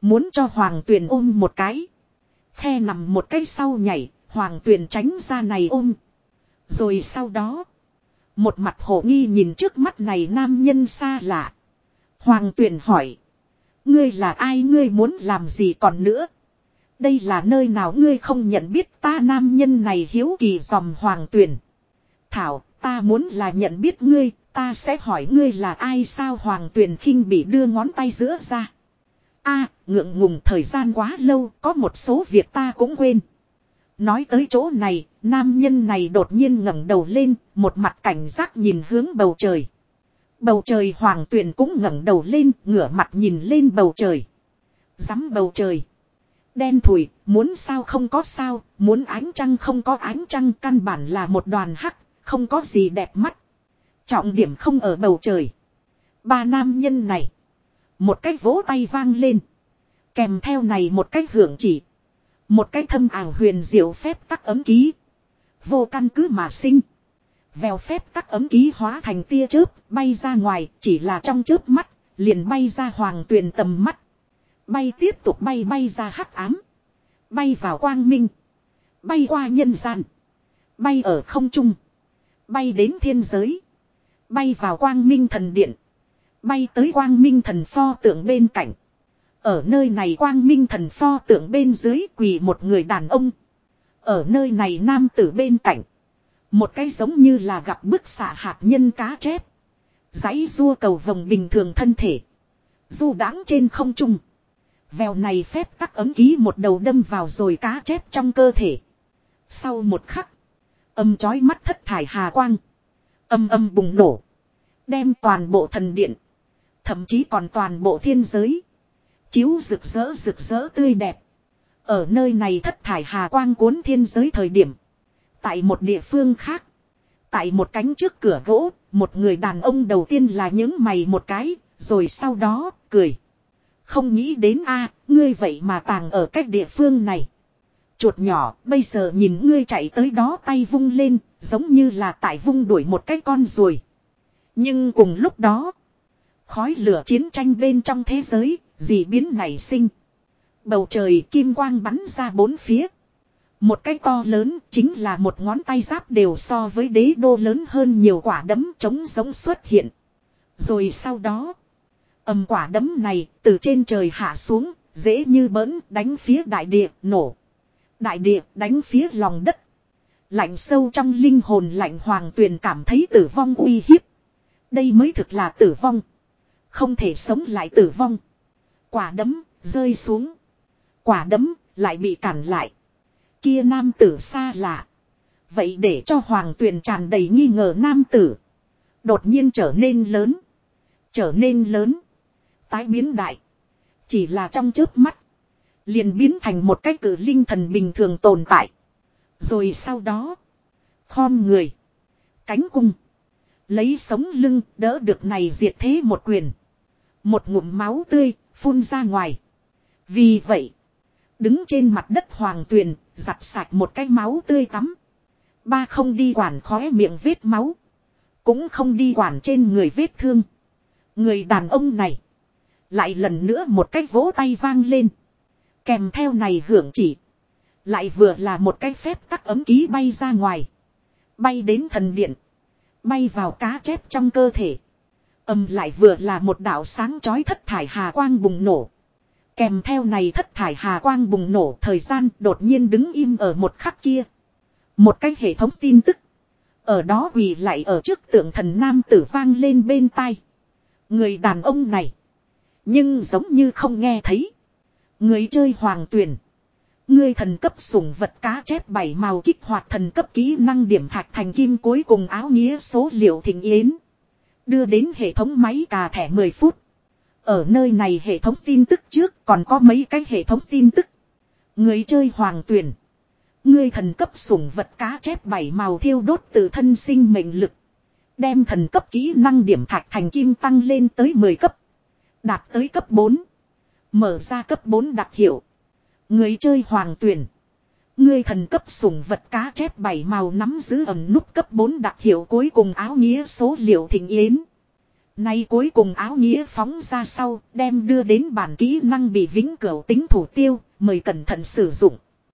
Muốn cho Hoàng Tuyền ôm một cái. Khe nằm một cái sau nhảy, Hoàng Tuyền tránh ra này ôm. Rồi sau đó. Một mặt hồ nghi nhìn trước mắt này nam nhân xa lạ. Hoàng Tuyền hỏi. Ngươi là ai ngươi muốn làm gì còn nữa? Đây là nơi nào ngươi không nhận biết ta nam nhân này hiếu kỳ dòm Hoàng Tuyền. Thảo, ta muốn là nhận biết ngươi, ta sẽ hỏi ngươi là ai sao Hoàng Tuyền khinh bị đưa ngón tay giữa ra a ngượng ngùng thời gian quá lâu, có một số việc ta cũng quên. Nói tới chỗ này, nam nhân này đột nhiên ngẩng đầu lên, một mặt cảnh giác nhìn hướng bầu trời. Bầu trời hoàng tuyền cũng ngẩng đầu lên, ngửa mặt nhìn lên bầu trời. Dám bầu trời. Đen thủi, muốn sao không có sao, muốn ánh trăng không có ánh trăng căn bản là một đoàn hắc, không có gì đẹp mắt. Trọng điểm không ở bầu trời. Ba nam nhân này. Một cái vỗ tay vang lên. Kèm theo này một cái hưởng chỉ. Một cái thâm ảo huyền diệu phép tắc ấm ký. Vô căn cứ mà sinh. Vèo phép tắc ấm ký hóa thành tia chớp bay ra ngoài, chỉ là trong chớp mắt. Liền bay ra hoàng tuyền tầm mắt. Bay tiếp tục bay bay ra hắc ám. Bay vào quang minh. Bay qua nhân gian. Bay ở không trung. Bay đến thiên giới. Bay vào quang minh thần điện. Bay tới quang minh thần pho tượng bên cạnh. Ở nơi này quang minh thần pho tượng bên dưới quỳ một người đàn ông. Ở nơi này nam tử bên cạnh. Một cái giống như là gặp bức xạ hạt nhân cá chép. Giấy rua cầu vòng bình thường thân thể. Du đáng trên không trung. Vèo này phép tắc ấm ký một đầu đâm vào rồi cá chép trong cơ thể. Sau một khắc. Âm chói mắt thất thải hà quang. Âm âm bùng nổ. Đem toàn bộ thần điện. Thậm chí còn toàn bộ thiên giới. Chiếu rực rỡ rực rỡ tươi đẹp. Ở nơi này thất thải hà quang cuốn thiên giới thời điểm. Tại một địa phương khác. Tại một cánh trước cửa gỗ. Một người đàn ông đầu tiên là những mày một cái. Rồi sau đó cười. Không nghĩ đến a ngươi vậy mà tàng ở cách địa phương này. Chuột nhỏ, bây giờ nhìn ngươi chạy tới đó tay vung lên, giống như là tại vung đuổi một cái con ruồi. Nhưng cùng lúc đó, khói lửa chiến tranh bên trong thế giới, dị biến nảy sinh. Bầu trời kim quang bắn ra bốn phía. Một cái to lớn chính là một ngón tay giáp đều so với đế đô lớn hơn nhiều quả đấm trống giống xuất hiện. Rồi sau đó, ầm quả đấm này từ trên trời hạ xuống, dễ như bỡn đánh phía đại địa nổ. Đại địa đánh phía lòng đất. Lạnh sâu trong linh hồn lạnh hoàng tuyền cảm thấy tử vong uy hiếp. Đây mới thực là tử vong. Không thể sống lại tử vong. Quả đấm, rơi xuống. Quả đấm, lại bị cản lại. Kia nam tử xa lạ. Vậy để cho hoàng tuyền tràn đầy nghi ngờ nam tử. Đột nhiên trở nên lớn. Trở nên lớn. Tái biến đại. Chỉ là trong chớp mắt. Liền biến thành một cái cử linh thần bình thường tồn tại. Rồi sau đó. Khom người. Cánh cung. Lấy sống lưng, đỡ được này diệt thế một quyền. Một ngụm máu tươi, phun ra ngoài. Vì vậy. Đứng trên mặt đất hoàng tuyền, giặt sạch một cái máu tươi tắm. Ba không đi quản khóe miệng vết máu. Cũng không đi quản trên người vết thương. Người đàn ông này. Lại lần nữa một cái vỗ tay vang lên. Kèm theo này hưởng chỉ. Lại vừa là một cái phép tắc ấm ký bay ra ngoài. Bay đến thần điện. Bay vào cá chép trong cơ thể. Âm lại vừa là một đạo sáng chói thất thải hà quang bùng nổ. Kèm theo này thất thải hà quang bùng nổ, thời gian đột nhiên đứng im ở một khắc kia. Một cái hệ thống tin tức. Ở đó quỳ lại ở trước tượng thần nam tử vang lên bên tai. Người đàn ông này. Nhưng giống như không nghe thấy. Người chơi hoàng tuyển. Người thần cấp sủng vật cá chép bảy màu kích hoạt thần cấp kỹ năng điểm thạch thành kim cuối cùng áo nghĩa số liệu thịnh yến. Đưa đến hệ thống máy cà thẻ 10 phút. Ở nơi này hệ thống tin tức trước còn có mấy cái hệ thống tin tức. Người chơi hoàng tuyển. Ngươi thần cấp sủng vật cá chép bảy màu thiêu đốt từ thân sinh mệnh lực. Đem thần cấp kỹ năng điểm thạch thành kim tăng lên tới 10 cấp. Đạt tới cấp 4. Mở ra cấp 4 đặc hiệu. Người chơi hoàng tuyển. người thần cấp sủng vật cá chép bảy màu nắm giữ ẩm nút cấp 4 đặc hiệu cuối cùng áo nghĩa số liệu thịnh yến. Nay cuối cùng áo nghĩa phóng ra sau, đem đưa đến bản kỹ năng bị vĩnh cửu tính thủ tiêu, mời cẩn thận sử dụng.